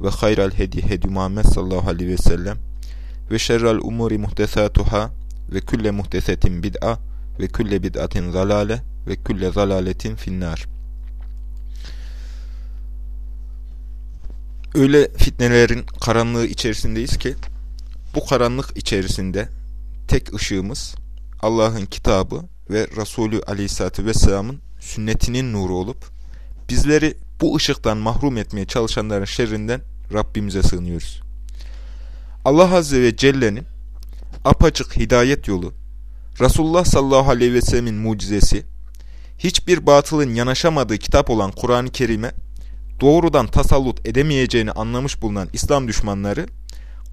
ve hayral hedi hedi Muhammed sallallahu aleyhi ve sellem ve şerrel umuri muhtesatuhâ ve külle muhtesetin bid'a ve külle bid'atin zalale ve külle zalaletin finnar. Öyle fitnelerin karanlığı içerisindeyiz ki bu karanlık içerisinde tek ışığımız Allah'ın kitabı ve Resulü Aleyhisselatü Vesselam'ın sünnetinin nuru olup bizleri bu ışıktan mahrum etmeye çalışanların şerrinden Rabbimize sığınıyoruz. Allah Azze ve Celle'nin apaçık hidayet yolu, Resulullah sallallahu aleyhi ve sellemin mucizesi, hiçbir batılın yanaşamadığı kitap olan Kur'an-ı Kerim'e doğrudan tasallut edemeyeceğini anlamış bulunan İslam düşmanları,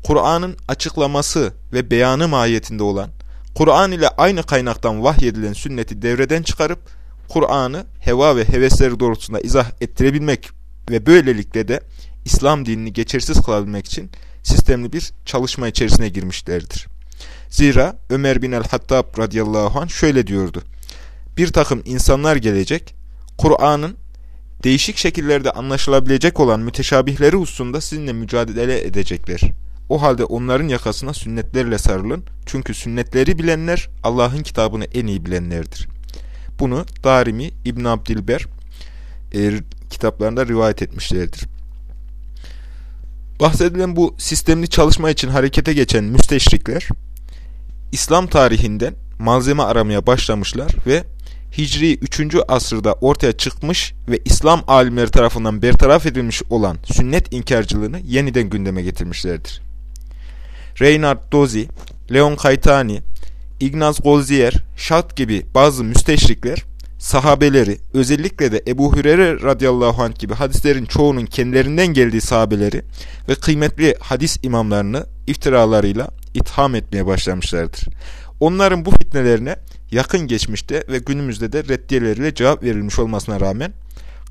Kur'an'ın açıklaması ve beyanı mahiyetinde olan, Kur'an ile aynı kaynaktan vahyedilen sünneti devreden çıkarıp, Kur'an'ı heva ve hevesleri doğrultusunda izah ettirebilmek ve böylelikle de İslam dinini geçersiz kılabilmek için sistemli bir çalışma içerisine girmişlerdir. Zira Ömer bin el-Hattab radıyallahu anh şöyle diyordu. Bir takım insanlar gelecek, Kur'an'ın değişik şekillerde anlaşılabilecek olan müteşabihleri hususunda sizinle mücadele edecekler. O halde onların yakasına sünnetlerle sarılın. Çünkü sünnetleri bilenler Allah'ın kitabını en iyi bilenlerdir. Bunu Darimi İbn Abdilber e, kitaplarında rivayet etmişlerdir. Bahsedilen bu sistemli çalışma için harekete geçen müsteşrikler İslam tarihinden malzeme aramaya başlamışlar ve Hicri 3. asırda ortaya çıkmış ve İslam alimleri tarafından bertaraf edilmiş olan sünnet inkarcılığını yeniden gündeme getirmişlerdir. Reinhard Dozi, Leon Kaytani, Ignaz Goldziher, Şat gibi bazı müsteşrikler sahabeleri özellikle de Ebu Hürere radıyallahu anh gibi hadislerin çoğunun kendilerinden geldiği sahabeleri ve kıymetli hadis imamlarını iftiralarıyla itham etmeye başlamışlardır. Onların bu fitnelerine yakın geçmişte ve günümüzde de reddiyeleriyle cevap verilmiş olmasına rağmen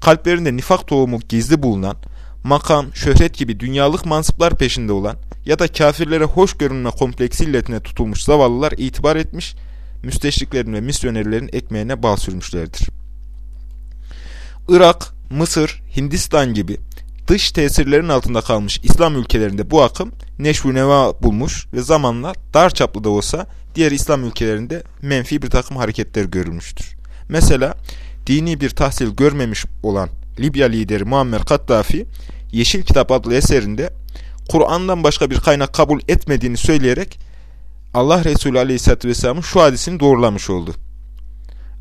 kalplerinde nifak tohumu gizli bulunan, makam, şöhret gibi dünyalık mansıplar peşinde olan ya da kafirlere hoş görünme kompleksi illetine tutulmuş zavallılar itibar etmiş müsteşriklerin ve misyonerlerin ekmeğine bağ sürmüşlerdir. Irak, Mısır, Hindistan gibi dış tesirlerin altında kalmış İslam ülkelerinde bu akım neşvu neva bulmuş ve zamanla dar çaplı da olsa diğer İslam ülkelerinde menfi bir takım hareketler görülmüştür. Mesela dini bir tahsil görmemiş olan Libya lideri Muammer Kaddafi Yeşil Kitap adlı eserinde Kur'an'dan başka bir kaynak kabul etmediğini söyleyerek Allah Resulü Aleyhisselatü Vesselam'ın şu hadisini doğrulamış oldu.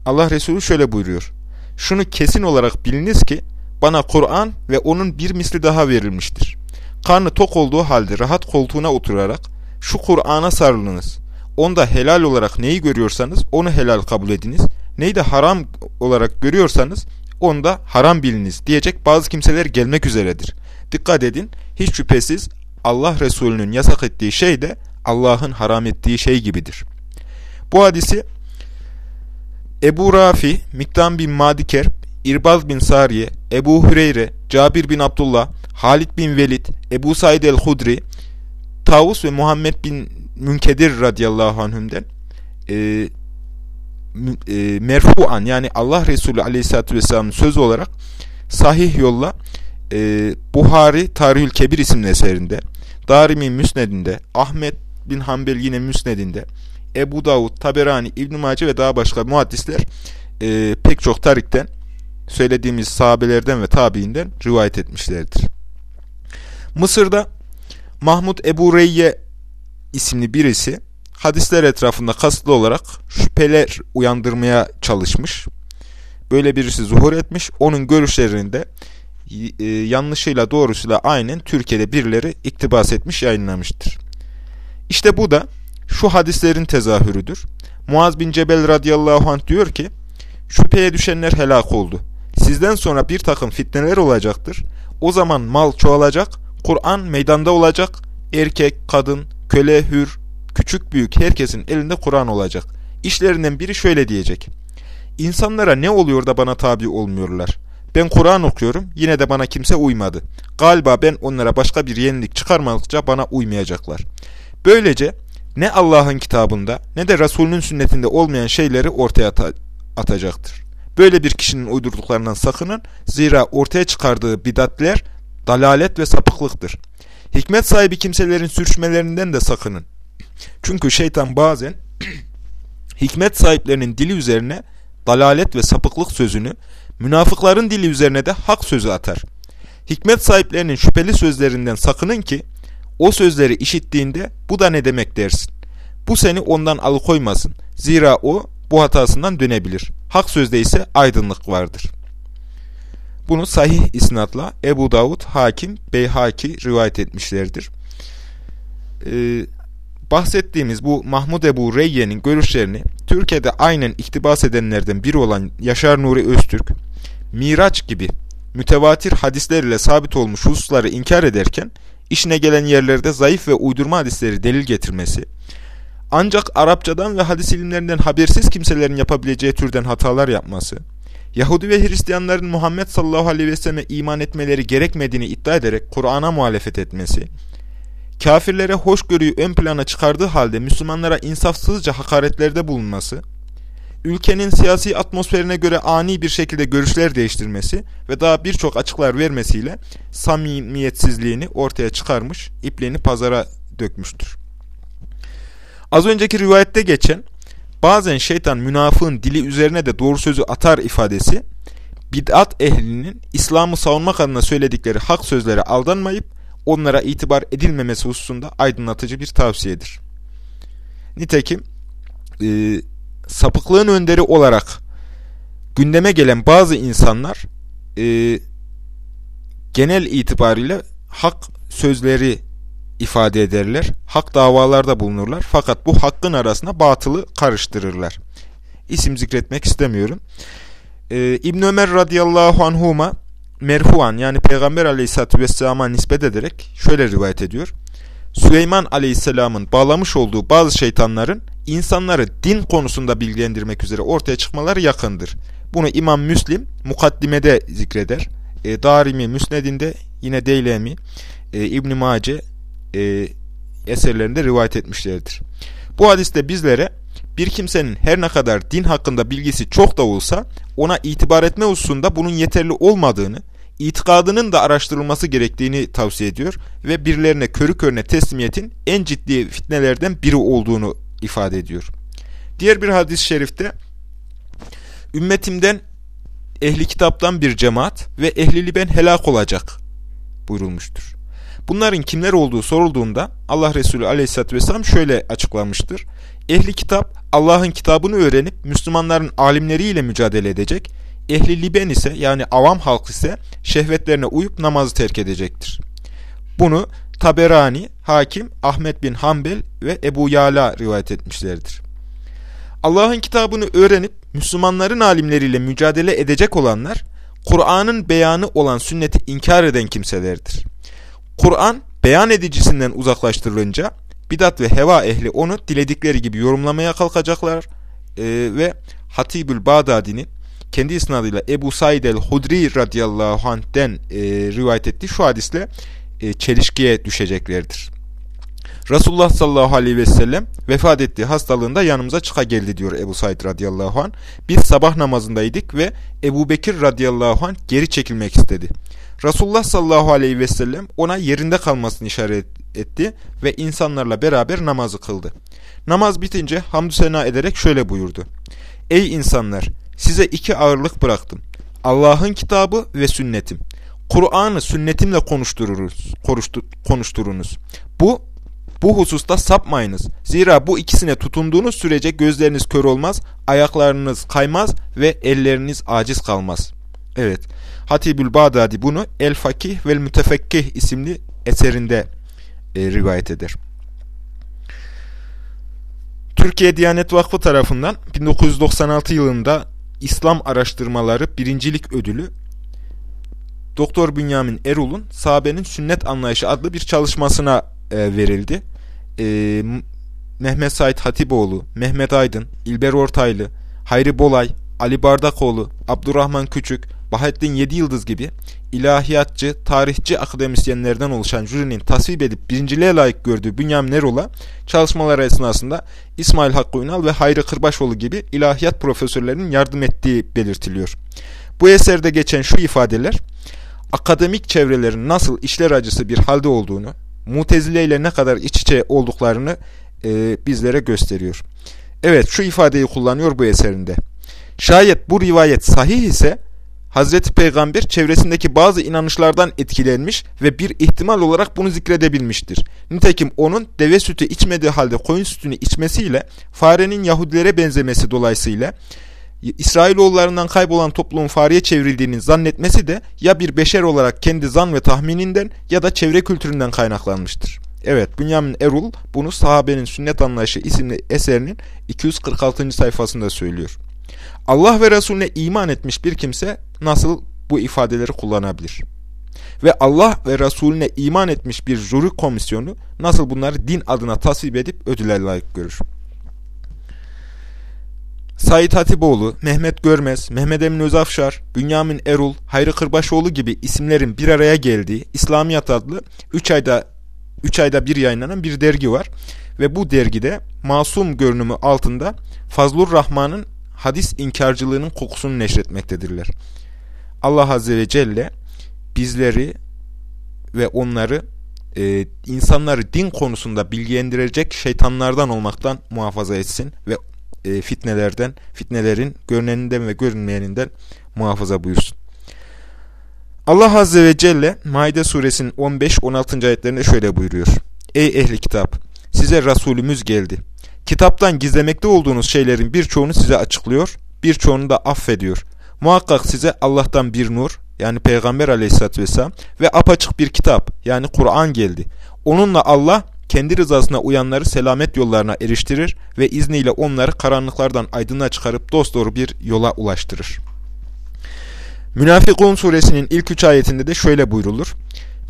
Allah Resulü şöyle buyuruyor. Şunu kesin olarak biliniz ki bana Kur'an ve onun bir misli daha verilmiştir. Karnı tok olduğu halde rahat koltuğuna oturarak şu Kur'an'a sarılınız. Onda helal olarak neyi görüyorsanız onu helal kabul ediniz. Neyi de haram olarak görüyorsanız onda haram biliniz diyecek bazı kimseler gelmek üzeredir. Dikkat edin hiç şüphesiz Allah Resulü'nün yasak ettiği şey de Allah'ın haram ettiği şey gibidir. Bu hadisi Ebu Rafi, Miktam bin Madiker, İrbaz bin Sariye, Ebu Hüreyre, Cabir bin Abdullah, Halid bin Velid, Ebu Said el-Hudri, Tavus ve Muhammed bin Münkedir radıyallahu anhümden e, e, merfuan yani Allah Resulü aleyhissalatü vesselamın sözü olarak sahih yolla e, Buhari Tarihül Kebir isimli eserinde, Darimi Müsned'inde, Ahmet bin Hanbel yine Müsned'inde, Ebu Davud, Taberani, İbn-i Mace ve daha başka muhaddisler e, pek çok tarikten söylediğimiz sahabelerden ve tabiinden rivayet etmişlerdir. Mısır'da Mahmud Ebu Reyye isimli birisi hadisler etrafında kasıtlı olarak şüpheler uyandırmaya çalışmış. Böyle birisi zuhur etmiş. Onun görüşlerinde e, yanlışıyla doğrusuyla aynen Türkiye'de birileri iktibas etmiş yayınlamıştır. İşte bu da şu hadislerin tezahürüdür. Muaz bin Cebel radıyallahu anh diyor ki, şüpheye düşenler helak oldu. Sizden sonra bir takım fitneler olacaktır. O zaman mal çoğalacak, Kur'an meydanda olacak, erkek, kadın, köle, hür, küçük büyük herkesin elinde Kur'an olacak. İşlerinden biri şöyle diyecek. İnsanlara ne oluyor da bana tabi olmuyorlar? Ben Kur'an okuyorum, yine de bana kimse uymadı. Galiba ben onlara başka bir yenilik çıkarmadıkça bana uymayacaklar. Böylece ne Allah'ın kitabında ne de Resulünün sünnetinde olmayan şeyleri ortaya at atacaktır. Böyle bir kişinin uydurduklarından sakının, zira ortaya çıkardığı bidatler dalalet ve sapıklıktır. Hikmet sahibi kimselerin sürçmelerinden de sakının. Çünkü şeytan bazen hikmet sahiplerinin dili üzerine dalalet ve sapıklık sözünü, münafıkların dili üzerine de hak sözü atar. Hikmet sahiplerinin şüpheli sözlerinden sakının ki, o sözleri işittiğinde bu da ne demek dersin. Bu seni ondan alıkoymasın. Zira o bu hatasından dönebilir. Hak sözde ise aydınlık vardır. Bunu sahih isnatla Ebu Davud, Hakim, Beyhaki rivayet etmişlerdir. Ee, bahsettiğimiz bu Mahmud Ebu Reyye'nin görüşlerini Türkiye'de aynen iktibas edenlerden biri olan Yaşar Nuri Öztürk, Miraç gibi mütevatir hadisler ile sabit olmuş hususları inkar ederken, işine gelen yerlerde zayıf ve uydurma hadisleri delil getirmesi, ancak Arapçadan ve hadis ilimlerinden habersiz kimselerin yapabileceği türden hatalar yapması, Yahudi ve Hristiyanların Muhammed sallallahu aleyhi ve selleme iman etmeleri gerekmediğini iddia ederek Kur'an'a muhalefet etmesi, kafirlere hoşgörüyü ön plana çıkardığı halde Müslümanlara insafsızca hakaretlerde bulunması, ülkenin siyasi atmosferine göre ani bir şekilde görüşler değiştirmesi ve daha birçok açıklar vermesiyle samimiyetsizliğini ortaya çıkarmış, ipliğini pazara dökmüştür. Az önceki rivayette geçen bazen şeytan münafığın dili üzerine de doğru sözü atar ifadesi bid'at ehlinin İslam'ı savunmak adına söyledikleri hak sözlere aldanmayıp onlara itibar edilmemesi hususunda aydınlatıcı bir tavsiyedir. Nitekim e, sapıklığın önderi olarak gündeme gelen bazı insanlar e, genel itibariyle hak sözleri ifade ederler. Hak davalarda bulunurlar. Fakat bu hakkın arasına batılı karıştırırlar. İsim zikretmek istemiyorum. Ee, İbn Ömer radıyallahu anhuma merfuan yani Peygamber aleyhissalatü vesselama nispet ederek şöyle rivayet ediyor. Süleyman aleyhisselamın bağlamış olduğu bazı şeytanların insanları din konusunda bilgilendirmek üzere ortaya çıkmaları yakındır. Bunu İmam Müslim mukaddimede zikreder. E, Darimi Müsned'inde yine Deylemi, e, İbn-i Mace e, eserlerinde rivayet etmişlerdir. Bu hadiste bizlere bir kimsenin her ne kadar din hakkında bilgisi çok da olsa ona itibar etme hususunda bunun yeterli olmadığını, itikadının da araştırılması gerektiğini tavsiye ediyor ve birilerine körü körüne teslimiyetin en ciddi fitnelerden biri olduğunu ifade ediyor. Diğer bir hadis-i şerifte ümmetimden ehli kitaptan bir cemaat ve ehli liben helak olacak buyurulmuştur. Bunların kimler olduğu sorulduğunda Allah Resulü aleyhissalatü vesselam şöyle açıklamıştır. Ehli kitap Allah'ın kitabını öğrenip Müslümanların alimleriyle mücadele edecek. Ehli liben ise yani avam halk ise şehvetlerine uyup namazı terk edecektir. Bunu Taberani, Hakim, Ahmet bin Hanbel ve Ebu Yala rivayet etmişlerdir. Allah'ın kitabını öğrenip Müslümanların alimleriyle mücadele edecek olanlar, Kur'an'ın beyanı olan sünneti inkar eden kimselerdir. Kur'an beyan edicisinden uzaklaştırılınca bidat ve heva ehli onu diledikleri gibi yorumlamaya kalkacaklar e, ve Hatibül Bağdadi'nin kendi isnadıyla Ebu Said el-Hudri radıyallahu anh'den e, rivayet ettiği şu hadisle çelişkiye düşeceklerdir. Resulullah sallallahu aleyhi ve sellem vefat ettiği hastalığında yanımıza çıka geldi diyor Ebu Said radıyallahu anh. Biz sabah namazındaydık ve Ebu Bekir radıyallahu anh geri çekilmek istedi. Resulullah sallallahu aleyhi ve sellem ona yerinde kalmasını işaret etti ve insanlarla beraber namazı kıldı. Namaz bitince hamdü sena ederek şöyle buyurdu. Ey insanlar! Size iki ağırlık bıraktım. Allah'ın kitabı ve sünnetim. Kur'an'ı sünnetimle konuştururuz, konuşturunuz. Bu, bu hususta sapmayınız. Zira bu ikisine tutunduğunuz sürece gözleriniz kör olmaz, ayaklarınız kaymaz ve elleriniz aciz kalmaz. Evet, Hatibül Bağdadi bunu El Fakih vel Mütefekkih isimli eserinde e, rivayet eder. Türkiye Diyanet Vakfı tarafından 1996 yılında İslam Araştırmaları Birincilik Ödülü Doktor Bünyamin Erul'un Sahabenin Sünnet Anlayışı adlı bir çalışmasına e, verildi. E, Mehmet Said Hatipoğlu, Mehmet Aydın, İlber Ortaylı, Hayri Bolay, Ali Bardakoğlu, Abdurrahman Küçük, Bahattin Yedi Yıldız gibi ilahiyatçı, tarihçi akademisyenlerden oluşan jürinin tasvip edip birinciliğe layık gördüğü Bünyamin Erol'a çalışmaları esnasında İsmail Hakkı Ünal ve Hayri Kırbaşoğlu gibi ilahiyat profesörlerinin yardım ettiği belirtiliyor. Bu eserde geçen şu ifadeler, akademik çevrelerin nasıl işler acısı bir halde olduğunu, mutezile ile ne kadar iç içe olduklarını e, bizlere gösteriyor. Evet şu ifadeyi kullanıyor bu eserinde. Şayet bu rivayet sahih ise Hazreti Peygamber çevresindeki bazı inanışlardan etkilenmiş ve bir ihtimal olarak bunu zikredebilmiştir. Nitekim onun deve sütü içmediği halde koyun sütünü içmesiyle farenin Yahudilere benzemesi dolayısıyla İsrailoğullarından kaybolan toplumun fareye çevrildiğini zannetmesi de ya bir beşer olarak kendi zan ve tahmininden ya da çevre kültüründen kaynaklanmıştır. Evet, Bünyamin Erul bunu Sahabenin Sünnet Anlayışı isimli eserinin 246. sayfasında söylüyor. Allah ve Resulüne iman etmiş bir kimse nasıl bu ifadeleri kullanabilir? Ve Allah ve Resulüne iman etmiş bir jüri komisyonu nasıl bunları din adına tasvip edip ödüle layık görür? Said Hatipoğlu, Mehmet Görmez, Mehmet Emin Özafşar, Bünyamin Erul, Hayri Kırbaşoğlu gibi isimlerin bir araya geldiği İslamiyat adlı 3 ayda 3 ayda bir yayınlanan bir dergi var. Ve bu dergide masum görünümü altında Fazlur Rahman'ın hadis inkarcılığının kokusunu neşretmektedirler. Allah Azze ve Celle bizleri ve onları e, insanları din konusunda bilgilendirecek şeytanlardan olmaktan muhafaza etsin ve e, fitnelerden, fitnelerin görüneninden ve görünmeyeninden muhafaza buyursun. Allah Azze ve Celle Maide suresinin 15-16. ayetlerinde şöyle buyuruyor. Ey ehli kitap! Size Resulümüz geldi. Kitaptan gizlemekte olduğunuz şeylerin birçoğunu size açıklıyor, birçoğunu da affediyor. Muhakkak size Allah'tan bir nur, yani Peygamber aleyhissalatü vesselam ve apaçık bir kitap, yani Kur'an geldi. Onunla Allah kendi rızasına uyanları selamet yollarına eriştirir ve izniyle onları karanlıklardan aydınlığa çıkarıp dosdoğru bir yola ulaştırır. Münafıkun suresinin ilk üç ayetinde de şöyle buyrulur.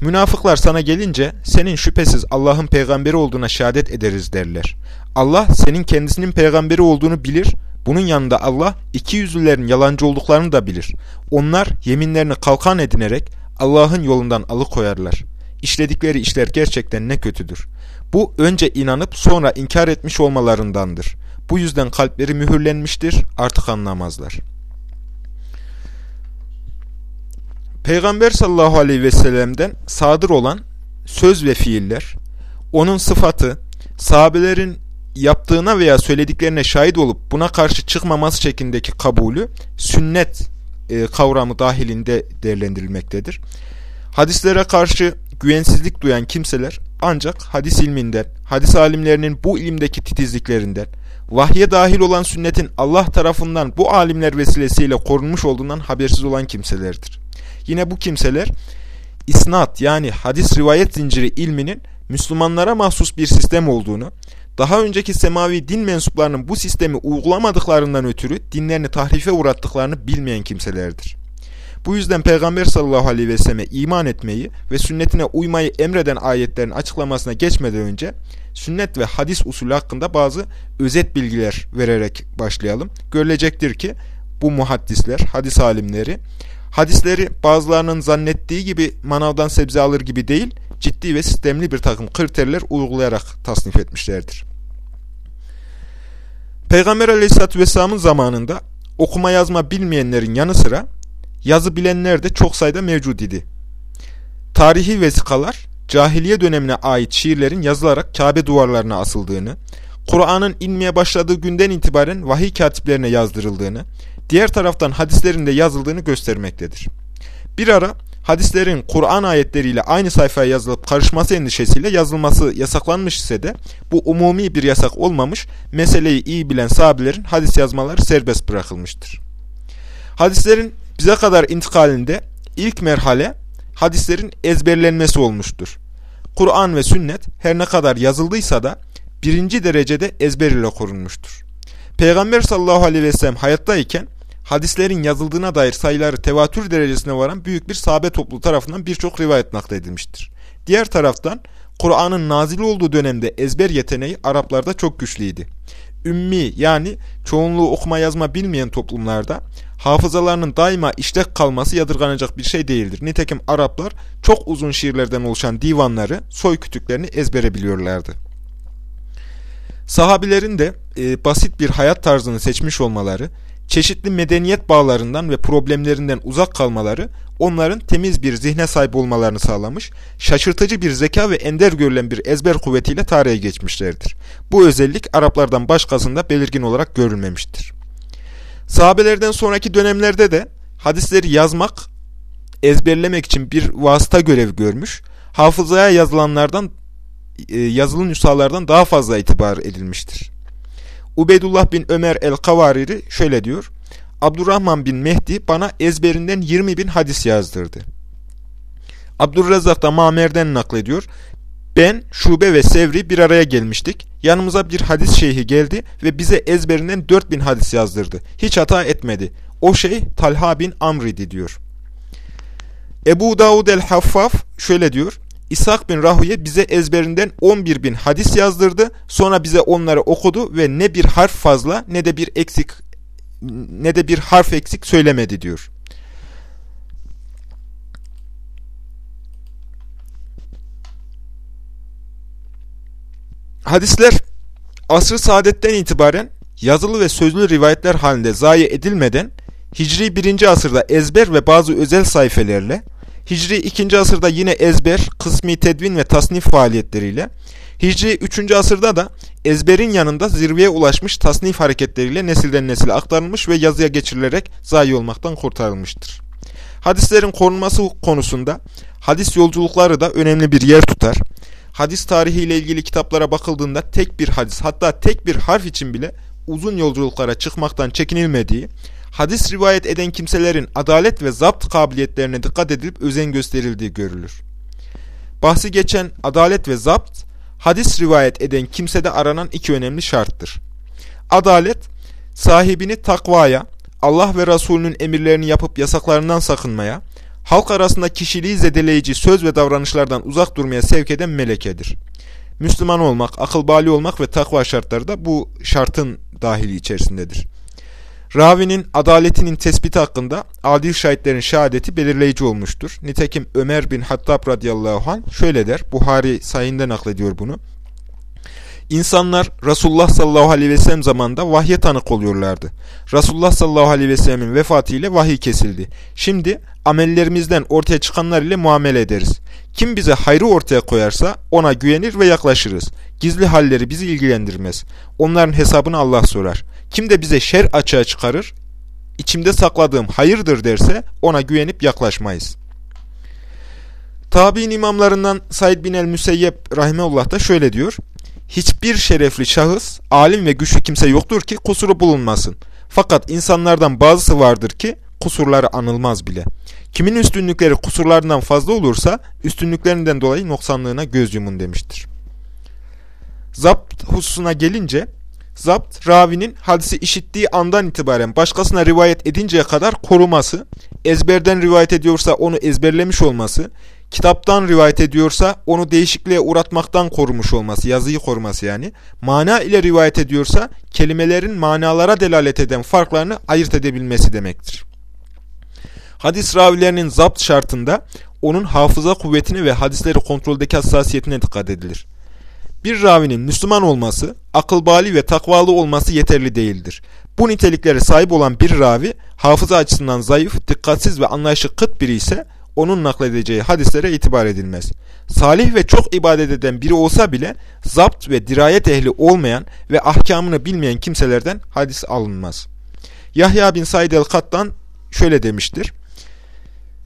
Münafıklar sana gelince senin şüphesiz Allah'ın peygamberi olduğuna şehadet ederiz derler. Allah senin kendisinin peygamberi olduğunu bilir. Bunun yanında Allah iki yüzlülerin yalancı olduklarını da bilir. Onlar yeminlerini kalkan edinerek Allah'ın yolundan alıkoyarlar. İşledikleri işler gerçekten ne kötüdür. Bu önce inanıp sonra inkar etmiş olmalarındandır. Bu yüzden kalpleri mühürlenmiştir, artık anlamazlar. Peygamber sallallahu aleyhi ve sellem'den sadır olan söz ve fiiller, onun sıfatı, sahabelerin yaptığına veya söylediklerine şahit olup buna karşı çıkmaması şeklindeki kabulü sünnet e, kavramı dahilinde değerlendirilmektedir. Hadislere karşı güvensizlik duyan kimseler ancak hadis ilminden, hadis alimlerinin bu ilimdeki titizliklerinden, vahye dahil olan sünnetin Allah tarafından bu alimler vesilesiyle korunmuş olduğundan habersiz olan kimselerdir. Yine bu kimseler isnat yani hadis rivayet zinciri ilminin Müslümanlara mahsus bir sistem olduğunu, daha önceki semavi din mensuplarının bu sistemi uygulamadıklarından ötürü dinlerini tahrife uğrattıklarını bilmeyen kimselerdir. Bu yüzden Peygamber sallallahu aleyhi ve selleme iman etmeyi ve sünnetine uymayı emreden ayetlerin açıklamasına geçmeden önce sünnet ve hadis usulü hakkında bazı özet bilgiler vererek başlayalım. Görülecektir ki bu muhaddisler, hadis alimleri hadisleri bazılarının zannettiği gibi manavdan sebze alır gibi değil, ciddi ve sistemli bir takım kriterler uygulayarak tasnif etmişlerdir. Peygamber aleyhissalatü vesselamın zamanında okuma yazma bilmeyenlerin yanı sıra yazı bilenler de çok sayıda mevcut idi. Tarihi vesikalar cahiliye dönemine ait şiirlerin yazılarak Kabe duvarlarına asıldığını, Kur'an'ın inmeye başladığı günden itibaren vahiy katiplerine yazdırıldığını, diğer taraftan hadislerin de yazıldığını göstermektedir. Bir ara hadislerin Kur'an ayetleriyle aynı sayfaya yazılıp karışması endişesiyle yazılması yasaklanmış ise de bu umumi bir yasak olmamış, meseleyi iyi bilen sahabelerin hadis yazmaları serbest bırakılmıştır. Hadislerin bize kadar intikalinde ilk merhale hadislerin ezberlenmesi olmuştur. Kur'an ve sünnet her ne kadar yazıldıysa da birinci derecede ezber ile korunmuştur. Peygamber sallallahu aleyhi ve sellem hayattayken hadislerin yazıldığına dair sayıları tevatür derecesine varan büyük bir sahabe topluluğu tarafından birçok rivayet nakledilmiştir. Diğer taraftan Kur'an'ın nazil olduğu dönemde ezber yeteneği Araplarda çok güçlüydü. Ümmi yani çoğunluğu okuma yazma bilmeyen toplumlarda hafızalarının daima işlek kalması yadırganacak bir şey değildir. Nitekim Araplar çok uzun şiirlerden oluşan divanları, soy kütüklerini ezbere biliyorlardı. Sahabilerin de e, basit bir hayat tarzını seçmiş olmaları, çeşitli medeniyet bağlarından ve problemlerinden uzak kalmaları onların temiz bir zihne sahip olmalarını sağlamış, şaşırtıcı bir zeka ve ender görülen bir ezber kuvvetiyle tarihe geçmişlerdir. Bu özellik Araplardan başkasında belirgin olarak görülmemiştir. Sahabelerden sonraki dönemlerde de hadisleri yazmak, ezberlemek için bir vasıta görev görmüş, hafızaya yazılanlardan, e, yazılı nüshalardan daha fazla itibar edilmiştir. Ubeydullah bin Ömer el-Kavariri şöyle diyor, Abdurrahman bin Mehdi bana ezberinden 20 bin hadis yazdırdı. Abdurrezzak da Mamer'den naklediyor. Ben, Şube ve Sevri bir araya gelmiştik. Yanımıza bir hadis şeyhi geldi ve bize ezberinden 4000 hadis yazdırdı. Hiç hata etmedi. O şey Talha bin Amr'idi diyor. Ebu Davud el-Haffaf şöyle diyor. İshak bin Rahuye bize ezberinden 11 bin hadis yazdırdı. Sonra bize onları okudu ve ne bir harf fazla ne de bir eksik ne de bir harf eksik söylemedi diyor. Hadisler asr-ı saadetten itibaren yazılı ve sözlü rivayetler halinde zayi edilmeden Hicri 1. asırda ezber ve bazı özel sayfelerle, Hicri 2. asırda yine ezber, kısmi tedvin ve tasnif faaliyetleriyle, Hicri 3. asırda da ezberin yanında zirveye ulaşmış tasnif hareketleriyle nesilden nesile aktarılmış ve yazıya geçirilerek zayi olmaktan kurtarılmıştır. Hadislerin korunması konusunda hadis yolculukları da önemli bir yer tutar hadis tarihiyle ilgili kitaplara bakıldığında tek bir hadis hatta tek bir harf için bile uzun yolculuklara çıkmaktan çekinilmediği, hadis rivayet eden kimselerin adalet ve zapt kabiliyetlerine dikkat edilip özen gösterildiği görülür. Bahsi geçen adalet ve zapt, hadis rivayet eden kimsede aranan iki önemli şarttır. Adalet, sahibini takvaya, Allah ve Resulünün emirlerini yapıp yasaklarından sakınmaya, halk arasında kişiliği zedeleyici söz ve davranışlardan uzak durmaya sevk eden melekedir. Müslüman olmak, akıl bali olmak ve takva şartları da bu şartın dahili içerisindedir. Ravinin adaletinin tespiti hakkında adil şahitlerin şehadeti belirleyici olmuştur. Nitekim Ömer bin Hattab radıyallahu anh şöyle der, Buhari sayında naklediyor bunu. İnsanlar Resulullah sallallahu aleyhi ve sellem zamanında vahye tanık oluyorlardı. Resulullah sallallahu aleyhi ve sellemin vefatıyla vahiy kesildi. Şimdi amellerimizden ortaya çıkanlar ile muamele ederiz. Kim bize hayrı ortaya koyarsa ona güvenir ve yaklaşırız. Gizli halleri bizi ilgilendirmez. Onların hesabını Allah sorar. Kim de bize şer açığa çıkarır, içimde sakladığım hayırdır derse ona güvenip yaklaşmayız. Tabi'in imamlarından Said bin el-Müseyyep Rahimeullah da şöyle diyor hiçbir şerefli şahıs, alim ve güçlü kimse yoktur ki kusuru bulunmasın. Fakat insanlardan bazısı vardır ki kusurları anılmaz bile. Kimin üstünlükleri kusurlarından fazla olursa üstünlüklerinden dolayı noksanlığına göz yumun demiştir. Zapt hususuna gelince, zapt ravinin hadisi işittiği andan itibaren başkasına rivayet edinceye kadar koruması, ezberden rivayet ediyorsa onu ezberlemiş olması, kitaptan rivayet ediyorsa onu değişikliğe uğratmaktan korumuş olması, yazıyı koruması yani. Mana ile rivayet ediyorsa kelimelerin manalara delalet eden farklarını ayırt edebilmesi demektir. Hadis ravilerinin zapt şartında onun hafıza kuvvetine ve hadisleri kontroldeki hassasiyetine dikkat edilir. Bir ravinin Müslüman olması, akıl bali ve takvalı olması yeterli değildir. Bu niteliklere sahip olan bir ravi, hafıza açısından zayıf, dikkatsiz ve anlayışı kıt biri ise onun nakledeceği hadislere itibar edilmez. Salih ve çok ibadet eden biri olsa bile zapt ve dirayet ehli olmayan ve ahkamını bilmeyen kimselerden hadis alınmaz. Yahya bin Said el-Kattan şöyle demiştir.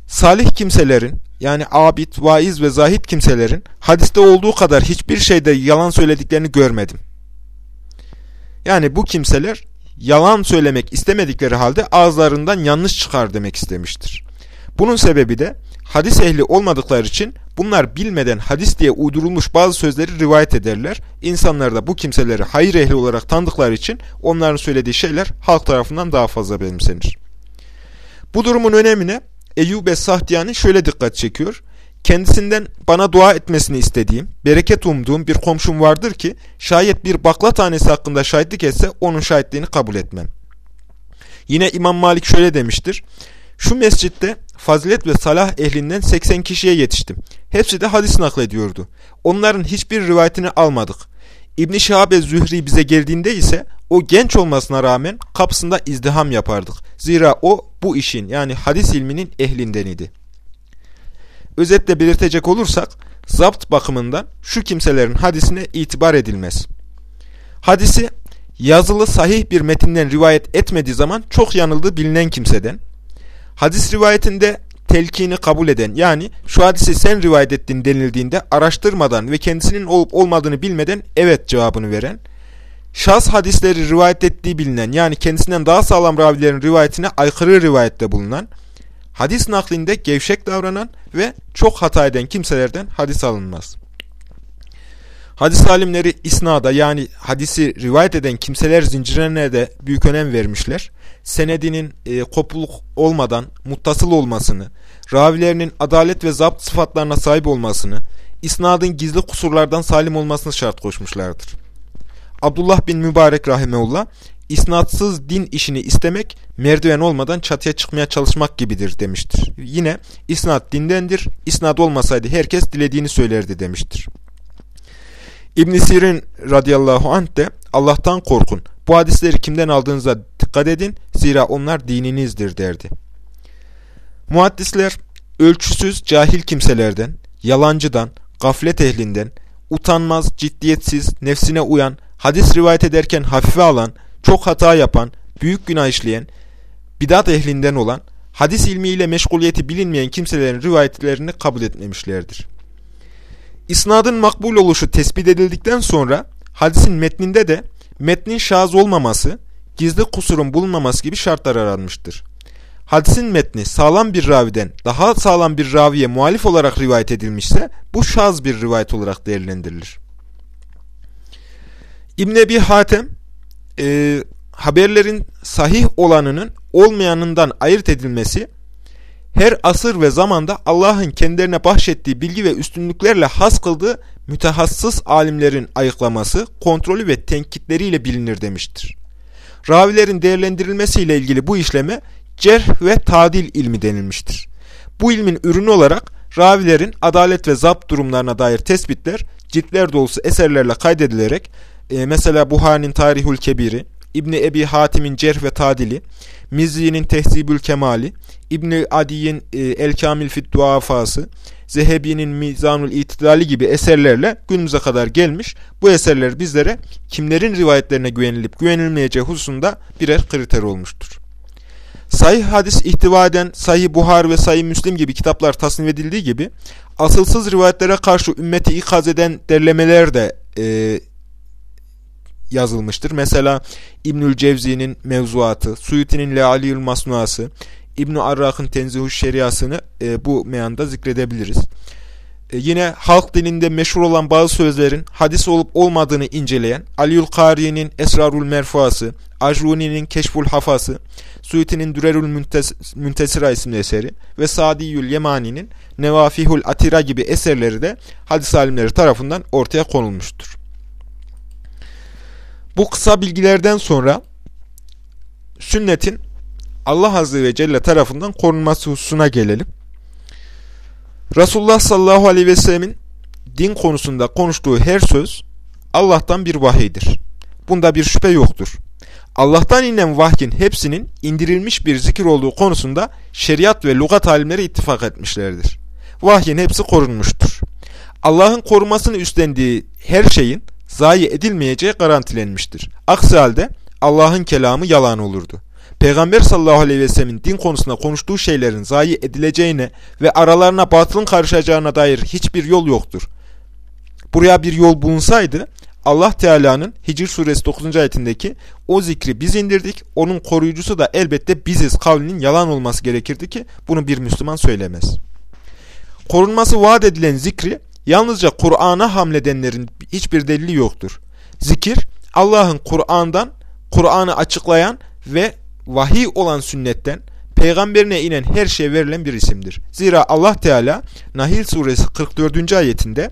Salih kimselerin yani abid, vaiz ve zahit kimselerin hadiste olduğu kadar hiçbir şeyde yalan söylediklerini görmedim. Yani bu kimseler yalan söylemek istemedikleri halde ağızlarından yanlış çıkar demek istemiştir. Bunun sebebi de hadis ehli olmadıkları için bunlar bilmeden hadis diye uydurulmuş bazı sözleri rivayet ederler. İnsanlar da bu kimseleri hayır ehli olarak tanıdıkları için onların söylediği şeyler halk tarafından daha fazla benimsenir. Bu durumun önemine Eyyub Sahtiyani şöyle dikkat çekiyor. Kendisinden bana dua etmesini istediğim, bereket umduğum bir komşum vardır ki şayet bir bakla tanesi hakkında şahitlik etse onun şahitliğini kabul etmem. Yine İmam Malik şöyle demiştir. Şu mescitte fazilet ve salah ehlinden 80 kişiye yetiştim. Hepsi de hadis naklediyordu. Onların hiçbir rivayetini almadık. İbn-i Şahabe Zühri bize geldiğinde ise o genç olmasına rağmen kapısında izdiham yapardık. Zira o bu işin yani hadis ilminin ehlinden idi. Özetle belirtecek olursak zapt bakımından şu kimselerin hadisine itibar edilmez. Hadisi yazılı sahih bir metinden rivayet etmediği zaman çok yanıldığı bilinen kimseden, hadis rivayetinde telkini kabul eden yani şu hadisi sen rivayet ettin denildiğinde araştırmadan ve kendisinin olup olmadığını bilmeden evet cevabını veren, şahs hadisleri rivayet ettiği bilinen yani kendisinden daha sağlam ravilerin rivayetine aykırı rivayette bulunan, hadis naklinde gevşek davranan ve çok hata eden kimselerden hadis alınmaz. Hadis alimleri isnada yani hadisi rivayet eden kimseler zincirine de büyük önem vermişler. Senedinin e, kopuluk olmadan muttasıl olmasını, ravilerinin adalet ve zapt sıfatlarına sahip olmasını, isnadın gizli kusurlardan salim olmasını şart koşmuşlardır. Abdullah bin Mübarek rahimeullah, isnatsız din işini istemek, merdiven olmadan çatıya çıkmaya çalışmak gibidir demiştir. Yine isnat dindendir, isnat olmasaydı herkes dilediğini söylerdi demiştir. İbn Sirin radıyallahu anh de Allah'tan korkun. Bu hadisleri kimden aldığınıza dikkat edin. Zira onlar dininizdir derdi. Muhaddisler ölçüsüz cahil kimselerden, yalancıdan, gaflet ehlinden, utanmaz, ciddiyetsiz, nefsine uyan, hadis rivayet ederken hafife alan, çok hata yapan, büyük günah işleyen, bidat ehlinden olan, hadis ilmiyle meşguliyeti bilinmeyen kimselerin rivayetlerini kabul etmemişlerdir. İsnadın makbul oluşu tespit edildikten sonra hadisin metninde de metnin şaz olmaması, gizli kusurun bulunmaması gibi şartlar aranmıştır. Hadisin metni sağlam bir raviden daha sağlam bir raviye muhalif olarak rivayet edilmişse bu şaz bir rivayet olarak değerlendirilir. İbn Ebi Hatem e, haberlerin sahih olanının olmayanından ayırt edilmesi her asır ve zamanda Allah'ın kendilerine bahşettiği bilgi ve üstünlüklerle has kıldığı mütehassıs alimlerin ayıklaması, kontrolü ve tenkitleriyle bilinir demiştir. Ravilerin değerlendirilmesiyle ilgili bu işleme cerh ve tadil ilmi denilmiştir. Bu ilmin ürünü olarak ravilerin adalet ve zapt durumlarına dair tespitler ciltler dolusu eserlerle kaydedilerek e, mesela Buhari'nin Tarihül Kebiri, İbni Ebi Hatim'in Cerh ve Tadili, Mizzi'nin Tehzibül Kemali, İbni Adi'nin e, El Kamil Fit Duafası, Zehebi'nin Mizanul İtidali gibi eserlerle günümüze kadar gelmiş. Bu eserler bizlere kimlerin rivayetlerine güvenilip güvenilmeyeceği hususunda birer kriter olmuştur. Sahih hadis ihtiva eden Sahih Buhar ve Sahih Müslim gibi kitaplar tasnif edildiği gibi asılsız rivayetlere karşı ümmeti ikaz eden derlemeler de e, yazılmıştır. Mesela İbnül Cevzi'nin mevzuatı, Suyuti'nin Lealiyül Masnuası, İbn-i Arrak'ın Tenzihü Şeriasını e, bu meyanda zikredebiliriz. E, yine halk dilinde meşhur olan bazı sözlerin hadis olup olmadığını inceleyen Aliül Kari'nin Esrarul Merfuası, Ajruni'nin Keşful Hafası, Suyuti'nin Dürerül Müntes Müntesira isimli eseri ve Sadiyül Yemani'nin Nevafihul Atira gibi eserleri de hadis alimleri tarafından ortaya konulmuştur. Bu kısa bilgilerden sonra sünnetin Allah Azze ve Celle tarafından korunması hususuna gelelim. Resulullah sallallahu aleyhi ve sellemin din konusunda konuştuğu her söz Allah'tan bir vahiydir. Bunda bir şüphe yoktur. Allah'tan inen vahyin hepsinin indirilmiş bir zikir olduğu konusunda şeriat ve lugat alimleri ittifak etmişlerdir. Vahyin hepsi korunmuştur. Allah'ın korumasını üstlendiği her şeyin zayi edilmeyeceği garantilenmiştir. Aksi halde Allah'ın kelamı yalan olurdu. Peygamber sallallahu aleyhi ve sellemin din konusunda konuştuğu şeylerin zayi edileceğine ve aralarına batılın karışacağına dair hiçbir yol yoktur. Buraya bir yol bulunsaydı Allah Teala'nın Hicr suresi 9. ayetindeki o zikri biz indirdik, onun koruyucusu da elbette biziz kavlinin yalan olması gerekirdi ki bunu bir Müslüman söylemez. Korunması vaat edilen zikri yalnızca Kur'an'a hamledenlerin hiçbir delili yoktur. Zikir Allah'ın Kur'an'dan Kur'an'ı açıklayan ve vahiy olan sünnetten peygamberine inen her şeye verilen bir isimdir. Zira Allah Teala Nahil suresi 44. ayetinde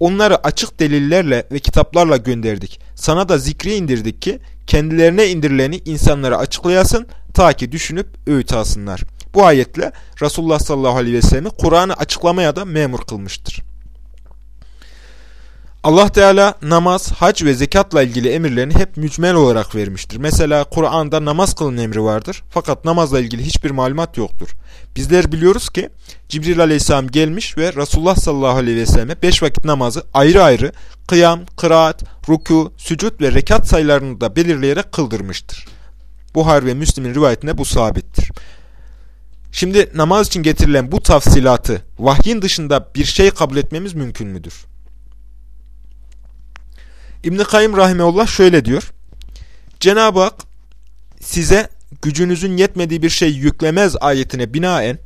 onları açık delillerle ve kitaplarla gönderdik. Sana da zikri indirdik ki kendilerine indirileni insanlara açıklayasın ta ki düşünüp öğüt alsınlar. Bu ayetle Resulullah sallallahu aleyhi ve sellem'i Kur'an'ı açıklamaya da memur kılmıştır. Allah Teala namaz, hac ve zekatla ilgili emirlerini hep mücmel olarak vermiştir. Mesela Kur'an'da namaz kılın emri vardır fakat namazla ilgili hiçbir malumat yoktur. Bizler biliyoruz ki Cibril aleyhisselam gelmiş ve Resulullah sallallahu aleyhi ve selleme beş vakit namazı ayrı ayrı kıyam, kıraat, ruku, sücud ve rekat sayılarını da belirleyerek kıldırmıştır. Buhar ve Müslim'in rivayetinde bu sabittir. Şimdi namaz için getirilen bu tafsilatı vahyin dışında bir şey kabul etmemiz mümkün müdür? İbn-i Kayyum Rahimeullah şöyle diyor. Cenab-ı Hak size gücünüzün yetmediği bir şey yüklemez ayetine binaen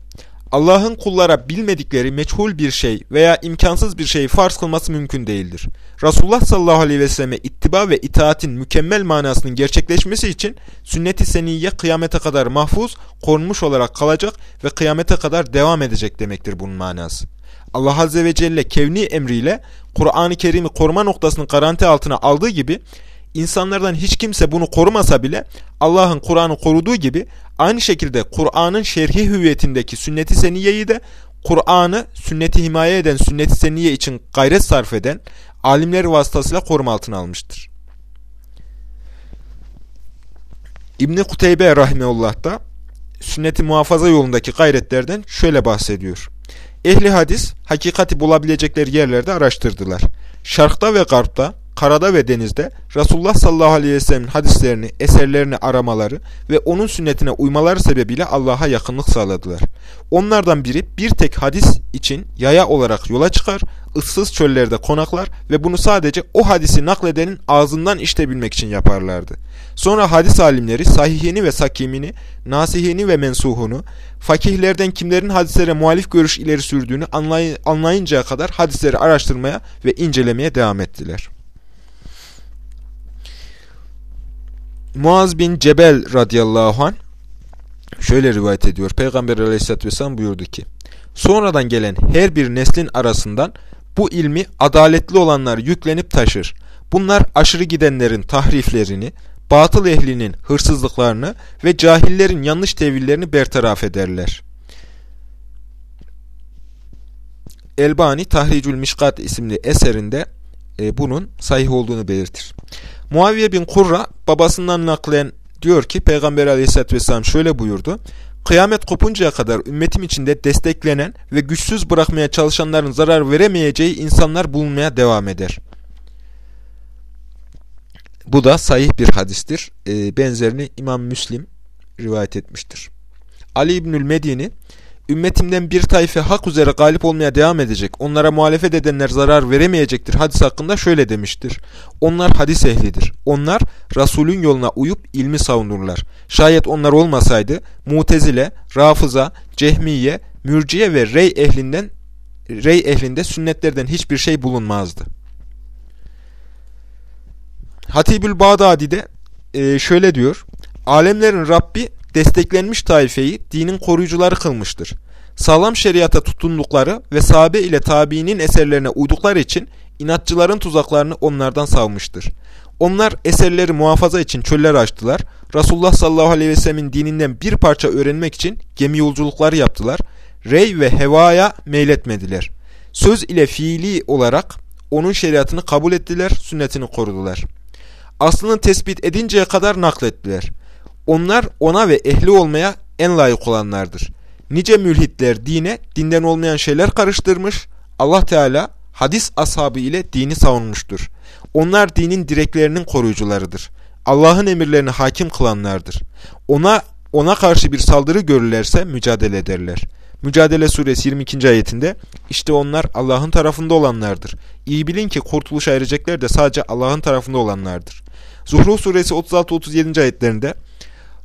Allah'ın kullara bilmedikleri meçhul bir şey veya imkansız bir şeyi farz kılması mümkün değildir. Resulullah sallallahu aleyhi ve selleme ittiba ve itaatin mükemmel manasının gerçekleşmesi için sünnet-i seniyye kıyamete kadar mahfuz, korunmuş olarak kalacak ve kıyamete kadar devam edecek demektir bunun manası. Allah Azze ve Celle kevni emriyle Kur'an-ı Kerim'i koruma noktasını garanti altına aldığı gibi insanlardan hiç kimse bunu korumasa bile Allah'ın Kur'an'ı koruduğu gibi aynı şekilde Kur'an'ın şerhi hüviyetindeki sünnet-i seniyeyi de Kur'an'ı sünneti himaye eden sünnet-i seniye için gayret sarf eden alimler vasıtasıyla koruma altına almıştır. İbni Kuteybe Rahimeullah da sünneti muhafaza yolundaki gayretlerden şöyle bahsediyor. Ehli hadis hakikati bulabilecekleri yerlerde araştırdılar. Şarkta ve garpta, karada ve denizde Resulullah sallallahu aleyhi ve sellem'in hadislerini, eserlerini aramaları ve onun sünnetine uymaları sebebiyle Allah'a yakınlık sağladılar. Onlardan biri bir tek hadis için yaya olarak yola çıkar, ıssız çöllerde konaklar ve bunu sadece o hadisi nakledenin ağzından iştebilmek için yaparlardı. Sonra hadis alimleri sahihini ve sakimini, nasihini ve mensuhunu, fakihlerden kimlerin hadislere muhalif görüş ileri sürdüğünü anlay anlayıncaya kadar hadisleri araştırmaya ve incelemeye devam ettiler. Muaz bin Cebel radıyallahu an şöyle rivayet ediyor. Peygamber aleyhissalatü vesselam buyurdu ki, Sonradan gelen her bir neslin arasından bu ilmi adaletli olanlar yüklenip taşır. Bunlar aşırı gidenlerin tahriflerini, batıl ehlinin hırsızlıklarını ve cahillerin yanlış tevillerini bertaraf ederler. Elbani Tahricül Mişkat isimli eserinde e, bunun sahih olduğunu belirtir. Muaviye bin Kurra babasından naklen diyor ki Peygamber aleyhissalatü vesselam şöyle buyurdu. Kıyamet kopuncaya kadar ümmetim içinde desteklenen ve güçsüz bırakmaya çalışanların zarar veremeyeceği insanlar bulunmaya devam eder. Bu da sahih bir hadistir. E, benzerini İmam Müslim rivayet etmiştir. Ali İbnül Medini, ümmetimden bir tayfe hak üzere galip olmaya devam edecek, onlara muhalefet edenler zarar veremeyecektir hadis hakkında şöyle demiştir. Onlar hadis ehlidir. Onlar Resulün yoluna uyup ilmi savunurlar. Şayet onlar olmasaydı Mutezile, Rafıza, Cehmiye, Mürciye ve Rey ehlinden Rey ehlinde sünnetlerden hiçbir şey bulunmazdı. Hatibül Bağdadi'de şöyle diyor. Alemlerin Rabbi desteklenmiş taifeyi dinin koruyucuları kılmıştır. Sağlam şeriata tutundukları ve sahabe ile tabiinin eserlerine uydukları için inatçıların tuzaklarını onlardan savmıştır. Onlar eserleri muhafaza için çöller açtılar. Resulullah sallallahu aleyhi ve sellemin dininden bir parça öğrenmek için gemi yolculukları yaptılar. Rey ve hevaya meyletmediler. Söz ile fiili olarak onun şeriatını kabul ettiler, sünnetini korudular aslını tespit edinceye kadar naklettiler. Onlar ona ve ehli olmaya en layık olanlardır. Nice mülhitler dine, dinden olmayan şeyler karıştırmış, Allah Teala hadis ashabı ile dini savunmuştur. Onlar dinin direklerinin koruyucularıdır. Allah'ın emirlerini hakim kılanlardır. Ona ona karşı bir saldırı görürlerse mücadele ederler. Mücadele suresi 22. ayetinde işte onlar Allah'ın tarafında olanlardır. İyi bilin ki kurtuluşa erecekler de sadece Allah'ın tarafında olanlardır. Zuhruf suresi 36-37. ayetlerinde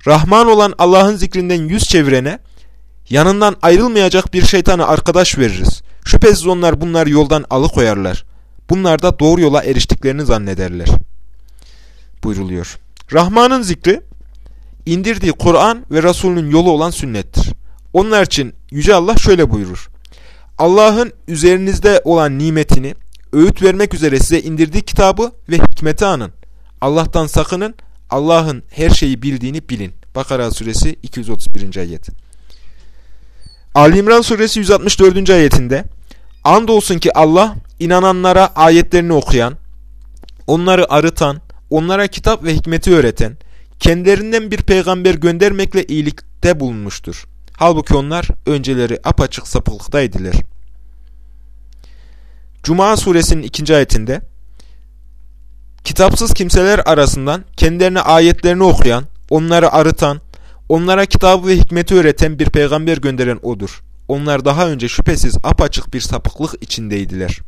Rahman olan Allah'ın zikrinden yüz çevirene yanından ayrılmayacak bir şeytanı arkadaş veririz. Şüphesiz onlar bunları yoldan alıkoyarlar. Bunlar da doğru yola eriştiklerini zannederler. Buyruluyor. Rahman'ın zikri indirdiği Kur'an ve Resulünün yolu olan sünnettir. Onlar için Yüce Allah şöyle buyurur. Allah'ın üzerinizde olan nimetini öğüt vermek üzere size indirdiği kitabı ve hikmeti anın. Allah'tan sakının, Allah'ın her şeyi bildiğini bilin. Bakara suresi 231. ayet. Ali İmran suresi 164. ayetinde Andolsun ki Allah inananlara ayetlerini okuyan, onları arıtan, onlara kitap ve hikmeti öğreten, kendilerinden bir peygamber göndermekle iyilikte bulunmuştur. Halbuki onlar önceleri apaçık sapıklıktaydılar. Cuma suresinin ikinci ayetinde Kitapsız kimseler arasından kendilerine ayetlerini okuyan, onları arıtan, onlara kitabı ve hikmeti öğreten bir peygamber gönderen odur. Onlar daha önce şüphesiz apaçık bir sapıklık içindeydiler.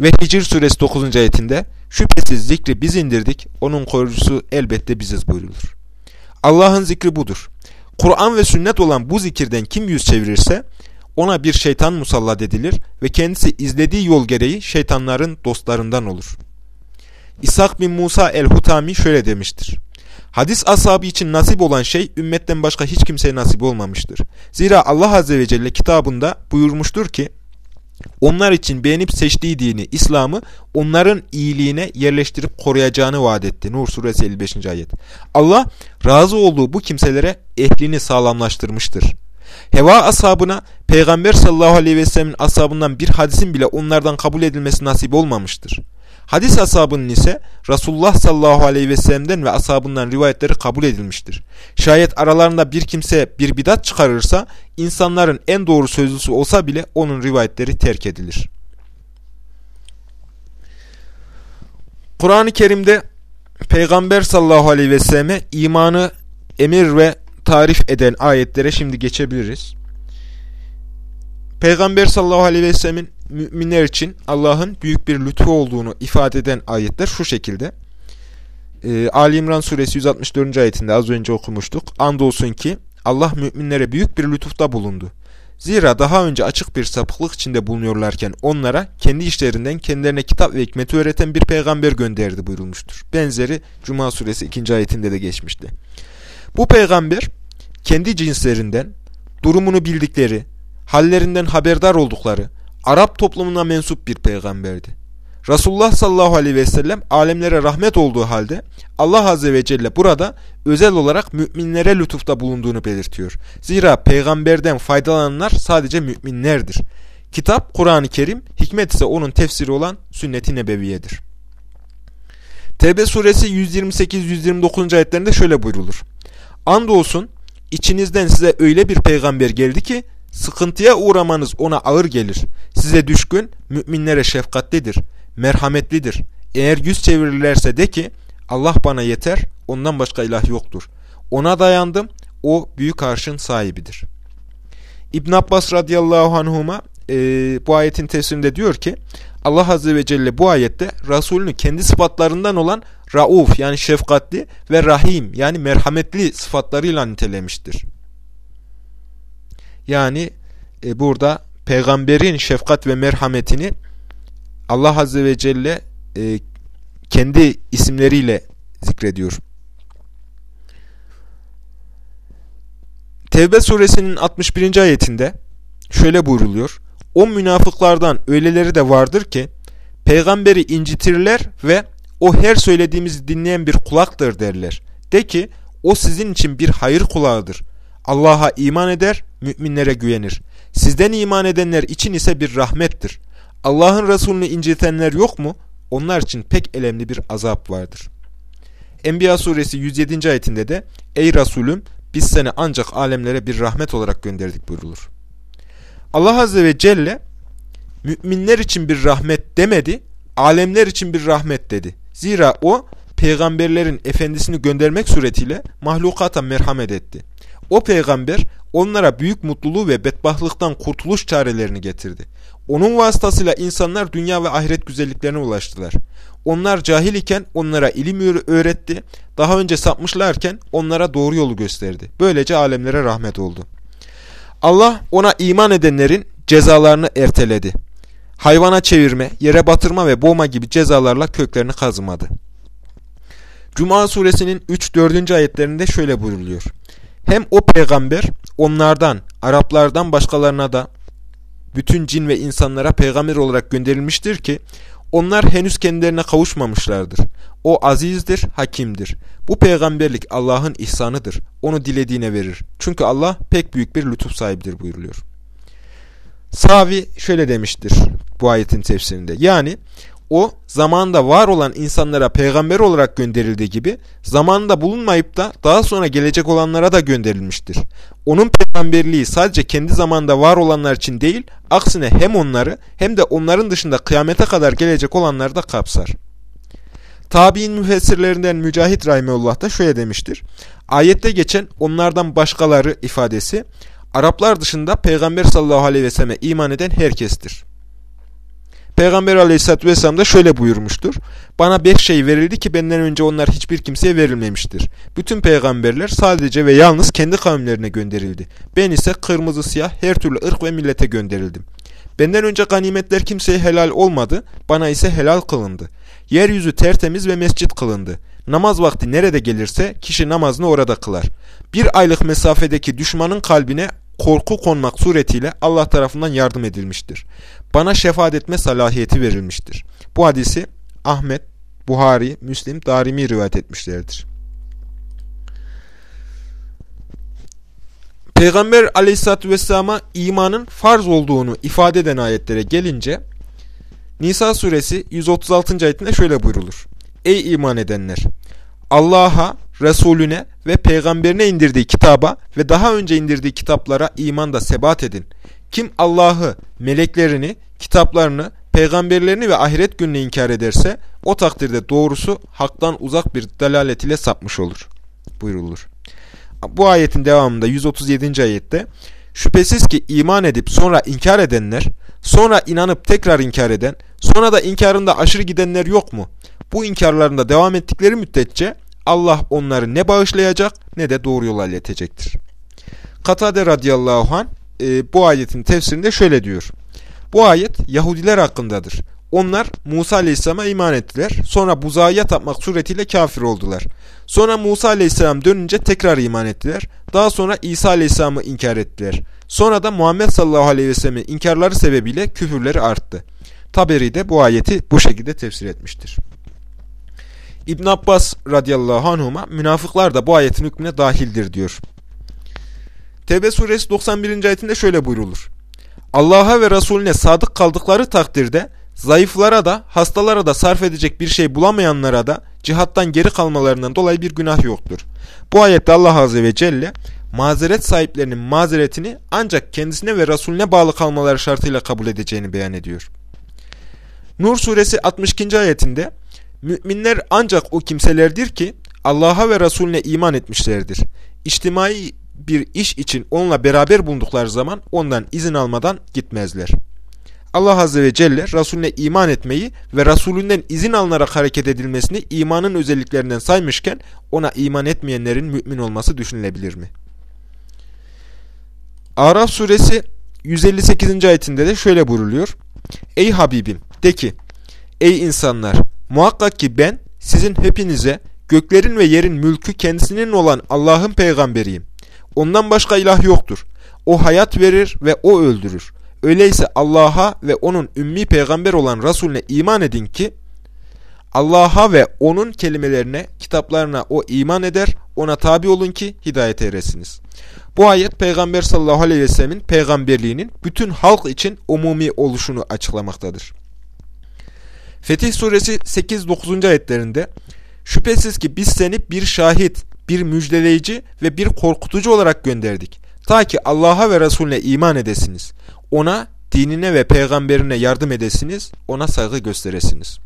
Ve Hicr suresi 9. ayetinde şüphesiz zikri biz indirdik, onun koruyucusu elbette biziz buyrulur. Allah'ın zikri budur. Kur'an ve sünnet olan bu zikirden kim yüz çevirirse ona bir şeytan musallat edilir ve kendisi izlediği yol gereği şeytanların dostlarından olur. İshak bin Musa el-Hutami şöyle demiştir. Hadis ashabı için nasip olan şey ümmetten başka hiç kimseye nasip olmamıştır. Zira Allah Azze ve Celle kitabında buyurmuştur ki, onlar için beğenip seçtiği dini, İslam'ı onların iyiliğine yerleştirip koruyacağını vaat etti. Nur suresi 55. ayet. Allah razı olduğu bu kimselere ehlini sağlamlaştırmıştır. Heva ashabına Peygamber sallallahu aleyhi ve sellemin ashabından bir hadisin bile onlardan kabul edilmesi nasip olmamıştır. Hadis ashabının ise Resulullah sallallahu aleyhi ve sellem'den ve ashabından rivayetleri kabul edilmiştir. Şayet aralarında bir kimse bir bidat çıkarırsa insanların en doğru sözlüsü olsa bile onun rivayetleri terk edilir. Kur'an-ı Kerim'de Peygamber sallallahu aleyhi ve selleme imanı emir ve tarif eden ayetlere şimdi geçebiliriz. Peygamber sallallahu aleyhi ve sellemin müminler için Allah'ın büyük bir lütfu olduğunu ifade eden ayetler şu şekilde. Ee, Ali İmran suresi 164. ayetinde az önce okumuştuk. Andolsun ki Allah müminlere büyük bir lütufta bulundu. Zira daha önce açık bir sapıklık içinde bulunuyorlarken onlara kendi işlerinden kendilerine kitap ve hikmeti öğreten bir peygamber gönderdi buyurulmuştur. Benzeri Cuma suresi 2. ayetinde de geçmişti. Bu peygamber kendi cinslerinden, durumunu bildikleri, hallerinden haberdar oldukları, Arap toplumuna mensup bir peygamberdi. Resulullah sallallahu aleyhi ve sellem alemlere rahmet olduğu halde Allah azze ve celle burada özel olarak müminlere lütufta bulunduğunu belirtiyor. Zira peygamberden faydalananlar sadece müminlerdir. Kitap Kur'an-ı Kerim, hikmet ise onun tefsiri olan sünnet-i nebeviyedir. Tevbe suresi 128-129. ayetlerinde şöyle buyrulur. Andolsun içinizden size öyle bir peygamber geldi ki Sıkıntıya uğramanız ona ağır gelir. Size düşkün, müminlere şefkatlidir, merhametlidir. Eğer yüz çevirirlerse de ki, Allah bana yeter, ondan başka ilah yoktur. Ona dayandım, o büyük arşın sahibidir. İbn Abbas radıyallahu anhuma e, bu ayetin tefsirinde diyor ki, Allah azze ve celle bu ayette Resulünü kendi sıfatlarından olan Rauf yani şefkatli ve Rahim yani merhametli sıfatlarıyla nitelemiştir. Yani e, burada peygamberin şefkat ve merhametini Allah Azze ve Celle e, kendi isimleriyle zikrediyor. Tevbe suresinin 61. ayetinde şöyle buyruluyor. O münafıklardan öyleleri de vardır ki peygamberi incitirler ve o her söylediğimizi dinleyen bir kulaktır derler. De ki o sizin için bir hayır kulağıdır. Allah'a iman eder, müminlere güvenir. Sizden iman edenler için ise bir rahmettir. Allah'ın Resulünü incitenler yok mu? Onlar için pek elemli bir azap vardır. Enbiya suresi 107. ayetinde de Ey Resulüm biz seni ancak alemlere bir rahmet olarak gönderdik buyrulur. Allah Azze ve Celle müminler için bir rahmet demedi, alemler için bir rahmet dedi. Zira o peygamberlerin efendisini göndermek suretiyle mahlukata merhamet etti. O peygamber onlara büyük mutluluğu ve bedbahtlıktan kurtuluş çarelerini getirdi. Onun vasıtasıyla insanlar dünya ve ahiret güzelliklerine ulaştılar. Onlar cahil iken onlara ilim öğretti, daha önce sapmışlarken onlara doğru yolu gösterdi. Böylece alemlere rahmet oldu. Allah ona iman edenlerin cezalarını erteledi. Hayvana çevirme, yere batırma ve boğma gibi cezalarla köklerini kazımadı. Cuma suresinin 3-4. ayetlerinde şöyle buyruluyor. Hem o peygamber onlardan, Araplardan başkalarına da bütün cin ve insanlara peygamber olarak gönderilmiştir ki onlar henüz kendilerine kavuşmamışlardır. O azizdir, hakimdir. Bu peygamberlik Allah'ın ihsanıdır. Onu dilediğine verir. Çünkü Allah pek büyük bir lütuf sahibidir buyuruluyor. Savi şöyle demiştir bu ayetin tefsirinde. Yani o zamanda var olan insanlara peygamber olarak gönderildiği gibi zamanında bulunmayıp da daha sonra gelecek olanlara da gönderilmiştir. Onun peygamberliği sadece kendi zamanda var olanlar için değil, aksine hem onları hem de onların dışında kıyamete kadar gelecek olanları da kapsar. Tabi'in müfessirlerinden Mücahit Rahimullah da şöyle demiştir. Ayette geçen onlardan başkaları ifadesi Araplar dışında Peygamber sallallahu aleyhi ve selleme iman eden herkestir. Peygamber aleyhissalatü vesselam da şöyle buyurmuştur. Bana beş şey verildi ki benden önce onlar hiçbir kimseye verilmemiştir. Bütün peygamberler sadece ve yalnız kendi kavimlerine gönderildi. Ben ise kırmızı siyah her türlü ırk ve millete gönderildim. Benden önce ganimetler kimseye helal olmadı, bana ise helal kılındı. Yeryüzü tertemiz ve mescit kılındı. Namaz vakti nerede gelirse kişi namazını orada kılar. Bir aylık mesafedeki düşmanın kalbine korku konmak suretiyle Allah tarafından yardım edilmiştir. Bana şefaat etme salahiyeti verilmiştir. Bu hadisi Ahmet, Buhari, Müslim, Darimi rivayet etmişlerdir. Peygamber aleyhissalatü vesselama imanın farz olduğunu ifade eden ayetlere gelince Nisa suresi 136. ayetinde şöyle buyrulur. Ey iman edenler! Allah'a, Resulüne ve peygamberine indirdiği kitaba ve daha önce indirdiği kitaplara imanda sebat edin. Kim Allah'ı, meleklerini, kitaplarını, peygamberlerini ve ahiret gününü inkar ederse o takdirde doğrusu haktan uzak bir dalalet ile sapmış olur. Buyurulur. Bu ayetin devamında 137. ayette Şüphesiz ki iman edip sonra inkar edenler, sonra inanıp tekrar inkar eden, sonra da inkarında aşırı gidenler yok mu? Bu inkarlarında devam ettikleri müddetçe Allah onları ne bağışlayacak ne de doğru yola iletecektir. Katade radıyallahu anh e, bu ayetin tefsirinde şöyle diyor. Bu ayet Yahudiler hakkındadır. Onlar Musa aleyhisselama iman ettiler. Sonra buzağıya tapmak suretiyle kafir oldular. Sonra Musa aleyhisselam dönünce tekrar iman ettiler. Daha sonra İsa aleyhisselamı inkar ettiler. Sonra da Muhammed sallallahu aleyhi ve sellem'in inkarları sebebiyle küfürleri arttı. Taberi de bu ayeti bu şekilde tefsir etmiştir. İbn Abbas radıyallahu anhuma münafıklar da bu ayetin hükmüne dahildir diyor. Tevbe suresi 91. ayetinde şöyle buyrulur. Allah'a ve Resulüne sadık kaldıkları takdirde zayıflara da hastalara da sarf edecek bir şey bulamayanlara da cihattan geri kalmalarından dolayı bir günah yoktur. Bu ayette Allah Azze ve Celle mazeret sahiplerinin mazeretini ancak kendisine ve Resulüne bağlı kalmaları şartıyla kabul edeceğini beyan ediyor. Nur suresi 62. ayetinde Müminler ancak o kimselerdir ki Allah'a ve Resulüne iman etmişlerdir. İçtimai bir iş için onunla beraber bulundukları zaman ondan izin almadan gitmezler. Allah Azze ve Celle Resulüne iman etmeyi ve Resulünden izin alınarak hareket edilmesini imanın özelliklerinden saymışken ona iman etmeyenlerin mümin olması düşünülebilir mi? Araf suresi 158. ayetinde de şöyle buyruluyor. Ey Habibim de ki ey insanlar muhakkak ki ben sizin hepinize göklerin ve yerin mülkü kendisinin olan Allah'ın peygamberiyim. Ondan başka ilah yoktur. O hayat verir ve o öldürür. Öyleyse Allah'a ve onun ümmi peygamber olan Resulüne iman edin ki Allah'a ve onun kelimelerine, kitaplarına o iman eder, ona tabi olun ki hidayete eresiniz. Bu ayet Peygamber sallallahu aleyhi ve sellemin peygamberliğinin bütün halk için umumi oluşunu açıklamaktadır. Fetih suresi 8-9. ayetlerinde Şüphesiz ki biz seni bir şahit, bir müjdeleyici ve bir korkutucu olarak gönderdik. Ta ki Allah'a ve Resulüne iman edesiniz. Ona, dinine ve peygamberine yardım edesiniz, ona saygı gösteresiniz.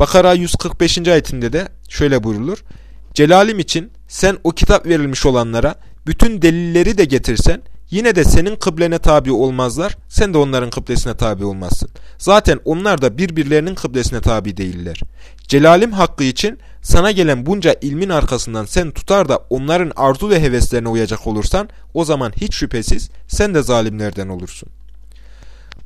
Bakara 145. ayetinde de şöyle buyrulur. Celalim için sen o kitap verilmiş olanlara bütün delilleri de getirsen yine de senin kıblene tabi olmazlar, sen de onların kıblesine tabi olmazsın. Zaten onlar da birbirlerinin kıblesine tabi değiller. Celalim hakkı için sana gelen bunca ilmin arkasından sen tutar da onların arzu ve heveslerine uyacak olursan o zaman hiç şüphesiz sen de zalimlerden olursun.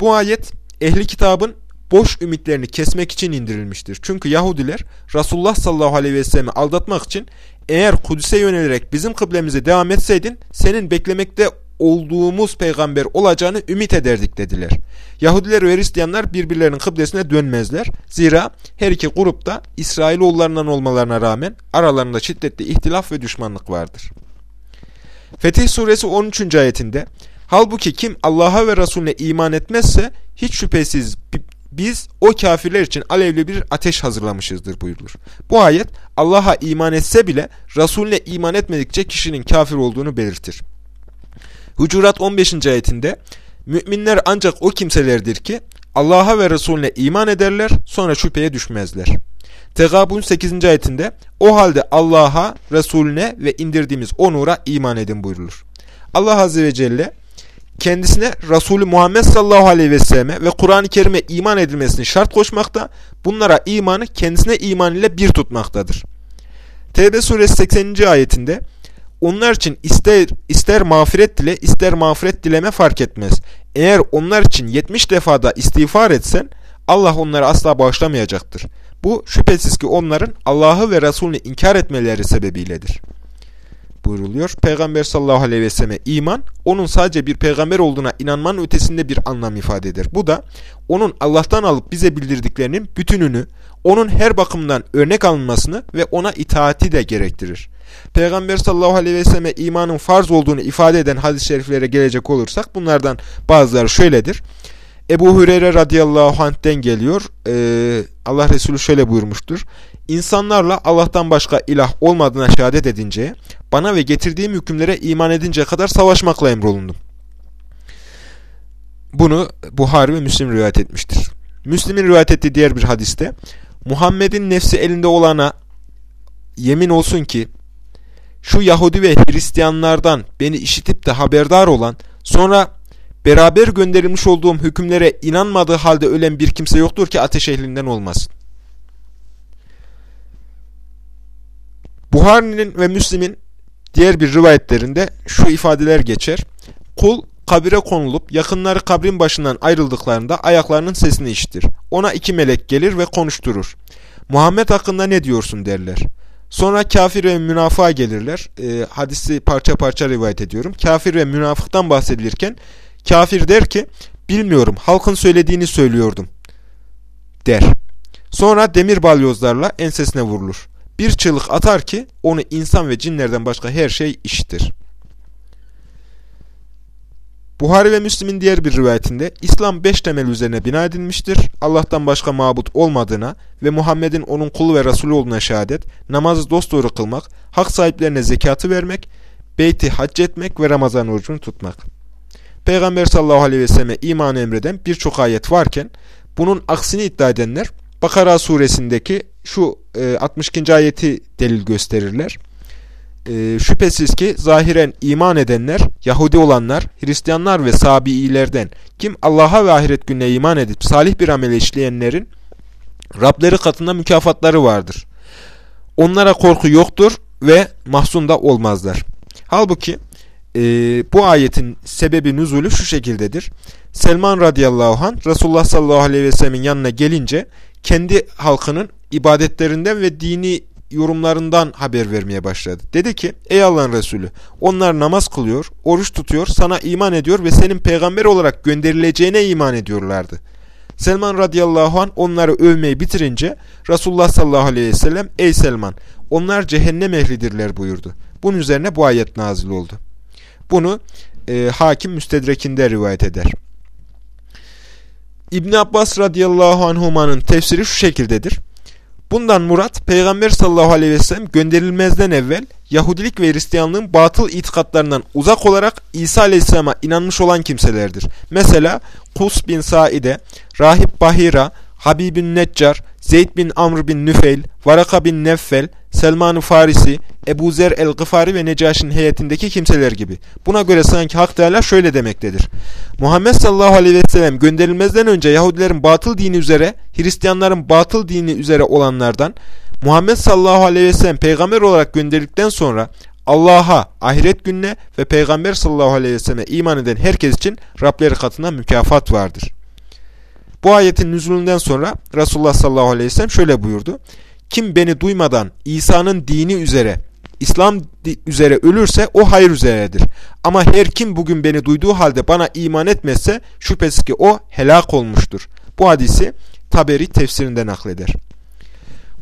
Bu ayet ehli kitabın boş ümitlerini kesmek için indirilmiştir. Çünkü Yahudiler Resulullah sallallahu aleyhi ve sellem'i aldatmak için eğer Kudüs'e yönelerek bizim kıblemize devam etseydin senin beklemekte olduğumuz peygamber olacağını ümit ederdik dediler. Yahudiler ve Hristiyanlar birbirlerinin kıblesine dönmezler. Zira her iki grupta İsrailoğullarından olmalarına rağmen aralarında şiddetli ihtilaf ve düşmanlık vardır. Fetih suresi 13. ayetinde Halbuki kim Allah'a ve Resulüne iman etmezse hiç şüphesiz biz o kafirler için alevli bir ateş hazırlamışızdır buyurulur. Bu ayet Allah'a iman etse bile Resulüne iman etmedikçe kişinin kafir olduğunu belirtir. Hucurat 15. ayetinde Müminler ancak o kimselerdir ki Allah'a ve Resulüne iman ederler sonra şüpheye düşmezler. Tegabun 8. ayetinde o halde Allah'a, Resulüne ve indirdiğimiz o nura iman edin buyurulur. Allah Azze ve Celle kendisine Resulü Muhammed sallallahu aleyhi ve selleme ve Kur'an-ı Kerim'e iman edilmesini şart koşmakta, bunlara imanı kendisine iman ile bir tutmaktadır. Tevbe suresi 80. ayetinde onlar için ister, ister mağfiret dile ister mağfiret dileme fark etmez. Eğer onlar için 70 defada istiğfar etsen Allah onları asla bağışlamayacaktır. Bu şüphesiz ki onların Allah'ı ve Resulünü inkar etmeleri sebebiyledir buyruluyor. Peygamber sallallahu aleyhi ve selleme iman, onun sadece bir peygamber olduğuna inanmanın ötesinde bir anlam ifade eder. Bu da onun Allah'tan alıp bize bildirdiklerinin bütününü, onun her bakımdan örnek alınmasını ve ona itaati de gerektirir. Peygamber sallallahu aleyhi ve selleme imanın farz olduğunu ifade eden hadis-i şeriflere gelecek olursak bunlardan bazıları şöyledir. Ebu Hureyre radıyallahu anh'ten geliyor. Ee, Allah Resulü şöyle buyurmuştur. İnsanlarla Allah'tan başka ilah olmadığına şehadet edince, bana ve getirdiğim hükümlere iman edince kadar savaşmakla emrolundum. Bunu Buhari ve Müslim rivayet etmiştir. Müslim'in rivayet ettiği diğer bir hadiste, Muhammed'in nefsi elinde olana yemin olsun ki, şu Yahudi ve Hristiyanlardan beni işitip de haberdar olan, sonra beraber gönderilmiş olduğum hükümlere inanmadığı halde ölen bir kimse yoktur ki ateş ehlinden olmasın. Buhari'nin ve Müslim'in diğer bir rivayetlerinde şu ifadeler geçer. Kul kabire konulup yakınları kabrin başından ayrıldıklarında ayaklarının sesini işitir. Ona iki melek gelir ve konuşturur. Muhammed hakkında ne diyorsun derler. Sonra kafir ve münafığa gelirler. E, hadisi parça parça rivayet ediyorum. Kafir ve münafıktan bahsedilirken kafir der ki bilmiyorum halkın söylediğini söylüyordum der. Sonra demir balyozlarla ensesine vurulur bir çığlık atar ki onu insan ve cinlerden başka her şey işitir. Buhari ve Müslim'in diğer bir rivayetinde İslam beş temel üzerine bina edilmiştir. Allah'tan başka mabut olmadığına ve Muhammed'in onun kulu ve Resulü olduğuna şehadet, namazı dosdoğru kılmak, hak sahiplerine zekatı vermek, beyti hac etmek ve Ramazan orucunu tutmak. Peygamber sallallahu aleyhi ve selleme iman emreden birçok ayet varken bunun aksini iddia edenler Bakara suresindeki şu e, 62. ayeti delil gösterirler. E, şüphesiz ki zahiren iman edenler, Yahudi olanlar, Hristiyanlar ve Sabi'ilerden kim Allah'a ve ahiret gününe iman edip salih bir amel işleyenlerin Rableri katında mükafatları vardır. Onlara korku yoktur ve mahzun da olmazlar. Halbuki e, bu ayetin sebebi nüzulü şu şekildedir. Selman radıyallahu anh Resulullah sallallahu aleyhi ve sellemin yanına gelince kendi halkının ibadetlerinden ve dini yorumlarından haber vermeye başladı. Dedi ki ey Allah'ın Resulü onlar namaz kılıyor, oruç tutuyor, sana iman ediyor ve senin peygamber olarak gönderileceğine iman ediyorlardı. Selman radıyallahu an onları övmeyi bitirince Resulullah sallallahu aleyhi ve sellem ey Selman onlar cehennem ehlidirler buyurdu. Bunun üzerine bu ayet nazil oldu. Bunu e, hakim müstedrekinde rivayet eder. İbn Abbas radıyallahu anhumanın tefsiri şu şekildedir. Bundan murat Peygamber sallallahu aleyhi ve sellem gönderilmezden evvel Yahudilik ve Hristiyanlığın batıl itikatlarından uzak olarak İsa aleyhisselama inanmış olan kimselerdir. Mesela Kus bin Saide, Rahip Bahira, Habibin Neccar, Zeyd bin Amr bin Nüfeil, Varaka bin Neffel, Selman-ı Farisi, Ebu Zer el-Gıfari ve Necaş'ın heyetindeki kimseler gibi. Buna göre sanki Hak Teala şöyle demektedir. Muhammed sallallahu aleyhi ve sellem gönderilmezden önce Yahudilerin batıl dini üzere, Hristiyanların batıl dini üzere olanlardan, Muhammed sallallahu aleyhi ve sellem peygamber olarak gönderildikten sonra Allah'a, ahiret gününe ve Peygamber sallallahu aleyhi ve selleme iman eden herkes için Rableri katında mükafat vardır. Bu ayetin nüzulünden sonra Resulullah sallallahu aleyhi ve sellem şöyle buyurdu. Kim beni duymadan İsa'nın dini üzere, İslam üzere ölürse o hayır üzeredir. Ama her kim bugün beni duyduğu halde bana iman etmezse şüphesiz ki o helak olmuştur. Bu hadisi Taberi tefsirinde nakleder.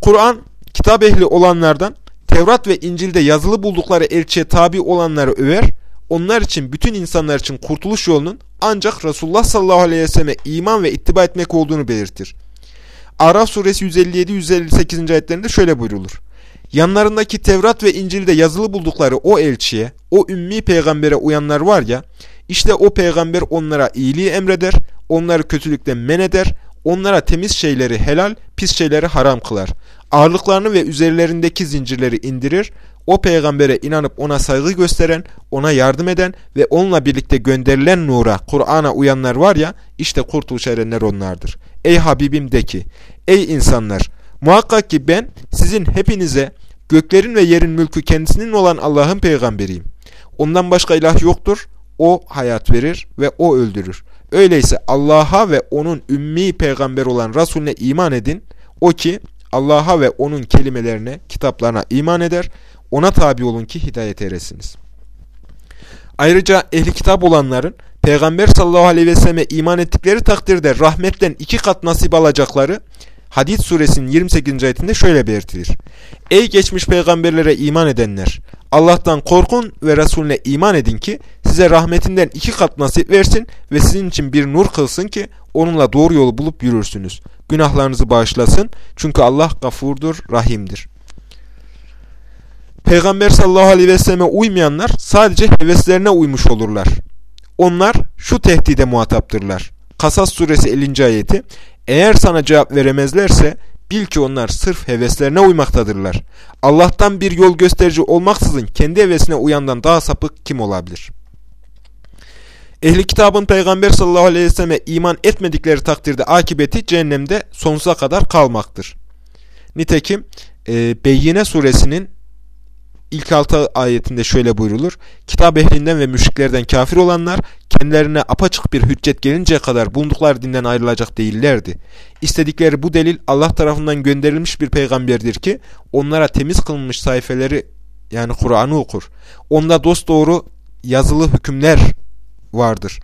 Kur'an kitap ehli olanlardan Tevrat ve İncil'de yazılı buldukları elçiye tabi olanları över, onlar için bütün insanlar için kurtuluş yolunun ancak Resulullah sallallahu aleyhi ve selleme iman ve ittiba etmek olduğunu belirtir. Araf suresi 157-158. ayetlerinde şöyle buyrulur. Yanlarındaki Tevrat ve İncil'de yazılı buldukları o elçiye, o ümmi peygambere uyanlar var ya, işte o peygamber onlara iyiliği emreder, onları kötülükten men eder, onlara temiz şeyleri helal, pis şeyleri haram kılar. Ağırlıklarını ve üzerlerindeki zincirleri indirir, o peygambere inanıp ona saygı gösteren, ona yardım eden ve onunla birlikte gönderilen nura, Kur'an'a uyanlar var ya, işte kurtuluş erenler onlardır. Ey Habibim de ki, ey insanlar, muhakkak ki ben sizin hepinize göklerin ve yerin mülkü kendisinin olan Allah'ın peygamberiyim. Ondan başka ilah yoktur, o hayat verir ve o öldürür. Öyleyse Allah'a ve onun ümmi peygamber olan Resulüne iman edin. O ki Allah'a ve onun kelimelerine, kitaplarına iman eder. Ona tabi olun ki hidayet eresiniz. Ayrıca ehli kitap olanların Peygamber sallallahu aleyhi ve selleme iman ettikleri takdirde rahmetten iki kat nasip alacakları Hadid suresinin 28. ayetinde şöyle belirtilir. Ey geçmiş peygamberlere iman edenler! Allah'tan korkun ve Resulüne iman edin ki size rahmetinden iki kat nasip versin ve sizin için bir nur kılsın ki onunla doğru yolu bulup yürürsünüz. Günahlarınızı bağışlasın çünkü Allah gafurdur, rahimdir. Peygamber sallallahu aleyhi ve selleme uymayanlar sadece heveslerine uymuş olurlar. Onlar şu tehdide muhataptırlar. Kasas suresi 50. ayeti Eğer sana cevap veremezlerse bil ki onlar sırf heveslerine uymaktadırlar. Allah'tan bir yol gösterici olmaksızın kendi hevesine uyandan daha sapık kim olabilir? Ehli kitabın Peygamber sallallahu aleyhi ve selleme iman etmedikleri takdirde akibeti cehennemde sonsuza kadar kalmaktır. Nitekim e, Beyyine suresinin ilk altı ayetinde şöyle buyrulur. Kitap ehlinden ve müşriklerden kafir olanlar kendilerine apaçık bir hüccet gelinceye kadar bulundukları dinden ayrılacak değillerdi. İstedikleri bu delil Allah tarafından gönderilmiş bir peygamberdir ki onlara temiz kılınmış sayfeleri yani Kur'an'ı okur. Onda dosdoğru yazılı hükümler vardır.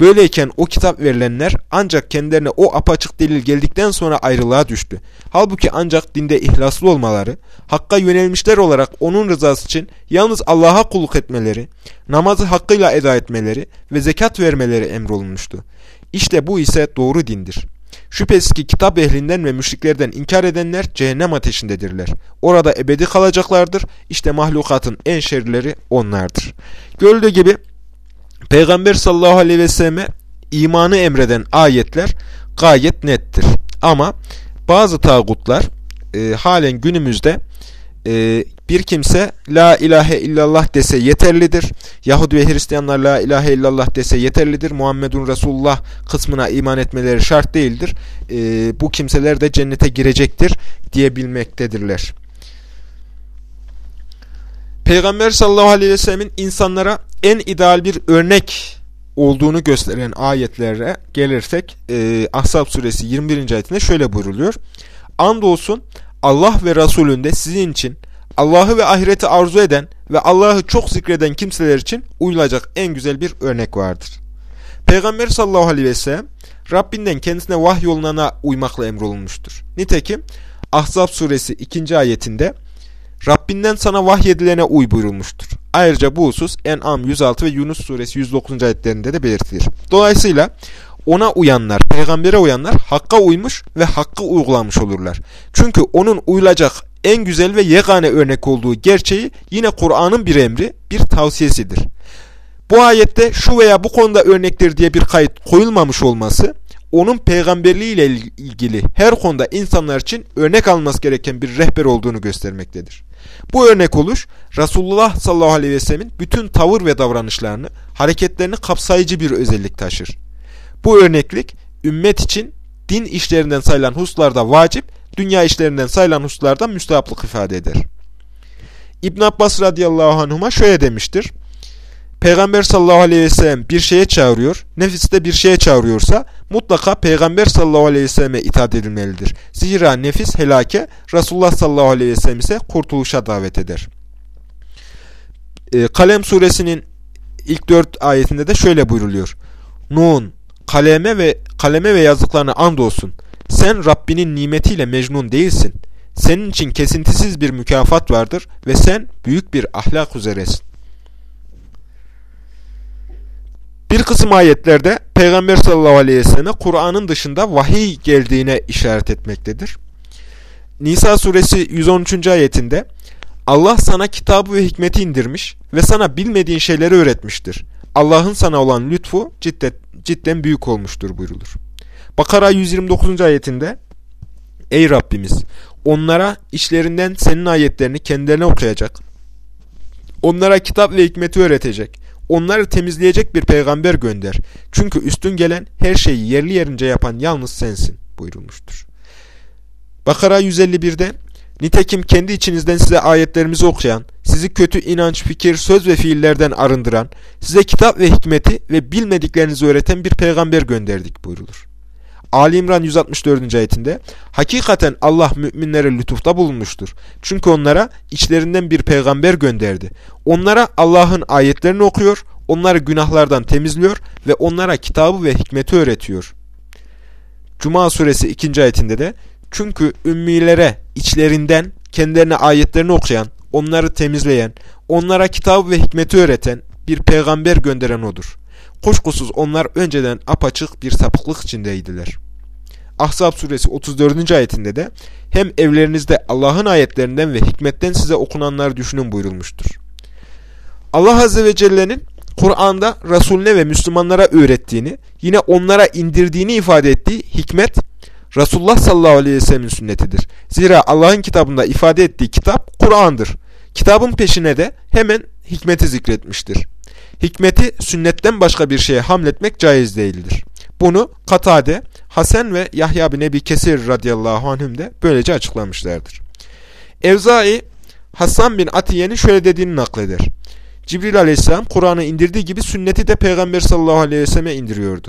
Böyleyken o kitap verilenler ancak kendilerine o apaçık delil geldikten sonra ayrılığa düştü. Halbuki ancak dinde ihlaslı olmaları, hakka yönelmişler olarak onun rızası için yalnız Allah'a kulluk etmeleri, namazı hakkıyla eda etmeleri ve zekat vermeleri emrolunmuştu. İşte bu ise doğru dindir. Şüphesiz ki kitap ehlinden ve müşriklerden inkar edenler cehennem ateşindedirler. Orada ebedi kalacaklardır. İşte mahlukatın en şerleri onlardır. Gördüğü gibi Peygamber sallallahu aleyhi ve selleme imanı emreden ayetler gayet nettir. Ama bazı tağutlar e, halen günümüzde e, bir kimse la ilahe illallah dese yeterlidir. Yahudi ve Hristiyanlar la ilahe illallah dese yeterlidir. Muhammedun Resulullah kısmına iman etmeleri şart değildir. E, bu kimseler de cennete girecektir diyebilmektedirler. Peygamber sallallahu aleyhi ve sellemin insanlara en ideal bir örnek olduğunu gösteren ayetlere gelirsek e, Ahzab suresi 21. ayetinde şöyle buyruluyor. Andolsun Allah ve Resulünde sizin için Allah'ı ve ahireti arzu eden ve Allah'ı çok zikreden kimseler için uyulacak en güzel bir örnek vardır. Peygamber sallallahu aleyhi ve sellem Rabbinden kendisine vahyolunana uymakla emrolunmuştur. Nitekim Ahzab suresi 2. ayetinde Rabbinden sana vahyedilene uy buyurulmuştur. Ayrıca bu husus En'am 106 ve Yunus suresi 109. ayetlerinde de belirtilir. Dolayısıyla ona uyanlar, peygambere uyanlar hakka uymuş ve hakkı uygulamış olurlar. Çünkü onun uyulacak en güzel ve yegane örnek olduğu gerçeği yine Kur'an'ın bir emri, bir tavsiyesidir. Bu ayette şu veya bu konuda örnektir diye bir kayıt koyulmamış olması, onun peygamberliği ile ilgili her konuda insanlar için örnek alması gereken bir rehber olduğunu göstermektedir. Bu örnek oluş Resulullah sallallahu aleyhi ve sellemin bütün tavır ve davranışlarını, hareketlerini kapsayıcı bir özellik taşır. Bu örneklik ümmet için din işlerinden sayılan hususlarda vacip, dünya işlerinden sayılan hususlarda müstahaplık ifade eder. İbn Abbas radıyallahu anhuma şöyle demiştir. Peygamber sallallahu aleyhi ve sellem bir şeye çağırıyor, nefis de bir şeye çağırıyorsa mutlaka Peygamber sallallahu aleyhi ve selleme itaat edilmelidir. Zira nefis helake, Resulullah sallallahu aleyhi ve sellem ise kurtuluşa davet eder. E, Kalem suresinin ilk dört ayetinde de şöyle buyruluyor. Nun, kaleme ve kaleme ve yazdıklarına andolsun. Sen Rabbinin nimetiyle mecnun değilsin. Senin için kesintisiz bir mükafat vardır ve sen büyük bir ahlak üzeresin. Bir kısım ayetlerde Peygamber sallallahu aleyhi ve selleme Kur'an'ın dışında vahiy geldiğine işaret etmektedir. Nisa suresi 113. ayetinde Allah sana kitabı ve hikmeti indirmiş ve sana bilmediğin şeyleri öğretmiştir. Allah'ın sana olan lütfu cidden, cidden büyük olmuştur buyrulur. Bakara 129. ayetinde Ey Rabbimiz onlara içlerinden senin ayetlerini kendilerine okuyacak, onlara kitap ve hikmeti öğretecek, onları temizleyecek bir peygamber gönder. Çünkü üstün gelen her şeyi yerli yerince yapan yalnız sensin buyurulmuştur. Bakara 151'de Nitekim kendi içinizden size ayetlerimizi okuyan, sizi kötü inanç, fikir, söz ve fiillerden arındıran, size kitap ve hikmeti ve bilmediklerinizi öğreten bir peygamber gönderdik buyrulur. Ali İmran 164. ayetinde Hakikaten Allah müminlere lütufta bulunmuştur. Çünkü onlara içlerinden bir peygamber gönderdi. Onlara Allah'ın ayetlerini okuyor, onları günahlardan temizliyor ve onlara kitabı ve hikmeti öğretiyor. Cuma suresi 2. ayetinde de çünkü ümmilere içlerinden kendilerine ayetlerini okuyan, onları temizleyen, onlara kitabı ve hikmeti öğreten bir peygamber gönderen odur. Kuşkusuz onlar önceden apaçık bir sapıklık içindeydiler. Ahzab suresi 34. ayetinde de hem evlerinizde Allah'ın ayetlerinden ve hikmetten size okunanları düşünün buyurulmuştur. Allah Azze ve Celle'nin Kur'an'da Resulüne ve Müslümanlara öğrettiğini, yine onlara indirdiğini ifade ettiği hikmet, Resulullah sallallahu aleyhi ve sellemin sünnetidir. Zira Allah'ın kitabında ifade ettiği kitap Kur'an'dır. Kitabın peşine de hemen hikmeti zikretmiştir. Hikmeti sünnetten başka bir şeye hamletmek caiz değildir. Bunu Katade, Hasan ve Yahya bin Ebi Kesir radıyallahu anhüm de böylece açıklamışlardır. Evzai, Hasan bin Atiye'nin şöyle dediğini nakleder. Cibril aleyhisselam Kur'an'ı indirdiği gibi sünneti de Peygamber sallallahu aleyhi ve selleme indiriyordu.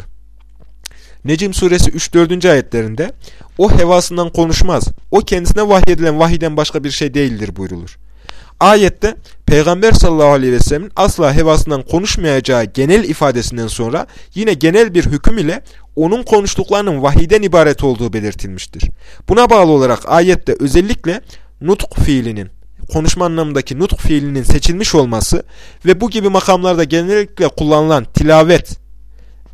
Necim suresi 3-4. ayetlerinde o hevasından konuşmaz. O kendisine vahyedilen vahiden başka bir şey değildir buyrulur. Ayette Peygamber sallallahu aleyhi ve sellemin asla hevasından konuşmayacağı genel ifadesinden sonra yine genel bir hüküm ile onun konuştuklarının vahiden ibaret olduğu belirtilmiştir. Buna bağlı olarak ayette özellikle nutk fiilinin konuşma anlamındaki nutk fiilinin seçilmiş olması ve bu gibi makamlarda genellikle kullanılan tilavet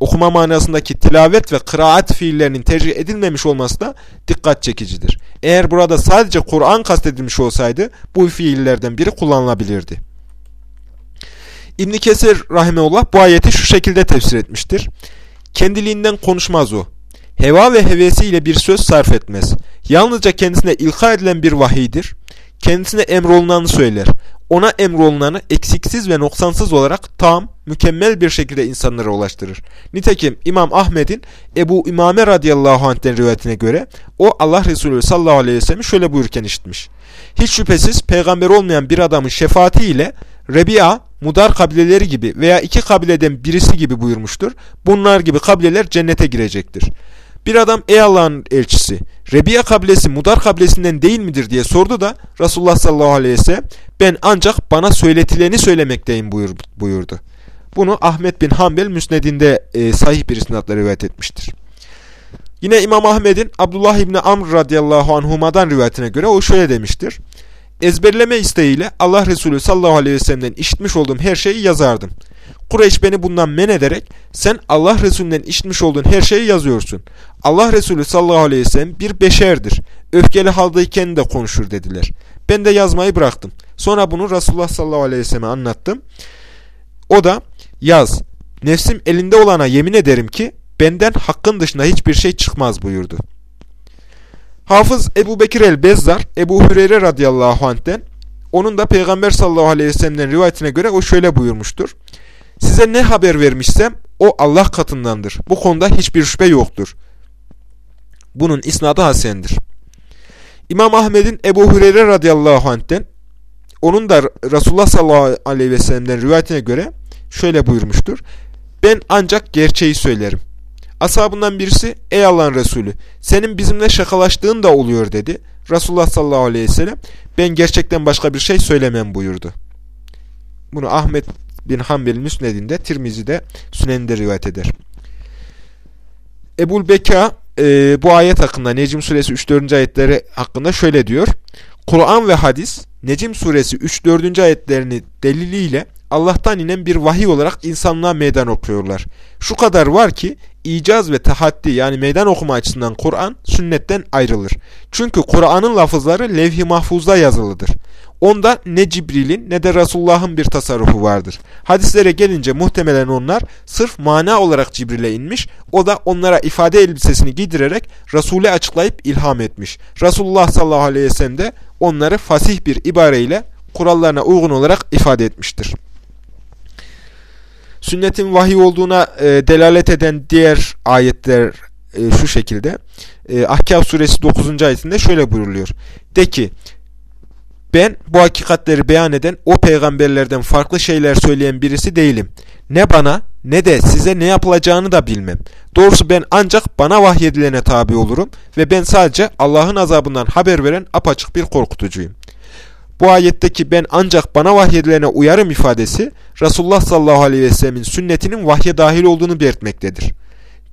okuma manasındaki tilavet ve kıraat fiillerinin tercih edilmemiş olması da dikkat çekicidir. Eğer burada sadece Kur'an kastedilmiş olsaydı bu fiillerden biri kullanılabilirdi. İbn Kesir rahimeullah bu ayeti şu şekilde tefsir etmiştir. Kendiliğinden konuşmaz o. Heva ve hevesiyle bir söz sarf etmez. Yalnızca kendisine ilka edilen bir vahiydir. Kendisine emrolunanı söyler ona emrolunanı eksiksiz ve noksansız olarak tam, mükemmel bir şekilde insanlara ulaştırır. Nitekim İmam Ahmet'in Ebu İmame radıyallahu anh'ten rivayetine göre o Allah Resulü sallallahu aleyhi ve sellem'i şöyle buyurken işitmiş. Hiç şüphesiz peygamber olmayan bir adamın şefaati ile Rebi'a, Mudar kabileleri gibi veya iki kabileden birisi gibi buyurmuştur. Bunlar gibi kabileler cennete girecektir. Bir adam ey Allah'ın elçisi Rebiya kabilesi Mudar kabilesinden değil midir diye sordu da Resulullah sallallahu aleyhi ve sellem ben ancak bana söyletileni söylemekteyim buyur, buyurdu. Bunu Ahmet bin Hanbel müsnedinde e, sahih bir isnatla rivayet etmiştir. Yine İmam Ahmet'in Abdullah İbni Amr radıyallahu anhuma'dan rivayetine göre o şöyle demiştir. Ezberleme isteğiyle Allah Resulü sallallahu aleyhi ve sellem'den işitmiş olduğum her şeyi yazardım. Kureyş beni bundan men ederek sen Allah Resulü'nden işitmiş olduğun her şeyi yazıyorsun. Allah Resulü sallallahu aleyhi ve sellem bir beşerdir. Öfkeli haldayken de konuşur dediler. Ben de yazmayı bıraktım. Sonra bunu Resulullah sallallahu aleyhi ve selleme anlattım. O da yaz. Nefsim elinde olana yemin ederim ki benden hakkın dışında hiçbir şey çıkmaz buyurdu. Hafız Ebu Bekir el-Bezzar, Ebu Hüreyre radıyallahu anh'ten, onun da Peygamber sallallahu aleyhi ve sellem'den rivayetine göre o şöyle buyurmuştur. Size ne haber vermişsem o Allah katındandır. Bu konuda hiçbir şüphe yoktur. Bunun isnadı hasendir. İmam Ahmet'in Ebu Hureyre radıyallahu anh'ten onun da Resulullah sallallahu aleyhi ve sellem'den rivayetine göre şöyle buyurmuştur. Ben ancak gerçeği söylerim. Ashabından birisi ey Allah'ın Resulü senin bizimle şakalaştığın da oluyor dedi. Resulullah sallallahu aleyhi ve sellem ben gerçekten başka bir şey söylemem buyurdu. Bunu Ahmet bin Hanbel Müsned'inde Tirmizi'de Sünen'de rivayet eder. Ebul Beka e, bu ayet hakkında Necim suresi 3-4. ayetleri hakkında şöyle diyor. Kur'an ve hadis Necim suresi 3-4. ayetlerini deliliyle Allah'tan inen bir vahiy olarak insanlığa meydan okuyorlar. Şu kadar var ki icaz ve tahaddi yani meydan okuma açısından Kur'an sünnetten ayrılır. Çünkü Kur'an'ın lafızları levh-i mahfuzda yazılıdır. Onda ne Cibril'in ne de Resulullah'ın bir tasarrufu vardır. Hadislere gelince muhtemelen onlar sırf mana olarak Cibril'e inmiş, o da onlara ifade elbisesini giydirerek Resul'e açıklayıp ilham etmiş. Resulullah sallallahu aleyhi ve sellem de onları fasih bir ibareyle kurallarına uygun olarak ifade etmiştir. Sünnetin vahiy olduğuna e, delalet eden diğer ayetler e, şu şekilde. E, suresi 9. ayetinde şöyle buyuruluyor. De ki ben bu hakikatleri beyan eden o peygamberlerden farklı şeyler söyleyen birisi değilim. Ne bana ne de size ne yapılacağını da bilmem. Doğrusu ben ancak bana vahyedilene tabi olurum ve ben sadece Allah'ın azabından haber veren apaçık bir korkutucuyum. Bu ayetteki ben ancak bana vahyedilene uyarım ifadesi Resulullah sallallahu aleyhi ve sellemin sünnetinin vahye dahil olduğunu belirtmektedir.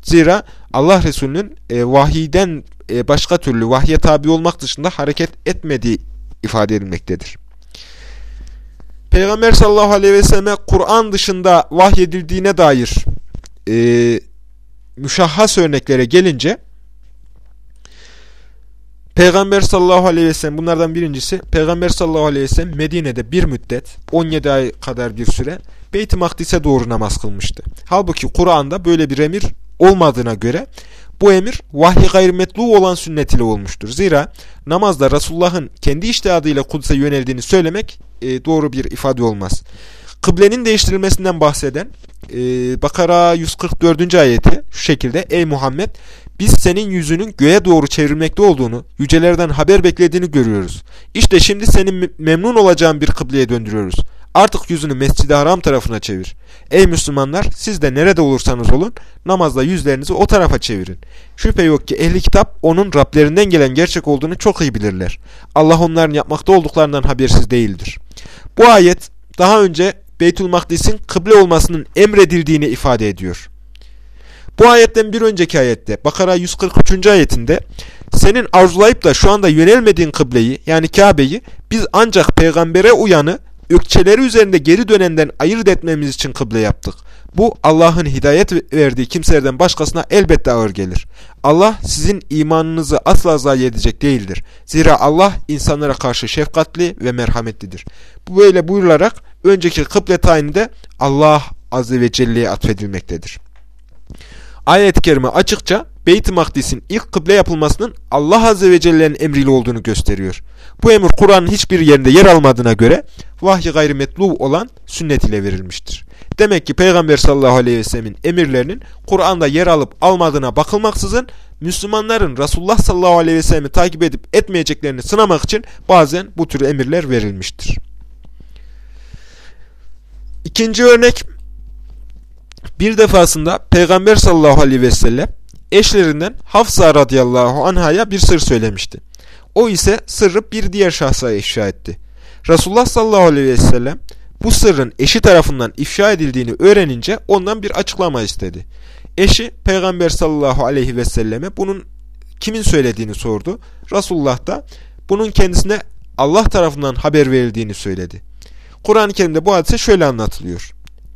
Zira Allah Resulü'nün e, vahiyden e, başka türlü vahye tabi olmak dışında hareket etmediği ifade edilmektedir. Peygamber sallallahu aleyhi ve selleme Kur'an dışında vahyedildiğine dair e, müşahhas örneklere gelince Peygamber sallallahu aleyhi ve sellem bunlardan birincisi Peygamber sallallahu aleyhi ve sellem Medine'de bir müddet 17 ay kadar bir süre Beyt-i Makdis'e doğru namaz kılmıştı. Halbuki Kur'an'da böyle bir emir olmadığına göre bu emir vahyi gayrimetlu olan sünnet ile olmuştur. Zira namazda Resulullah'ın kendi iştihadıyla Kudüs'e yöneldiğini söylemek e, doğru bir ifade olmaz. Kıblenin değiştirilmesinden bahseden e, Bakara 144. ayeti şu şekilde Ey Muhammed biz senin yüzünün göğe doğru çevrilmekte olduğunu, yücelerden haber beklediğini görüyoruz. İşte şimdi senin memnun olacağın bir kıbleye döndürüyoruz. Artık yüzünü Mescid-i Haram tarafına çevir. Ey Müslümanlar siz de nerede olursanız olun namazda yüzlerinizi o tarafa çevirin. Şüphe yok ki ehli kitap onun Rablerinden gelen gerçek olduğunu çok iyi bilirler. Allah onların yapmakta olduklarından habersiz değildir. Bu ayet daha önce Beytül Makdis'in kıble olmasının emredildiğini ifade ediyor. Bu ayetten bir önceki ayette Bakara 143. ayetinde senin arzulayıp da şu anda yönelmediğin kıbleyi yani Kabe'yi biz ancak peygambere uyanı ökçeleri üzerinde geri dönenden ayırt etmemiz için kıble yaptık. Bu Allah'ın hidayet verdiği kimselerden başkasına elbette ağır gelir. Allah sizin imanınızı asla zayi edecek değildir. Zira Allah insanlara karşı şefkatli ve merhametlidir. Bu böyle buyurularak önceki kıble tayini Allah Azze ve Celle'ye atfedilmektedir. Ayet-i Kerime açıkça Beyt-i Makdis'in ilk kıble yapılmasının Allah Azze ve Celle'nin emriyle olduğunu gösteriyor. Bu emir Kur'an'ın hiçbir yerinde yer almadığına göre vahyi gayrimetlu olan sünnet ile verilmiştir. Demek ki Peygamber sallallahu aleyhi ve sellemin emirlerinin Kur'an'da yer alıp almadığına bakılmaksızın Müslümanların Resulullah sallallahu aleyhi ve sellemi takip edip etmeyeceklerini sınamak için bazen bu tür emirler verilmiştir. İkinci örnek bir defasında Peygamber sallallahu aleyhi ve sellem eşlerinden Hafsa radıyallahu anhaya bir sır söylemişti. O ise sırrı bir diğer şahsa ifşa etti. Resulullah sallallahu aleyhi ve sellem bu sırrın eşi tarafından ifşa edildiğini öğrenince ondan bir açıklama istedi. Eşi Peygamber sallallahu aleyhi ve selleme bunun kimin söylediğini sordu. Resulullah da bunun kendisine Allah tarafından haber verildiğini söyledi. Kur'an-ı Kerim'de bu hadise şöyle anlatılıyor.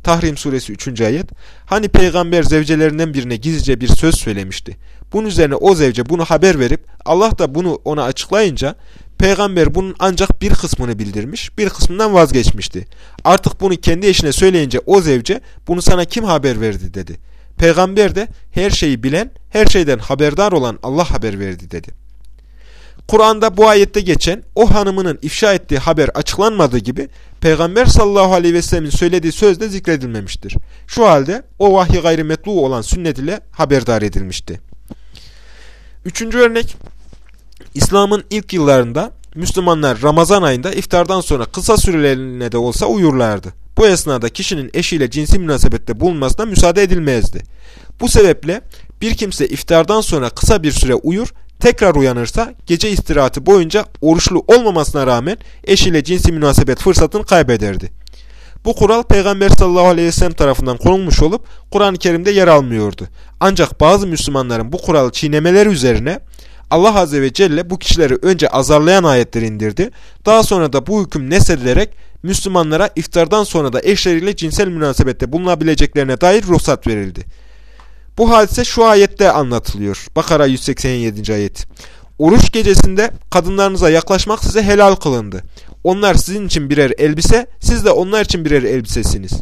Tahrim suresi 3. ayet. Hani peygamber zevcelerinden birine gizlice bir söz söylemişti. Bunun üzerine o zevce bunu haber verip Allah da bunu ona açıklayınca peygamber bunun ancak bir kısmını bildirmiş, bir kısmından vazgeçmişti. Artık bunu kendi eşine söyleyince o zevce bunu sana kim haber verdi dedi. Peygamber de her şeyi bilen, her şeyden haberdar olan Allah haber verdi dedi. Kur'an'da bu ayette geçen o hanımının ifşa ettiği haber açıklanmadığı gibi Peygamber sallallahu aleyhi ve sellemin söylediği söz de zikredilmemiştir. Şu halde o vahyi gayrimetlu olan sünnet ile haberdar edilmişti. Üçüncü örnek İslam'ın ilk yıllarında Müslümanlar Ramazan ayında iftardan sonra kısa sürelerine de olsa uyurlardı. bu esnada kişinin eşiyle cinsi münasebette bulunmasına müsaade edilmezdi. Bu sebeple bir kimse iftardan sonra kısa bir süre uyur, tekrar uyanırsa gece istirahati boyunca oruçlu olmamasına rağmen eşiyle cinsi münasebet fırsatını kaybederdi. Bu kural Peygamber sallallahu aleyhi ve sellem tarafından konulmuş olup Kur'an-ı Kerim'de yer almıyordu. Ancak bazı Müslümanların bu kuralı çiğnemeleri üzerine Allah Azze ve Celle bu kişileri önce azarlayan ayetler indirdi. Daha sonra da bu hüküm nesedilerek Müslümanlara iftardan sonra da eşleriyle cinsel münasebette bulunabileceklerine dair ruhsat verildi. Bu hadise şu ayette anlatılıyor. Bakara 187. ayet. Oruç gecesinde kadınlarınıza yaklaşmak size helal kılındı. Onlar sizin için birer elbise, siz de onlar için birer elbisesiniz.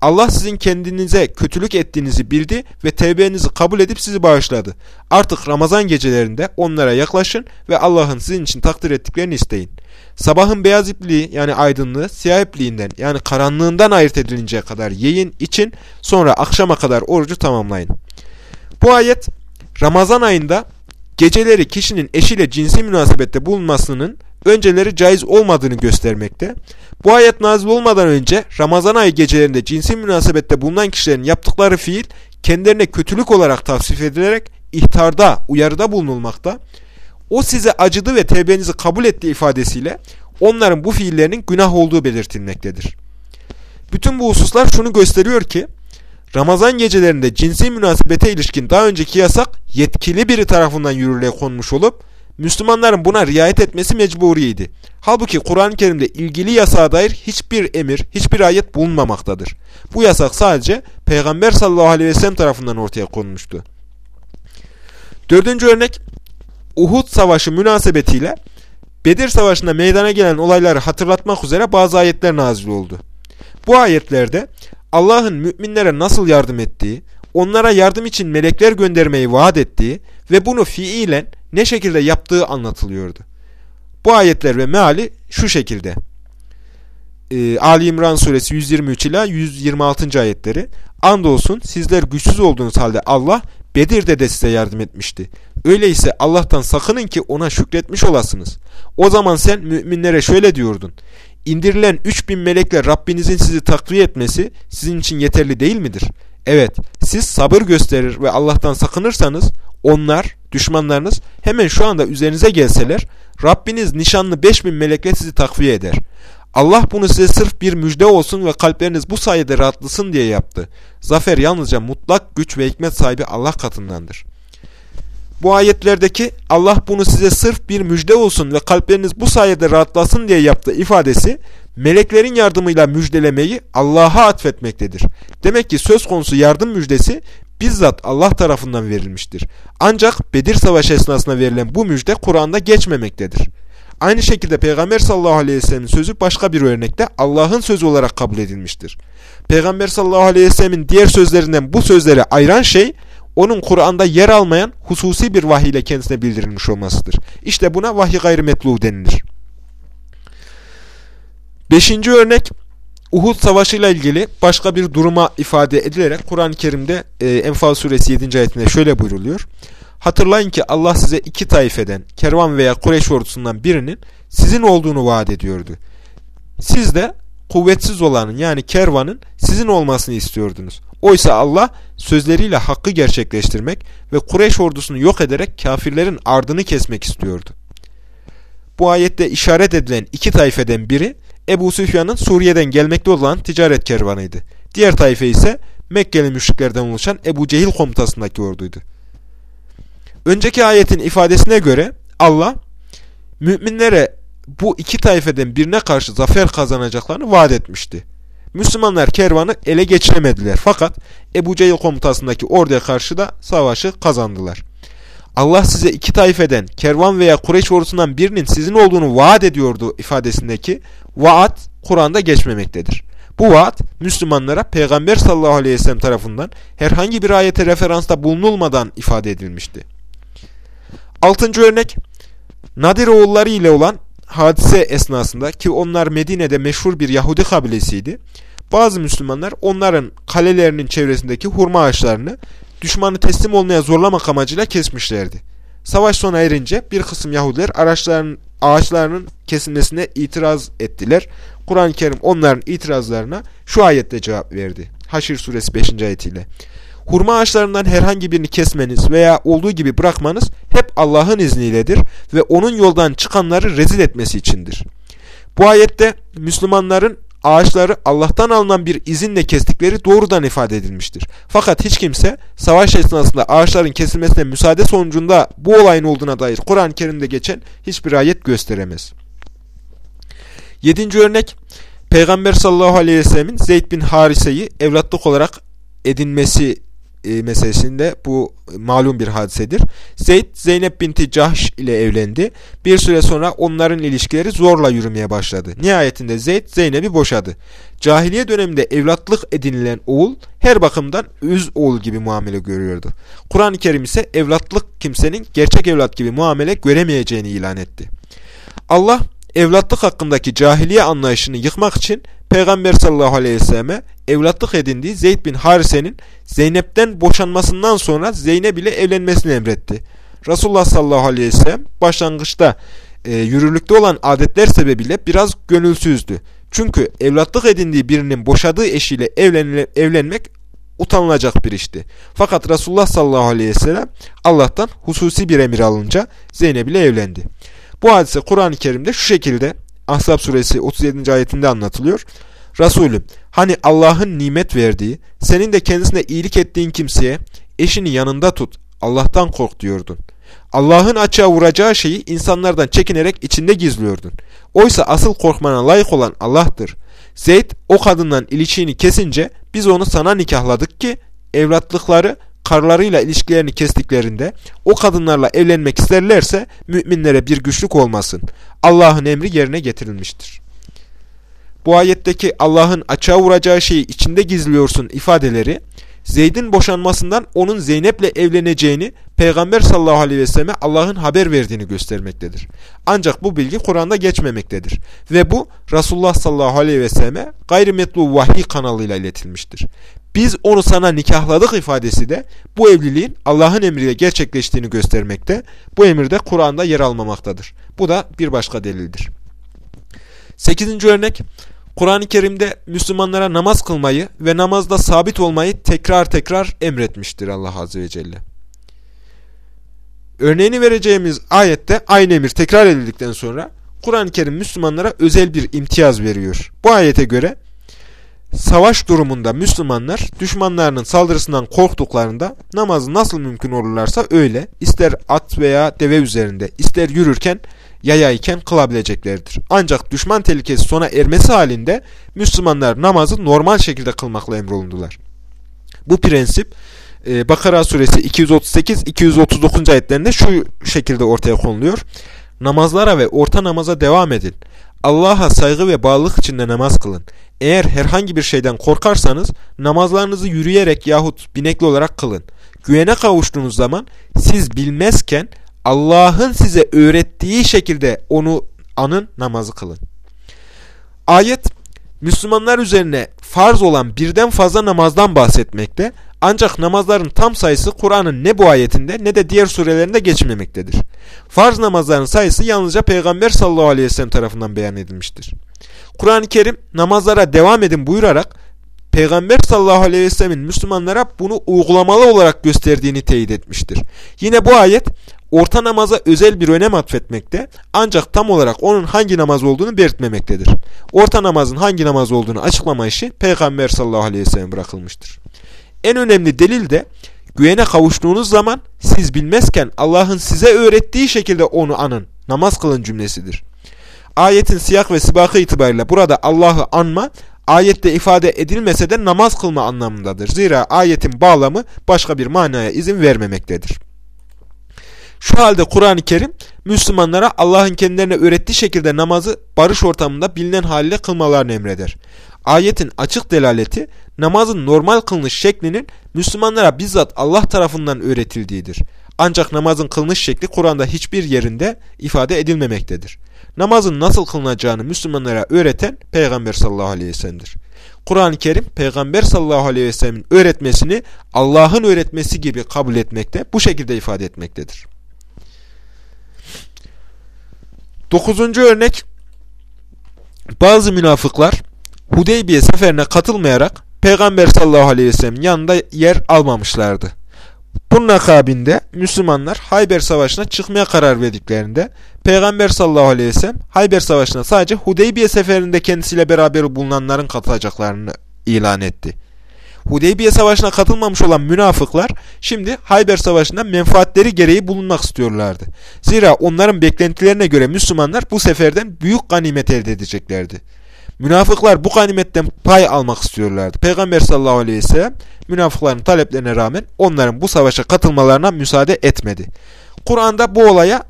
Allah sizin kendinize kötülük ettiğinizi bildi ve tevbenizi kabul edip sizi bağışladı. Artık Ramazan gecelerinde onlara yaklaşın ve Allah'ın sizin için takdir ettiklerini isteyin. Sabahın beyaz ipliği yani aydınlığı siyah ipliğinden yani karanlığından ayırt edilinceye kadar yiyin, için sonra akşama kadar orucu tamamlayın. Bu ayet Ramazan ayında geceleri kişinin eşiyle cinsi münasebette bulunmasının önceleri caiz olmadığını göstermekte. Bu ayet nazil olmadan önce Ramazan ayı gecelerinde cinsi münasebette bulunan kişilerin yaptıkları fiil kendilerine kötülük olarak tavsif edilerek ihtarda, uyarıda bulunulmakta. O size acıdı ve tevbenizi kabul etti ifadesiyle onların bu fiillerinin günah olduğu belirtilmektedir. Bütün bu hususlar şunu gösteriyor ki Ramazan gecelerinde cinsi münasebete ilişkin daha önceki yasak yetkili biri tarafından yürürlüğe konmuş olup Müslümanların buna riayet etmesi mecburiydi. Halbuki Kur'an-ı Kerim'de ilgili yasağa dair hiçbir emir, hiçbir ayet bulunmamaktadır. Bu yasak sadece Peygamber sallallahu aleyhi ve sellem tarafından ortaya konmuştu. Dördüncü örnek Uhud savaşı münasebetiyle Bedir savaşında meydana gelen olayları hatırlatmak üzere bazı ayetler nazil oldu. Bu ayetlerde Allah'ın müminlere nasıl yardım ettiği, onlara yardım için melekler göndermeyi vaat ettiği ve bunu fiilen ne şekilde yaptığı anlatılıyordu. Bu ayetler ve meali şu şekilde. Ee, Ali İmran suresi 123 ila 126. ayetleri. Andolsun sizler güçsüz olduğunuz halde Allah Bedir'de de size yardım etmişti. Öyleyse Allah'tan sakının ki ona şükretmiş olasınız. O zaman sen müminlere şöyle diyordun. İndirilen 3000 melekle Rabbinizin sizi takviye etmesi sizin için yeterli değil midir? Evet, siz sabır gösterir ve Allah'tan sakınırsanız onlar, düşmanlarınız hemen şu anda üzerinize gelseler Rabbiniz nişanlı 5000 melekle sizi takviye eder. Allah bunu size sırf bir müjde olsun ve kalpleriniz bu sayede rahatlasın diye yaptı. Zafer yalnızca mutlak güç ve hikmet sahibi Allah katındandır. Bu ayetlerdeki Allah bunu size sırf bir müjde olsun ve kalpleriniz bu sayede rahatlasın diye yaptı ifadesi meleklerin yardımıyla müjdelemeyi Allah'a atfetmektedir. Demek ki söz konusu yardım müjdesi bizzat Allah tarafından verilmiştir. Ancak Bedir Savaşı esnasında verilen bu müjde Kur'an'da geçmemektedir. Aynı şekilde Peygamber sallallahu aleyhi ve sellemin sözü başka bir örnekte Allah'ın sözü olarak kabul edilmiştir. Peygamber sallallahu aleyhi ve sellemin diğer sözlerinden bu sözleri ayıran şey onun Kur'an'da yer almayan hususi bir vahiy ile kendisine bildirilmiş olmasıdır. İşte buna vahiy gayrimetlu denilir. Beşinci örnek Uhud Savaşı ile ilgili başka bir duruma ifade edilerek Kur'an-ı Kerim'de e, Enfal Suresi 7. ayetinde şöyle buyruluyor. Hatırlayın ki Allah size iki taifeden, kervan veya Kureyş ordusundan birinin sizin olduğunu vaat ediyordu. Siz de kuvvetsiz olanın yani kervanın sizin olmasını istiyordunuz. Oysa Allah sözleriyle hakkı gerçekleştirmek ve Kureyş ordusunu yok ederek kafirlerin ardını kesmek istiyordu. Bu ayette işaret edilen iki tayfeden biri Ebu Süfyan'ın Suriye'den gelmekte olan ticaret kervanıydı. Diğer tayfe ise Mekkeli müşriklerden oluşan Ebu Cehil komutasındaki orduydu. Önceki ayetin ifadesine göre Allah müminlere bu iki tayfeden birine karşı zafer kazanacaklarını vaat etmişti. Müslümanlar kervanı ele geçiremediler fakat Ebu Cehil komutasındaki orduya karşı da savaşı kazandılar. Allah size iki tayfeden kervan veya Kureyş ordusundan birinin sizin olduğunu vaat ediyordu ifadesindeki vaat Kur'an'da geçmemektedir. Bu vaat Müslümanlara Peygamber sallallahu aleyhi ve sellem tarafından herhangi bir ayete referansta bulunulmadan ifade edilmişti. Altıncı örnek Nadir oğulları ile olan hadise esnasında ki onlar Medine'de meşhur bir Yahudi kabilesiydi. Bazı Müslümanlar onların kalelerinin çevresindeki hurma ağaçlarını düşmanı teslim olmaya zorlamak amacıyla kesmişlerdi. Savaş sona erince bir kısım Yahudiler araçların, ağaçlarının kesilmesine itiraz ettiler. Kur'an-ı Kerim onların itirazlarına şu ayette cevap verdi. Haşir suresi 5. ayetiyle. Hurma ağaçlarından herhangi birini kesmeniz veya olduğu gibi bırakmanız hep Allah'ın izniyledir ve onun yoldan çıkanları rezil etmesi içindir. Bu ayette Müslümanların ağaçları Allah'tan alınan bir izinle kestikleri doğrudan ifade edilmiştir. Fakat hiç kimse savaş esnasında ağaçların kesilmesine müsaade sonucunda bu olayın olduğuna dair Kur'an-ı Kerim'de geçen hiçbir ayet gösteremez. Yedinci örnek, Peygamber sallallahu aleyhi ve sellemin Zeyd bin Harise'yi evlatlık olarak edinmesi e, meselesinde bu malum bir hadisedir. Zeyd, Zeynep binti Cahş ile evlendi. Bir süre sonra onların ilişkileri zorla yürümeye başladı. Nihayetinde Zeyd, Zeynep'i boşadı. Cahiliye döneminde evlatlık edinilen oğul her bakımdan üz oğul gibi muamele görüyordu. Kur'an-ı Kerim ise evlatlık kimsenin gerçek evlat gibi muamele göremeyeceğini ilan etti. Allah evlatlık hakkındaki cahiliye anlayışını yıkmak için Peygamber sallallahu aleyhi ve selleme evlatlık edindiği Zeyd bin Harise'nin Zeynep'ten boşanmasından sonra Zeynep ile evlenmesini emretti. Resulullah sallallahu aleyhi ve sellem başlangıçta e, yürürlükte olan adetler sebebiyle biraz gönülsüzdü. Çünkü evlatlık edindiği birinin boşadığı eşiyle evlen evlenmek utanılacak bir işti. Fakat Resulullah sallallahu aleyhi ve sellem Allah'tan hususi bir emir alınca Zeynep ile evlendi. Bu hadise Kur'an-ı Kerim'de şu şekilde Ahzab suresi 37. ayetinde anlatılıyor. Resulüm hani Allah'ın nimet verdiği, senin de kendisine iyilik ettiğin kimseye eşini yanında tut, Allah'tan kork diyordun. Allah'ın açığa vuracağı şeyi insanlardan çekinerek içinde gizliyordun. Oysa asıl korkmana layık olan Allah'tır. Zeyd o kadından ilişiğini kesince biz onu sana nikahladık ki evlatlıkları karlarıyla ilişkilerini kestiklerinde o kadınlarla evlenmek isterlerse müminlere bir güçlük olmasın. Allah'ın emri yerine getirilmiştir. Bu ayetteki Allah'ın açığa vuracağı şeyi içinde gizliyorsun ifadeleri Zeyd'in boşanmasından onun Zeynep'le evleneceğini Peygamber sallallahu aleyhi ve selleme Allah'ın haber verdiğini göstermektedir. Ancak bu bilgi Kur'an'da geçmemektedir. Ve bu Resulullah sallallahu aleyhi ve selleme gayrimetlu vahiy kanalıyla iletilmiştir. Biz onu sana nikahladık ifadesi de bu evliliğin Allah'ın emriyle gerçekleştiğini göstermekte. Bu emir de Kur'an'da yer almamaktadır. Bu da bir başka delildir. Sekizinci örnek Kur'an-ı Kerim'de Müslümanlara namaz kılmayı ve namazda sabit olmayı tekrar tekrar emretmiştir Allah Azze ve Celle. Örneğini vereceğimiz ayette aynı emir tekrar edildikten sonra Kur'an-ı Kerim Müslümanlara özel bir imtiyaz veriyor. Bu ayete göre savaş durumunda Müslümanlar düşmanlarının saldırısından korktuklarında namazı nasıl mümkün olurlarsa öyle ister at veya deve üzerinde ister yürürken yayayken kılabileceklerdir. Ancak düşman tehlikesi sona ermesi halinde Müslümanlar namazı normal şekilde kılmakla emrolundular. Bu prensip e, Bakara suresi 238-239. ayetlerinde şu şekilde ortaya konuluyor. Namazlara ve orta namaza devam edin. Allah'a saygı ve bağlılık içinde namaz kılın. Eğer herhangi bir şeyden korkarsanız namazlarınızı yürüyerek yahut binekli olarak kılın. Güvene kavuştuğunuz zaman siz bilmezken Allah'ın size öğrettiği şekilde onu anın namazı kılın. Ayet Müslümanlar üzerine farz olan birden fazla namazdan bahsetmekte ancak namazların tam sayısı Kur'an'ın ne bu ayetinde ne de diğer surelerinde geçmemektedir. Farz namazların sayısı yalnızca Peygamber sallallahu aleyhi ve sellem tarafından beyan edilmiştir. Kur'an-ı Kerim namazlara devam edin buyurarak Peygamber sallallahu aleyhi ve sellemin Müslümanlara bunu uygulamalı olarak gösterdiğini teyit etmiştir. Yine bu ayet orta namaza özel bir önem atfetmekte ancak tam olarak onun hangi namaz olduğunu belirtmemektedir. Orta namazın hangi namaz olduğunu açıklama işi Peygamber sallallahu aleyhi ve sellem bırakılmıştır. En önemli delil de güvene kavuştuğunuz zaman siz bilmezken Allah'ın size öğrettiği şekilde onu anın, namaz kılın cümlesidir. Ayetin siyak ve sibakı itibariyle burada Allah'ı anma, ayette ifade edilmese de namaz kılma anlamındadır. Zira ayetin bağlamı başka bir manaya izin vermemektedir. Şu halde Kur'an-ı Kerim Müslümanlara Allah'ın kendilerine öğrettiği şekilde namazı barış ortamında bilinen haliyle kılmalarını emreder. Ayetin açık delaleti namazın normal kılınış şeklinin Müslümanlara bizzat Allah tarafından öğretildiğidir. Ancak namazın kılınış şekli Kur'an'da hiçbir yerinde ifade edilmemektedir. Namazın nasıl kılınacağını Müslümanlara öğreten Peygamber sallallahu aleyhi ve sellem'dir. Kur'an-ı Kerim Peygamber sallallahu aleyhi ve sellemin öğretmesini Allah'ın öğretmesi gibi kabul etmekte, bu şekilde ifade etmektedir. Dokuzuncu örnek bazı münafıklar Hudeybiye seferine katılmayarak Peygamber sallallahu aleyhi ve sellem yanında yer almamışlardı. Bunun akabinde Müslümanlar Hayber Savaşı'na çıkmaya karar verdiklerinde Peygamber sallallahu aleyhi ve sellem Hayber Savaşı'na sadece Hudeybiye seferinde kendisiyle beraber bulunanların katılacaklarını ilan etti. Hudeybiye Savaşı'na katılmamış olan münafıklar şimdi Hayber Savaşı'nda menfaatleri gereği bulunmak istiyorlardı. Zira onların beklentilerine göre Müslümanlar bu seferden büyük ganimet elde edeceklerdi. Münafıklar bu ganimetten pay almak istiyorlardı. Peygamber sallallahu aleyhi ve sellem münafıkların taleplerine rağmen onların bu savaşa katılmalarına müsaade etmedi. Kur'an'da bu olaya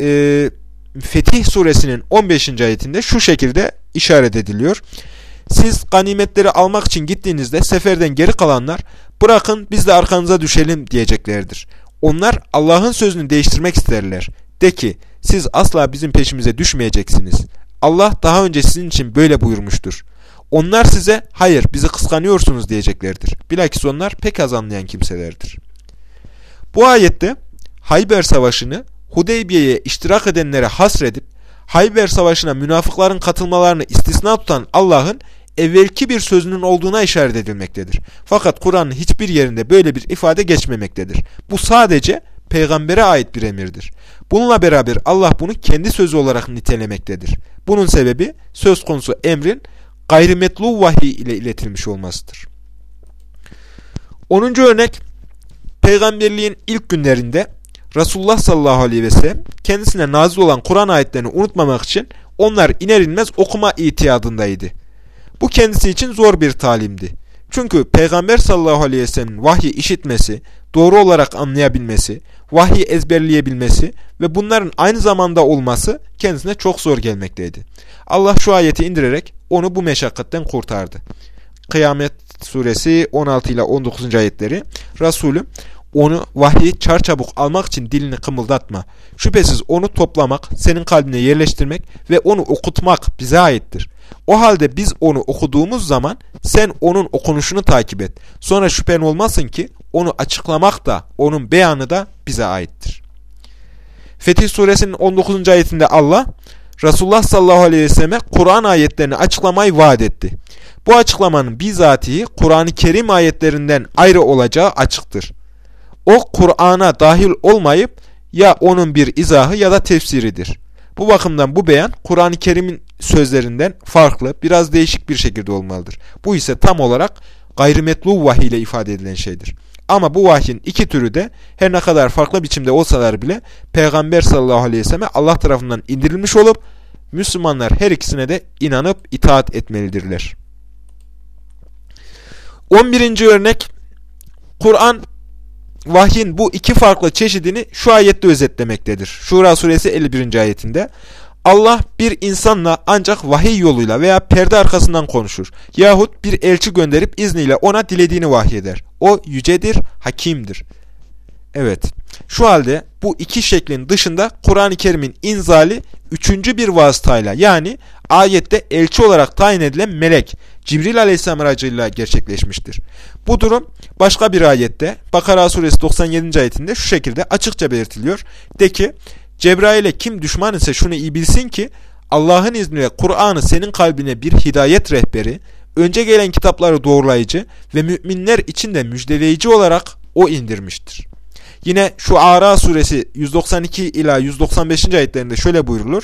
e, Fetih suresinin 15. ayetinde şu şekilde işaret ediliyor. Siz ganimetleri almak için gittiğinizde seferden geri kalanlar bırakın biz de arkanıza düşelim diyeceklerdir. Onlar Allah'ın sözünü değiştirmek isterler. De ki siz asla bizim peşimize düşmeyeceksiniz. Allah daha önce sizin için böyle buyurmuştur. Onlar size hayır bizi kıskanıyorsunuz diyeceklerdir. Bilakis onlar pek az anlayan kimselerdir. Bu ayette Hayber Savaşı'nı Hudeybiye'ye iştirak edenlere hasredip Hayber Savaşı'na münafıkların katılmalarını istisna tutan Allah'ın evvelki bir sözünün olduğuna işaret edilmektedir. Fakat Kur'an'ın hiçbir yerinde böyle bir ifade geçmemektedir. Bu sadece peygambere ait bir emirdir. Bununla beraber Allah bunu kendi sözü olarak nitelemektedir. Bunun sebebi söz konusu emrin gayrimetlu vahiy ile iletilmiş olmasıdır. 10. örnek peygamberliğin ilk günlerinde Resulullah sallallahu aleyhi ve sellem kendisine nazil olan Kur'an ayetlerini unutmamak için onlar iner inmez okuma itiyadındaydı. Bu kendisi için zor bir talimdi. Çünkü Peygamber sallallahu aleyhi ve sellem'in vahyi işitmesi, doğru olarak anlayabilmesi, vahyi ezberleyebilmesi ve bunların aynı zamanda olması kendisine çok zor gelmekteydi. Allah şu ayeti indirerek onu bu meşakkatten kurtardı. Kıyamet suresi 16 ile 19. ayetleri Resulüm onu vahyi çarçabuk almak için dilini kımıldatma. Şüphesiz onu toplamak, senin kalbine yerleştirmek ve onu okutmak bize aittir. O halde biz onu okuduğumuz zaman sen onun okunuşunu takip et. Sonra şüphen olmasın ki onu açıklamak da onun beyanı da bize aittir. Fetih suresinin 19. ayetinde Allah Resulullah sallallahu aleyhi ve selleme Kur'an ayetlerini açıklamayı vaat etti. Bu açıklamanın bizatihi Kur'an-ı Kerim ayetlerinden ayrı olacağı açıktır. O Kur'an'a dahil olmayıp ya onun bir izahı ya da tefsiridir. Bu bakımdan bu beyan Kur'an-ı Kerim'in sözlerinden farklı, biraz değişik bir şekilde olmalıdır. Bu ise tam olarak gayrimetlu vahiy ile ifade edilen şeydir. Ama bu vahyin iki türü de her ne kadar farklı biçimde olsalar bile Peygamber sallallahu aleyhi ve selleme Allah tarafından indirilmiş olup Müslümanlar her ikisine de inanıp itaat etmelidirler. 11. örnek Kur'an vahyin bu iki farklı çeşidini şu ayette özetlemektedir. Şura suresi 51. ayetinde. Allah bir insanla ancak vahiy yoluyla veya perde arkasından konuşur. Yahut bir elçi gönderip izniyle ona dilediğini vahyeder. O yücedir, hakimdir. Evet, şu halde bu iki şeklin dışında Kur'an-ı Kerim'in inzali üçüncü bir vasıtayla yani ayette elçi olarak tayin edilen melek Cibril aleyhisselam aracılığıyla gerçekleşmiştir. Bu durum başka bir ayette Bakara suresi 97. ayetinde şu şekilde açıkça belirtiliyor. De ki Cebrail'e kim düşman ise şunu iyi bilsin ki Allah'ın izniyle Kur'an'ı senin kalbine bir hidayet rehberi, önce gelen kitapları doğrulayıcı ve müminler için de müjdeleyici olarak o indirmiştir. Yine şu Ara suresi 192 ila 195. ayetlerinde şöyle buyrulur.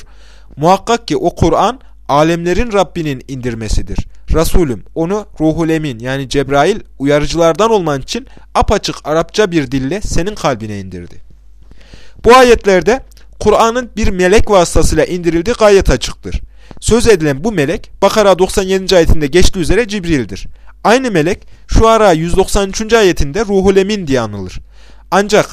Muhakkak ki o Kur'an alemlerin Rabbinin indirmesidir. Resulüm onu ruhul emin yani Cebrail uyarıcılardan olman için apaçık Arapça bir dille senin kalbine indirdi. Bu ayetlerde Kur'an'ın bir melek vasıtasıyla indirildiği gayet açıktır. Söz edilen bu melek Bakara 97. ayetinde geçtiği üzere Cibril'dir. Aynı melek şu ara 193. ayetinde Ruhul Emin diye anılır. Ancak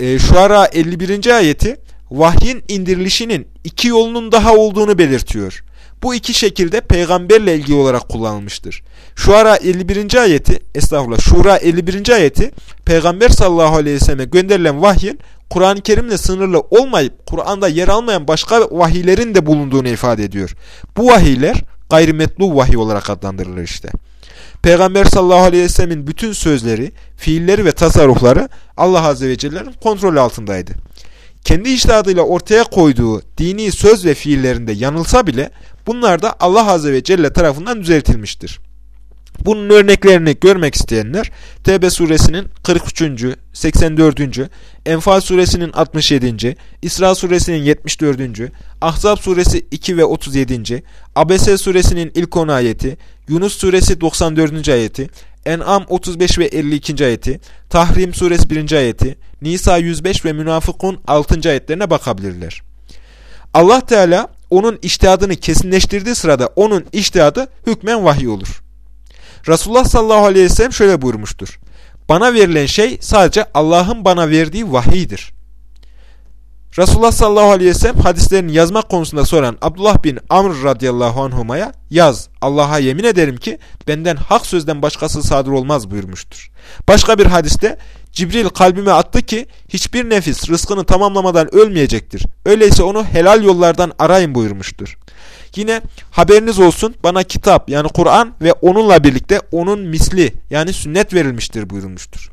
e, Şuara 51. ayeti vahyin indirilişinin iki yolunun daha olduğunu belirtiyor. Bu iki şekilde peygamberle ilgili olarak kullanılmıştır. Şuara 51. ayeti, estağfurullah, Şura 51. ayeti peygamber sallallahu aleyhi ve selleme gönderilen vahyin Kur'an-ı Kerim'le sınırlı olmayıp Kur'an'da yer almayan başka vahiylerin de bulunduğunu ifade ediyor. Bu vahiyler gayrimetlu vahiy olarak adlandırılır işte. Peygamber sallallahu aleyhi ve sellemin bütün sözleri, fiilleri ve tasarrufları Allah azze ve celle'nin kontrol altındaydı. Kendi iştihadıyla ortaya koyduğu dini söz ve fiillerinde yanılsa bile Bunlar da Allah Azze ve Celle tarafından düzeltilmiştir. Bunun örneklerini görmek isteyenler Tevbe suresinin 43. 84. Enfal suresinin 67. İsra suresinin 74. Ahzab suresi 2 ve 37. Abese suresinin ilk 10 ayeti, Yunus suresi 94. ayeti, En'am 35 ve 52. ayeti, Tahrim suresi 1. ayeti, Nisa 105 ve Münafıkun 6. ayetlerine bakabilirler. Allah Teala onun iştihadını kesinleştirdiği sırada onun iştihadı hükmen vahiy olur. Resulullah sallallahu aleyhi ve sellem şöyle buyurmuştur. Bana verilen şey sadece Allah'ın bana verdiği vahiydir. Resulullah sallallahu aleyhi ve sellem hadislerini yazmak konusunda soran Abdullah bin Amr radıyallahu anhumaya yaz Allah'a yemin ederim ki benden hak sözden başkası sadır olmaz buyurmuştur. Başka bir hadiste Cibril kalbime attı ki hiçbir nefis rızkını tamamlamadan ölmeyecektir. Öyleyse onu helal yollardan arayın buyurmuştur. Yine haberiniz olsun bana kitap yani Kur'an ve onunla birlikte onun misli yani sünnet verilmiştir buyurulmuştur.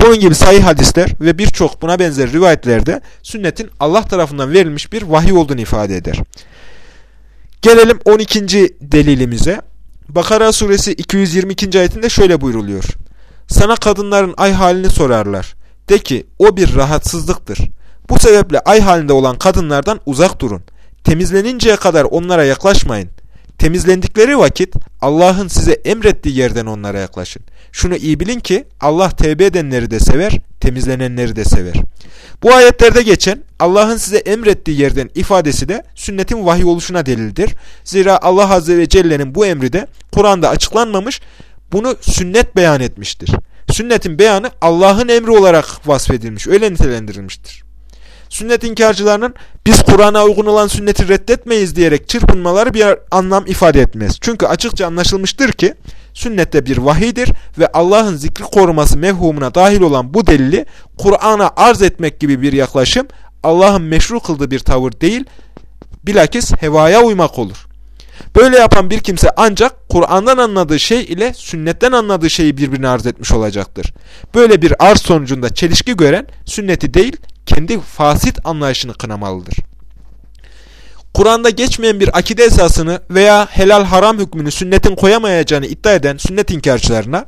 Bunun gibi sahih hadisler ve birçok buna benzer rivayetlerde sünnetin Allah tarafından verilmiş bir vahiy olduğunu ifade eder. Gelelim 12. delilimize. Bakara suresi 222. ayetinde şöyle buyruluyor. Sana kadınların ay halini sorarlar. De ki o bir rahatsızlıktır. Bu sebeple ay halinde olan kadınlardan uzak durun. Temizleninceye kadar onlara yaklaşmayın. Temizlendikleri vakit Allah'ın size emrettiği yerden onlara yaklaşın. Şunu iyi bilin ki Allah tevbe edenleri de sever, temizlenenleri de sever. Bu ayetlerde geçen Allah'ın size emrettiği yerden ifadesi de sünnetin vahiy oluşuna delildir. Zira Allah Azze ve Celle'nin bu emri de Kur'an'da açıklanmamış, bunu sünnet beyan etmiştir. Sünnetin beyanı Allah'ın emri olarak vasfedilmiş, öyle nitelendirilmiştir. Sünnet inkarcılarının biz Kur'an'a uygun olan sünneti reddetmeyiz diyerek çırpınmaları bir anlam ifade etmez. Çünkü açıkça anlaşılmıştır ki sünnette bir vahidir ve Allah'ın zikri koruması mevhumuna dahil olan bu delili Kur'an'a arz etmek gibi bir yaklaşım Allah'ın meşru kıldığı bir tavır değil, bilakis hevaya uymak olur. Böyle yapan bir kimse ancak Kur'an'dan anladığı şey ile sünnetten anladığı şeyi birbirine arz etmiş olacaktır. Böyle bir arz sonucunda çelişki gören sünneti değil, kendi fasit anlayışını kınamalıdır. Kur'an'da geçmeyen bir akide esasını veya helal haram hükmünü sünnetin koyamayacağını iddia eden sünnet inkarcılarına,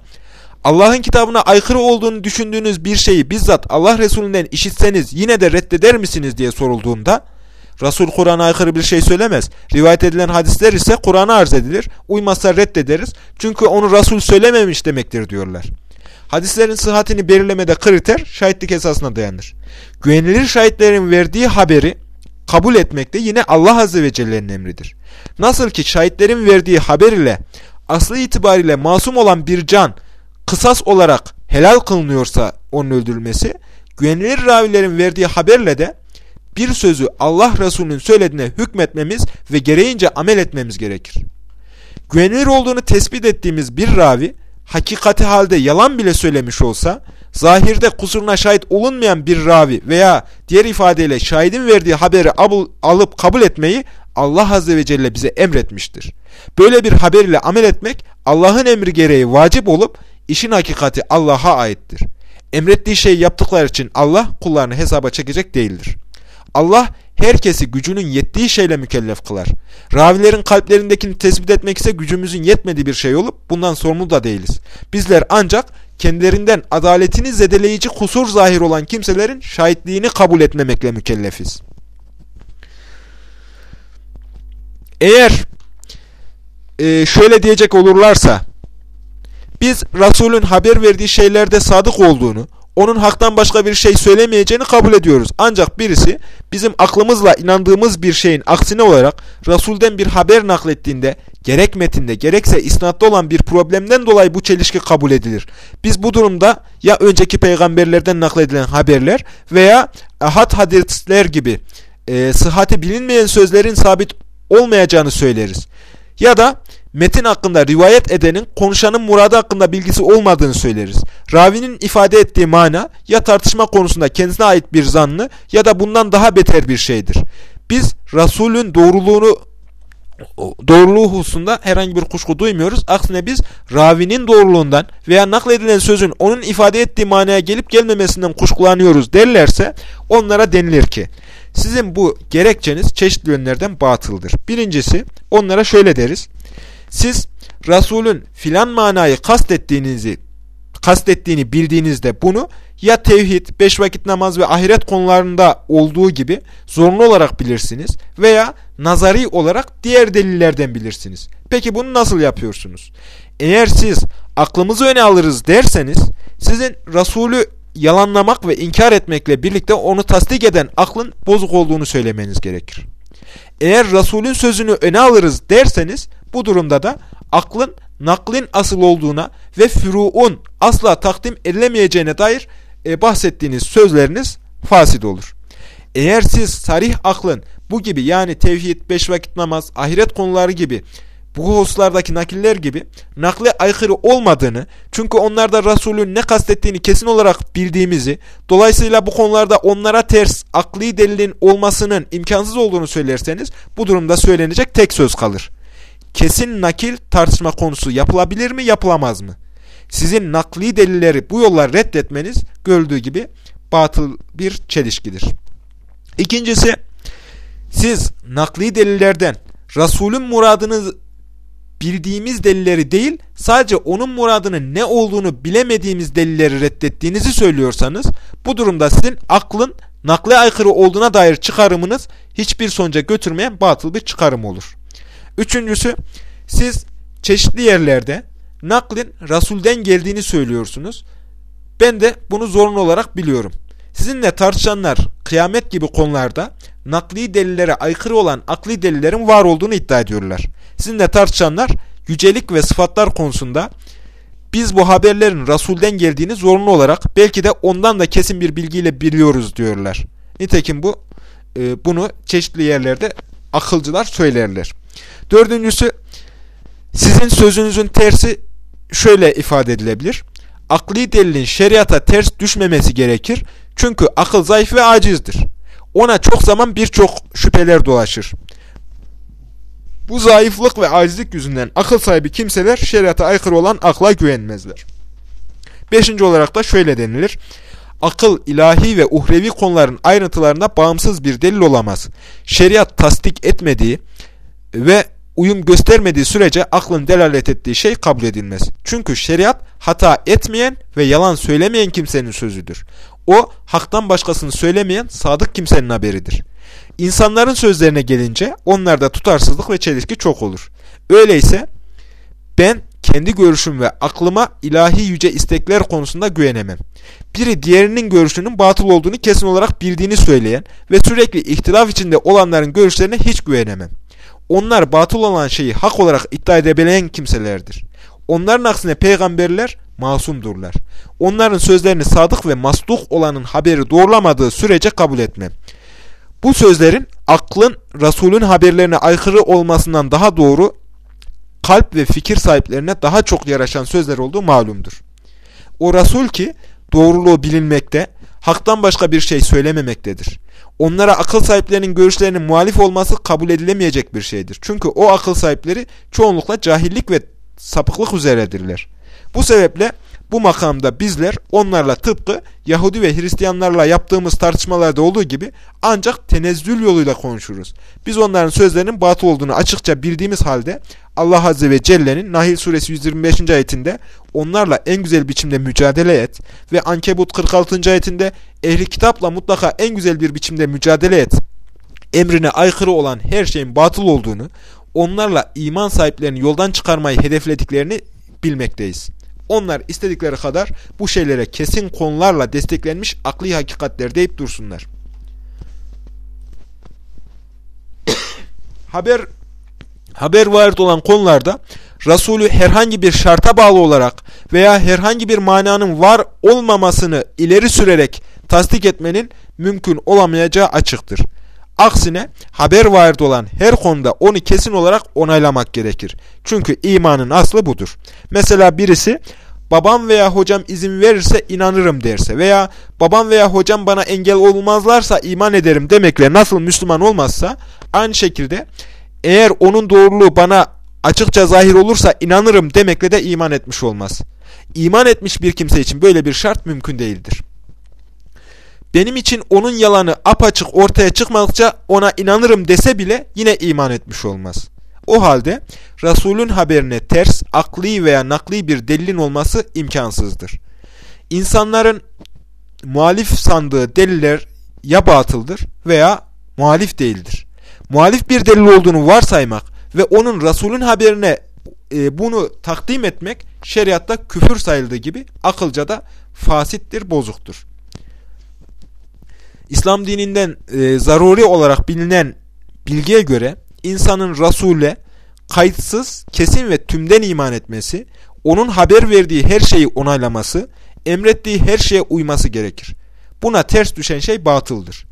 Allah'ın kitabına aykırı olduğunu düşündüğünüz bir şeyi bizzat Allah Resulünden işitseniz yine de reddeder misiniz diye sorulduğunda, Resul Kur'an'a aykırı bir şey söylemez. Rivayet edilen hadisler ise Kur'an'a arz edilir. Uymazsa reddederiz. Çünkü onu Resul söylememiş demektir diyorlar. Hadislerin sıhhatini belirlemede kriter şahitlik esasına dayanır. Güvenilir şahitlerin verdiği haberi kabul etmek de yine Allah Azze ve Celle'nin emridir. Nasıl ki şahitlerin verdiği haber ile aslı itibariyle masum olan bir can kısas olarak helal kılınıyorsa onun öldürülmesi, güvenilir ravilerin verdiği haberle de bir sözü Allah Resulü'nün söylediğine hükmetmemiz ve gereğince amel etmemiz gerekir. Güvenilir olduğunu tespit ettiğimiz bir ravi, hakikati halde yalan bile söylemiş olsa, zahirde kusuruna şahit olunmayan bir ravi veya diğer ifadeyle şahidin verdiği haberi alıp kabul etmeyi Allah Azze ve Celle bize emretmiştir. Böyle bir haber ile amel etmek Allah'ın emri gereği vacip olup işin hakikati Allah'a aittir. Emrettiği şeyi yaptıkları için Allah kullarını hesaba çekecek değildir. Allah herkesi gücünün yettiği şeyle mükellef kılar. Ravilerin kalplerindekini tespit etmek ise gücümüzün yetmediği bir şey olup bundan sorumlu da değiliz. Bizler ancak kendilerinden adaletini zedeleyici kusur zahir olan kimselerin şahitliğini kabul etmemekle mükellefiz. Eğer e, şöyle diyecek olurlarsa, biz Resulün haber verdiği şeylerde sadık olduğunu, onun haktan başka bir şey söylemeyeceğini kabul ediyoruz. Ancak birisi bizim aklımızla inandığımız bir şeyin aksine olarak Resul'den bir haber naklettiğinde gerek metinde gerekse isnatta olan bir problemden dolayı bu çelişki kabul edilir. Biz bu durumda ya önceki peygamberlerden nakledilen haberler veya ahad hadisler gibi e, sıhhati bilinmeyen sözlerin sabit olmayacağını söyleriz. Ya da metin hakkında rivayet edenin konuşanın muradı hakkında bilgisi olmadığını söyleriz. Ravinin ifade ettiği mana ya tartışma konusunda kendisine ait bir zannı ya da bundan daha beter bir şeydir. Biz Resulün doğruluğunu doğruluğu hususunda herhangi bir kuşku duymuyoruz. Aksine biz ravinin doğruluğundan veya nakledilen sözün onun ifade ettiği manaya gelip gelmemesinden kuşkulanıyoruz derlerse onlara denilir ki sizin bu gerekçeniz çeşitli yönlerden batıldır. Birincisi onlara şöyle deriz. Siz Resulün filan manayı kastettiğinizi kastettiğini bildiğinizde bunu ya tevhid, beş vakit namaz ve ahiret konularında olduğu gibi zorunlu olarak bilirsiniz veya nazari olarak diğer delillerden bilirsiniz. Peki bunu nasıl yapıyorsunuz? Eğer siz aklımızı öne alırız derseniz sizin Resulü yalanlamak ve inkar etmekle birlikte onu tasdik eden aklın bozuk olduğunu söylemeniz gerekir. Eğer Resulün sözünü öne alırız derseniz bu durumda da aklın naklin asıl olduğuna ve füruun asla takdim edilemeyeceğine dair e, bahsettiğiniz sözleriniz fasid olur. Eğer siz sarih aklın bu gibi yani tevhid, beş vakit namaz, ahiret konuları gibi bu hususlardaki nakiller gibi nakle aykırı olmadığını çünkü onlarda Resulün ne kastettiğini kesin olarak bildiğimizi dolayısıyla bu konularda onlara ters akli delilin olmasının imkansız olduğunu söylerseniz bu durumda söylenecek tek söz kalır. Kesin nakil tartışma konusu yapılabilir mi yapılamaz mı? Sizin nakli delilleri bu yolla reddetmeniz gördüğü gibi batıl bir çelişkidir. İkincisi siz nakli delillerden Resulün muradını bildiğimiz delilleri değil, sadece onun muradının ne olduğunu bilemediğimiz delilleri reddettiğinizi söylüyorsanız, bu durumda sizin aklın nakle aykırı olduğuna dair çıkarımınız hiçbir sonuca götürmeyen batıl bir çıkarım olur. Üçüncüsü, siz çeşitli yerlerde naklin Rasul'den geldiğini söylüyorsunuz. Ben de bunu zorunlu olarak biliyorum. Sizinle tartışanlar kıyamet gibi konularda nakli delillere aykırı olan akli delillerin var olduğunu iddia ediyorlar. Sizinle tartışanlar yücelik ve sıfatlar konusunda biz bu haberlerin Resul'den geldiğini zorunlu olarak belki de ondan da kesin bir bilgiyle biliyoruz diyorlar. Nitekim bu e, bunu çeşitli yerlerde akılcılar söylerler. Dördüncüsü sizin sözünüzün tersi şöyle ifade edilebilir. Akli delilin şeriata ters düşmemesi gerekir. Çünkü akıl zayıf ve acizdir. Ona çok zaman birçok şüpheler dolaşır. Bu zayıflık ve acizlik yüzünden akıl sahibi kimseler şeriata aykırı olan akla güvenmezler. Beşinci olarak da şöyle denilir. Akıl, ilahi ve uhrevi konuların ayrıntılarına bağımsız bir delil olamaz. Şeriat tasdik etmediği ve uyum göstermediği sürece aklın delalet ettiği şey kabul edilmez. Çünkü şeriat hata etmeyen ve yalan söylemeyen kimsenin sözüdür. O haktan başkasını söylemeyen sadık kimsenin haberidir. İnsanların sözlerine gelince onlarda tutarsızlık ve çelişki çok olur. Öyleyse ben kendi görüşüm ve aklıma ilahi yüce istekler konusunda güvenemem. Biri diğerinin görüşünün batıl olduğunu kesin olarak bildiğini söyleyen ve sürekli ihtilaf içinde olanların görüşlerine hiç güvenemem. Onlar batıl olan şeyi hak olarak iddia edebilen kimselerdir. Onların aksine peygamberler masumdurlar. Onların sözlerini sadık ve masluk olanın haberi doğrulamadığı sürece kabul etmem. Bu sözlerin aklın Resulün haberlerine aykırı olmasından daha doğru, kalp ve fikir sahiplerine daha çok yaraşan sözler olduğu malumdur. O Resul ki doğruluğu bilinmekte, haktan başka bir şey söylememektedir. Onlara akıl sahiplerinin görüşlerinin muhalif olması kabul edilemeyecek bir şeydir. Çünkü o akıl sahipleri çoğunlukla cahillik ve sapıklık üzeredirler. Bu sebeple bu makamda bizler onlarla tıpkı Yahudi ve Hristiyanlarla yaptığımız tartışmalarda olduğu gibi ancak tenezzül yoluyla konuşuruz. Biz onların sözlerinin batıl olduğunu açıkça bildiğimiz halde Allah Azze ve Celle'nin Nahil suresi 125. ayetinde onlarla en güzel biçimde mücadele et ve Ankebut 46. ayetinde ehli kitapla mutlaka en güzel bir biçimde mücadele et emrine aykırı olan her şeyin batıl olduğunu, onlarla iman sahiplerini yoldan çıkarmayı hedeflediklerini bilmekteyiz. Onlar istedikleri kadar bu şeylere kesin konularla desteklenmiş akli hakikatler deyip dursunlar. haber haber varit olan konularda Resulü herhangi bir şarta bağlı olarak veya herhangi bir mananın var olmamasını ileri sürerek tasdik etmenin mümkün olamayacağı açıktır. Aksine haber varit olan her konuda onu kesin olarak onaylamak gerekir. Çünkü imanın aslı budur. Mesela birisi babam veya hocam izin verirse inanırım derse veya babam veya hocam bana engel olmazlarsa iman ederim demekle nasıl Müslüman olmazsa aynı şekilde eğer onun doğruluğu bana açıkça zahir olursa inanırım demekle de iman etmiş olmaz. İman etmiş bir kimse için böyle bir şart mümkün değildir. Benim için onun yalanı apaçık ortaya çıkmadıkça ona inanırım dese bile yine iman etmiş olmaz. O halde Resulün haberine ters, akli veya nakli bir delilin olması imkansızdır. İnsanların muhalif sandığı deliller ya batıldır veya muhalif değildir. Muhalif bir delil olduğunu varsaymak ve onun Resulün haberine e, bunu takdim etmek şeriatta küfür sayıldığı gibi akılca da fasittir, bozuktur. İslam dininden e, zaruri olarak bilinen bilgiye göre insanın Resul'e kayıtsız, kesin ve tümden iman etmesi, onun haber verdiği her şeyi onaylaması, emrettiği her şeye uyması gerekir. Buna ters düşen şey batıldır.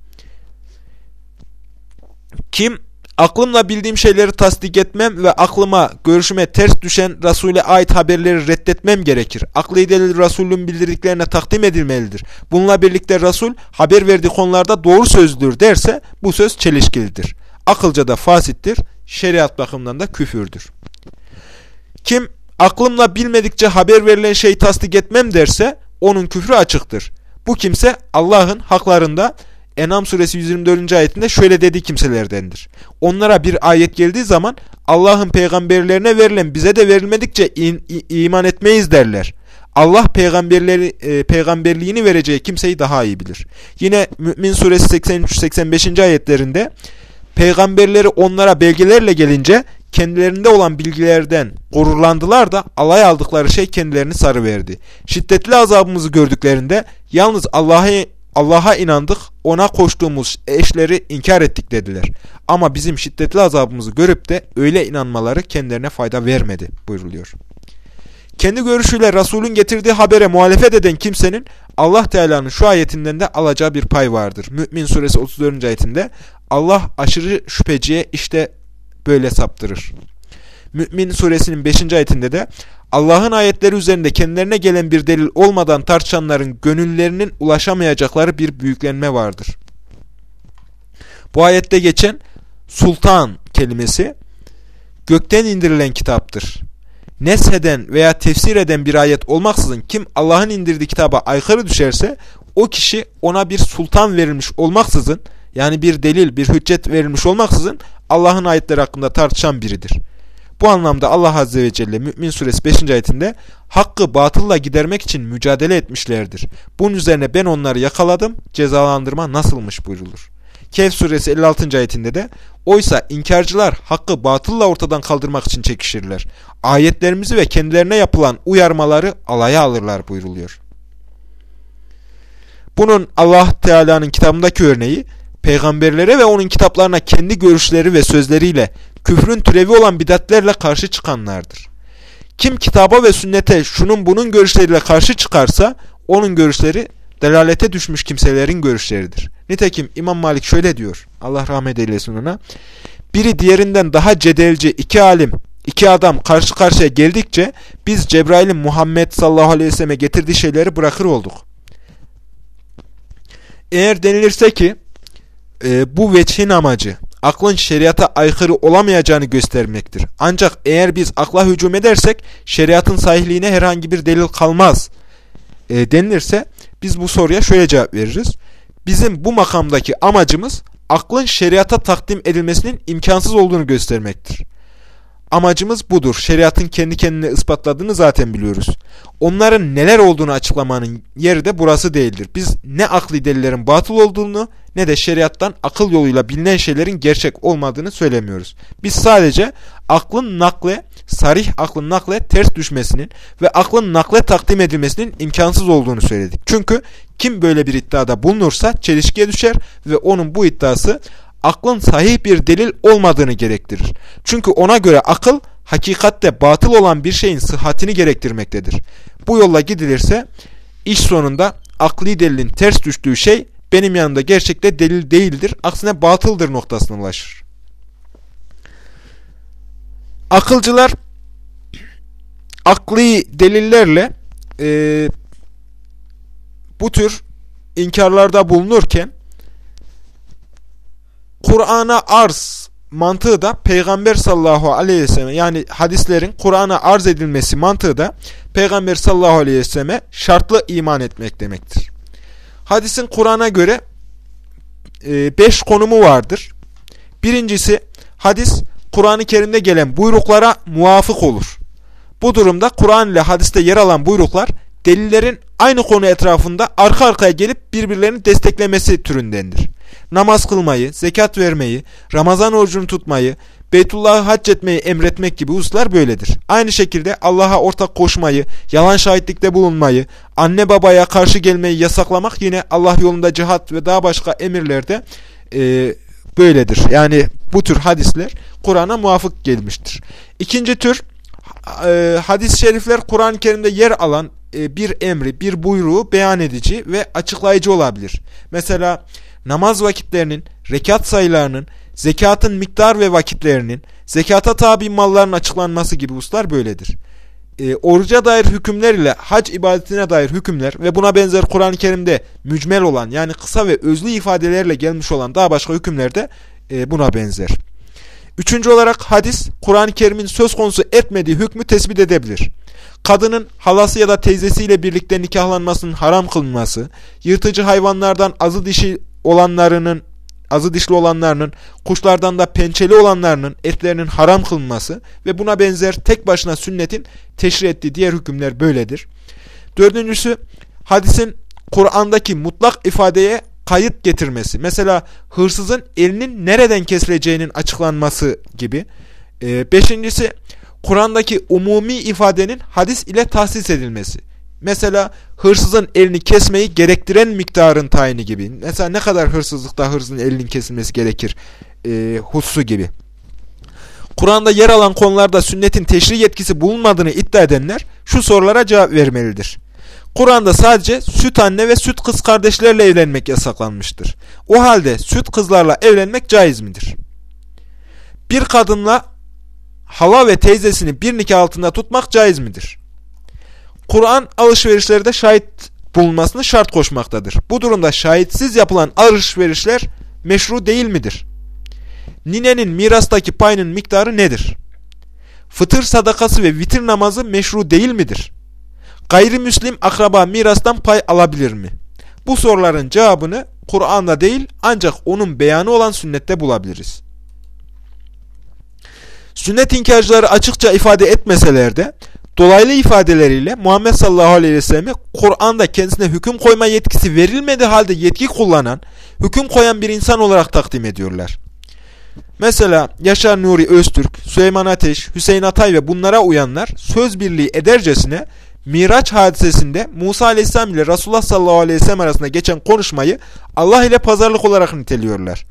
Kim aklımla bildiğim şeyleri tasdik etmem ve aklıma, görüşüme ters düşen Resul'e ait haberleri reddetmem gerekir. Aklı delil Resul'ün bildirdiklerine takdim edilmelidir. Bununla birlikte Resul haber verdiği konularda doğru sözdür derse bu söz çelişkilidir. Akılca da fasittir, şeriat bakımından da küfürdür. Kim aklımla bilmedikçe haber verilen şeyi tasdik etmem derse onun küfrü açıktır. Bu kimse Allah'ın haklarında Enam suresi 124. ayetinde şöyle dediği kimselerdendir. Onlara bir ayet geldiği zaman Allah'ın peygamberlerine verilen bize de verilmedikçe in, iman etmeyiz derler. Allah peygamberleri e, peygamberliğini vereceği kimseyi daha iyi bilir. Yine Mümin suresi 83-85. ayetlerinde peygamberleri onlara belgelerle gelince kendilerinde olan bilgilerden gururlandılar da alay aldıkları şey kendilerini sarıverdi. Şiddetli azabımızı gördüklerinde yalnız Allah'a Allah'a inandık, ona koştuğumuz eşleri inkar ettik dediler. Ama bizim şiddetli azabımızı görüp de öyle inanmaları kendilerine fayda vermedi buyuruluyor. Kendi görüşüyle Resul'ün getirdiği habere muhalefet eden kimsenin Allah Teala'nın şu ayetinden de alacağı bir pay vardır. Mü'min suresi 34. ayetinde Allah aşırı şüpheciye işte böyle saptırır. Mü'min suresinin 5. ayetinde de Allah'ın ayetleri üzerinde kendilerine gelen bir delil olmadan tartışanların gönüllerinin ulaşamayacakları bir büyüklenme vardır. Bu ayette geçen sultan kelimesi gökten indirilen kitaptır. Nesheden veya tefsir eden bir ayet olmaksızın kim Allah'ın indirdiği kitaba aykırı düşerse o kişi ona bir sultan verilmiş olmaksızın yani bir delil, bir hüccet verilmiş olmaksızın Allah'ın ayetleri hakkında tartışan biridir. Bu anlamda Allah Azze ve Celle Mü'min suresi 5. ayetinde hakkı batılla gidermek için mücadele etmişlerdir. Bunun üzerine ben onları yakaladım, cezalandırma nasılmış buyrulur. Kehf suresi 56. ayetinde de oysa inkarcılar hakkı batılla ortadan kaldırmak için çekişirler. Ayetlerimizi ve kendilerine yapılan uyarmaları alaya alırlar buyruluyor. Bunun Allah Teala'nın kitabındaki örneği peygamberlere ve onun kitaplarına kendi görüşleri ve sözleriyle küfrün türevi olan bidatlerle karşı çıkanlardır. Kim kitaba ve sünnete şunun bunun görüşleriyle karşı çıkarsa onun görüşleri delalete düşmüş kimselerin görüşleridir. Nitekim İmam Malik şöyle diyor. Allah rahmet eylesin ona. Biri diğerinden daha cedelci iki alim, iki adam karşı karşıya geldikçe biz Cebrail'in Muhammed sallallahu aleyhi ve selleme getirdiği şeyleri bırakır olduk. Eğer denilirse ki e, bu veçhin amacı aklın şeriata aykırı olamayacağını göstermektir. Ancak eğer biz akla hücum edersek şeriatın sahihliğine herhangi bir delil kalmaz e, denilirse biz bu soruya şöyle cevap veririz. Bizim bu makamdaki amacımız aklın şeriata takdim edilmesinin imkansız olduğunu göstermektir. Amacımız budur. Şeriatın kendi kendine ispatladığını zaten biliyoruz. Onların neler olduğunu açıklamanın yeri de burası değildir. Biz ne akli delillerin batıl olduğunu ne de şeriattan akıl yoluyla bilinen şeylerin gerçek olmadığını söylemiyoruz. Biz sadece aklın nakle, sarih aklın nakle ters düşmesinin ve aklın nakle takdim edilmesinin imkansız olduğunu söyledik. Çünkü kim böyle bir iddiada bulunursa çelişkiye düşer ve onun bu iddiası aklın sahih bir delil olmadığını gerektirir. Çünkü ona göre akıl hakikatte batıl olan bir şeyin sıhhatini gerektirmektedir. Bu yolla gidilirse iş sonunda akli delilin ters düştüğü şey benim yanımda gerçekte delil değildir, aksine batıldır noktasına ulaşır. Akılcılar akli delillerle e, bu tür inkarlarda bulunurken Kur'an'a arz mantığı da Peygamber sallallahu aleyhi ve sellem yani hadislerin Kur'an'a arz edilmesi mantığı da Peygamber sallallahu aleyhi ve selleme şartlı iman etmek demektir. Hadisin Kur'an'a göre e, beş konumu vardır. Birincisi hadis Kur'an-ı Kerim'de gelen buyruklara muvafık olur. Bu durumda Kur'an ile hadiste yer alan buyruklar delillerin aynı konu etrafında arka arkaya gelip birbirlerini desteklemesi türündendir. Namaz kılmayı, zekat vermeyi, Ramazan orucunu tutmayı, Beytullah'ı hac etmeyi emretmek gibi hususlar böyledir. Aynı şekilde Allah'a ortak koşmayı, yalan şahitlikte bulunmayı, anne babaya karşı gelmeyi yasaklamak yine Allah yolunda cihat ve daha başka emirlerde e, böyledir. Yani bu tür hadisler Kur'an'a muvafık gelmiştir. İkinci tür e, hadis-i şerifler Kur'an-ı Kerim'de yer alan e, bir emri, bir buyruğu beyan edici ve açıklayıcı olabilir. Mesela namaz vakitlerinin, rekat sayılarının, zekatın miktar ve vakitlerinin, zekata tabi malların açıklanması gibi hususlar böyledir. E, oruca dair hükümler ile hac ibadetine dair hükümler ve buna benzer Kur'an-ı Kerim'de mücmel olan yani kısa ve özlü ifadelerle gelmiş olan daha başka hükümler de e, buna benzer. Üçüncü olarak hadis, Kur'an-ı Kerim'in söz konusu etmediği hükmü tespit edebilir. Kadının halası ya da teyzesiyle birlikte nikahlanmasının haram kılınması, yırtıcı hayvanlardan azı dişi olanlarının azı dişli olanlarının, kuşlardan da pençeli olanlarının etlerinin haram kılınması ve buna benzer tek başına sünnetin teşri ettiği diğer hükümler böyledir. Dördüncüsü, hadisin Kur'an'daki mutlak ifadeye kayıt getirmesi. Mesela hırsızın elinin nereden kesileceğinin açıklanması gibi. Ee, beşincisi, Kur'an'daki umumi ifadenin hadis ile tahsis edilmesi. Mesela hırsızın elini kesmeyi gerektiren miktarın tayini gibi. Mesela ne kadar hırsızlıkta hırsızın elinin kesilmesi gerekir e, hususu gibi. Kur'an'da yer alan konularda sünnetin teşri yetkisi bulunmadığını iddia edenler şu sorulara cevap vermelidir. Kur'an'da sadece süt anne ve süt kız kardeşlerle evlenmek yasaklanmıştır. O halde süt kızlarla evlenmek caiz midir? Bir kadınla hala ve teyzesini bir nikah altında tutmak caiz midir? Kur'an alışverişlerde şahit bulunmasını şart koşmaktadır. Bu durumda şahitsiz yapılan alışverişler meşru değil midir? Ninenin mirastaki payının miktarı nedir? Fıtır sadakası ve vitir namazı meşru değil midir? Gayrimüslim akraba mirastan pay alabilir mi? Bu soruların cevabını Kur'an'da değil ancak onun beyanı olan sünnette bulabiliriz. Sünnet inkarcıları açıkça ifade etmeseler de dolaylı ifadeleriyle Muhammed sallallahu aleyhi ve sellem'i Kur'an'da kendisine hüküm koyma yetkisi verilmedi halde yetki kullanan, hüküm koyan bir insan olarak takdim ediyorlar. Mesela Yaşar Nuri Öztürk, Süleyman Ateş, Hüseyin Atay ve bunlara uyanlar söz birliği edercesine Miraç hadisesinde Musa aleyhisselam ile Resulullah sallallahu aleyhi ve sellem arasında geçen konuşmayı Allah ile pazarlık olarak niteliyorlar.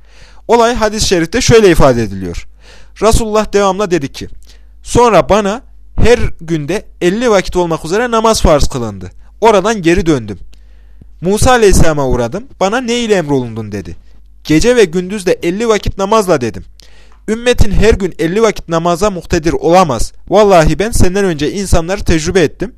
Olay hadis-i şerifte şöyle ifade ediliyor. Resulullah devamla dedi ki, Sonra bana her günde 50 vakit olmak üzere namaz farz kılındı. Oradan geri döndüm. Musa aleyhisselama uğradım. Bana ne ile emrolundun dedi. Gece ve gündüz de 50 vakit namazla dedim. Ümmetin her gün 50 vakit namaza muhtedir olamaz. Vallahi ben senden önce insanları tecrübe ettim.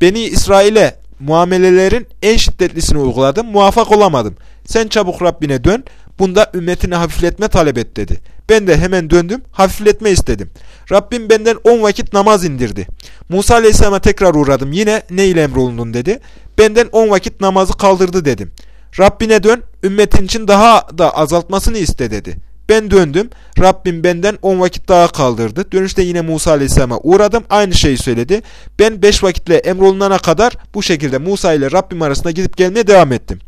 Beni İsrail'e muamelelerin en şiddetlisini uyguladım. Muvaffak olamadım. Sen çabuk Rabbine dön. Bunda ümmetini hafifletme talep et dedi. Ben de hemen döndüm. Hafifletme istedim. Rabbim benden 10 vakit namaz indirdi. Musa Aleyhisselam'a tekrar uğradım. Yine ne ile emrolundun dedi. Benden 10 vakit namazı kaldırdı dedim. Rabbine dön. Ümmetin için daha da azaltmasını iste dedi. Ben döndüm. Rabbim benden 10 vakit daha kaldırdı. Dönüşte yine Musa Aleyhisselam'a uğradım. Aynı şeyi söyledi. Ben 5 vakitle emrolunana kadar bu şekilde Musa ile Rabbim arasında gidip gelmeye devam ettim.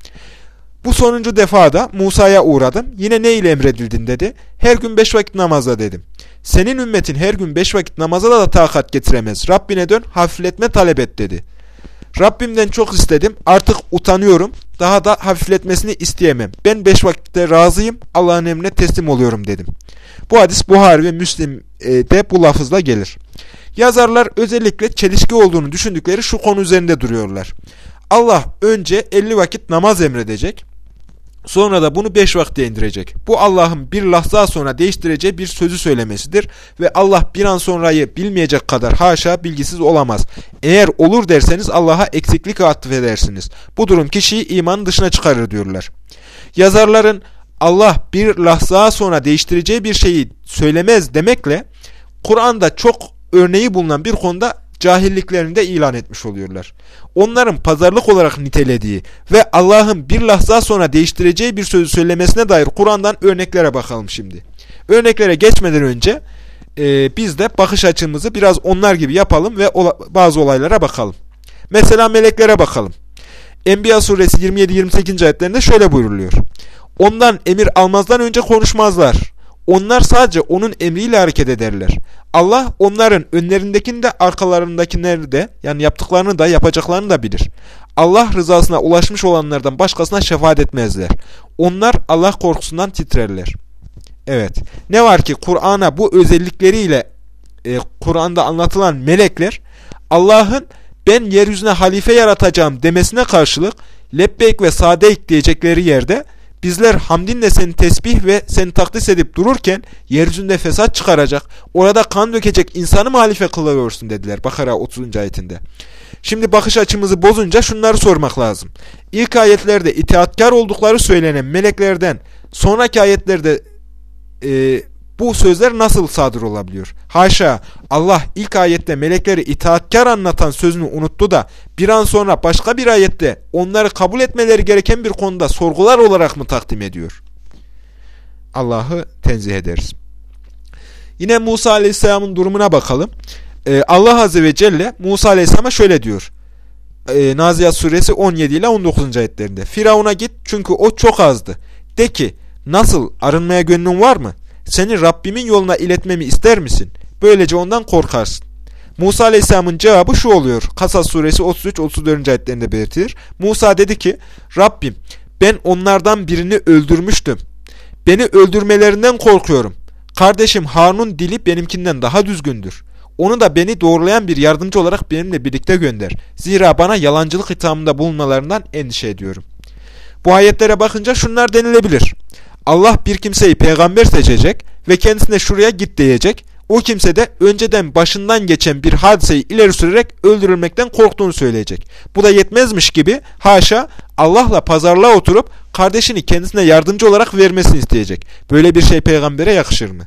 Bu sonuncu defada Musa'ya uğradım. Yine ne ile emredildin dedi. Her gün 5 vakit namaza dedim. Senin ümmetin her gün 5 vakit namaza da, da takat getiremez. Rabbine dön hafifletme talep et dedi. Rabbimden çok istedim. Artık utanıyorum. Daha da hafifletmesini isteyemem. Ben beş vakitte razıyım. Allah'ın emrine teslim oluyorum dedim. Bu hadis Buhari ve Müslim'de bu lafızla gelir. Yazarlar özellikle çelişki olduğunu düşündükleri şu konu üzerinde duruyorlar. Allah önce 50 vakit namaz emredecek. Sonra da bunu beş vakte indirecek. Bu Allah'ın bir lahza sonra değiştireceği bir sözü söylemesidir. Ve Allah bir an sonrayı bilmeyecek kadar haşa bilgisiz olamaz. Eğer olur derseniz Allah'a eksiklik atfedersiniz. Bu durum kişiyi imanın dışına çıkarır diyorlar. Yazarların Allah bir lahza sonra değiştireceği bir şeyi söylemez demekle Kur'an'da çok örneği bulunan bir konuda cahilliklerini de ilan etmiş oluyorlar. Onların pazarlık olarak nitelediği ve Allah'ın bir lahza sonra değiştireceği bir sözü söylemesine dair Kur'an'dan örneklere bakalım şimdi. Örneklere geçmeden önce e, biz de bakış açımızı biraz onlar gibi yapalım ve ola, bazı olaylara bakalım. Mesela meleklere bakalım. Enbiya suresi 27-28. ayetlerinde şöyle buyruluyor. Ondan emir almazdan önce konuşmazlar. Onlar sadece onun emriyle hareket ederler. Allah onların önlerindekini de arkalarındakileri de yani yaptıklarını da yapacaklarını da bilir. Allah rızasına ulaşmış olanlardan başkasına şefaat etmezler. Onlar Allah korkusundan titrerler. Evet. Ne var ki Kur'an'a bu özellikleriyle e, Kur'an'da anlatılan melekler Allah'ın ben yeryüzüne halife yaratacağım demesine karşılık lebbeyk ve sadeyk diyecekleri yerde bizler hamdinle seni tesbih ve seni takdis edip dururken yeryüzünde fesat çıkaracak, orada kan dökecek insanı mı halife kılıyorsun dediler Bakara 30. ayetinde. Şimdi bakış açımızı bozunca şunları sormak lazım. İlk ayetlerde itaatkar oldukları söylenen meleklerden sonraki ayetlerde e, bu sözler nasıl sadır olabiliyor? Haşa Allah ilk ayette melekleri itaatkar anlatan sözünü unuttu da bir an sonra başka bir ayette onları kabul etmeleri gereken bir konuda sorgular olarak mı takdim ediyor? Allah'ı tenzih ederiz. Yine Musa Aleyhisselam'ın durumuna bakalım. Ee, Allah Azze ve Celle Musa Aleyhisselam'a şöyle diyor. Ee, Naziyat Suresi 17 ile 19. ayetlerinde. Firavun'a git çünkü o çok azdı. De ki nasıl arınmaya gönlün var mı? Seni Rabbimin yoluna iletmemi ister misin? Böylece ondan korkarsın. Musa Aleyhisselam'ın cevabı şu oluyor. Kasas suresi 33-34. ayetlerinde belirtilir. Musa dedi ki Rabbim ben onlardan birini öldürmüştüm. Beni öldürmelerinden korkuyorum. Kardeşim Harun dili benimkinden daha düzgündür. Onu da beni doğrulayan bir yardımcı olarak benimle birlikte gönder. Zira bana yalancılık hithamında bulunmalarından endişe ediyorum. Bu ayetlere bakınca şunlar denilebilir. Allah bir kimseyi peygamber seçecek ve kendisine şuraya git diyecek. O kimse de önceden başından geçen bir hadiseyi ileri sürerek öldürülmekten korktuğunu söyleyecek. Bu da yetmezmiş gibi haşa Allah'la pazarlığa oturup kardeşini kendisine yardımcı olarak vermesini isteyecek. Böyle bir şey peygambere yakışır mı?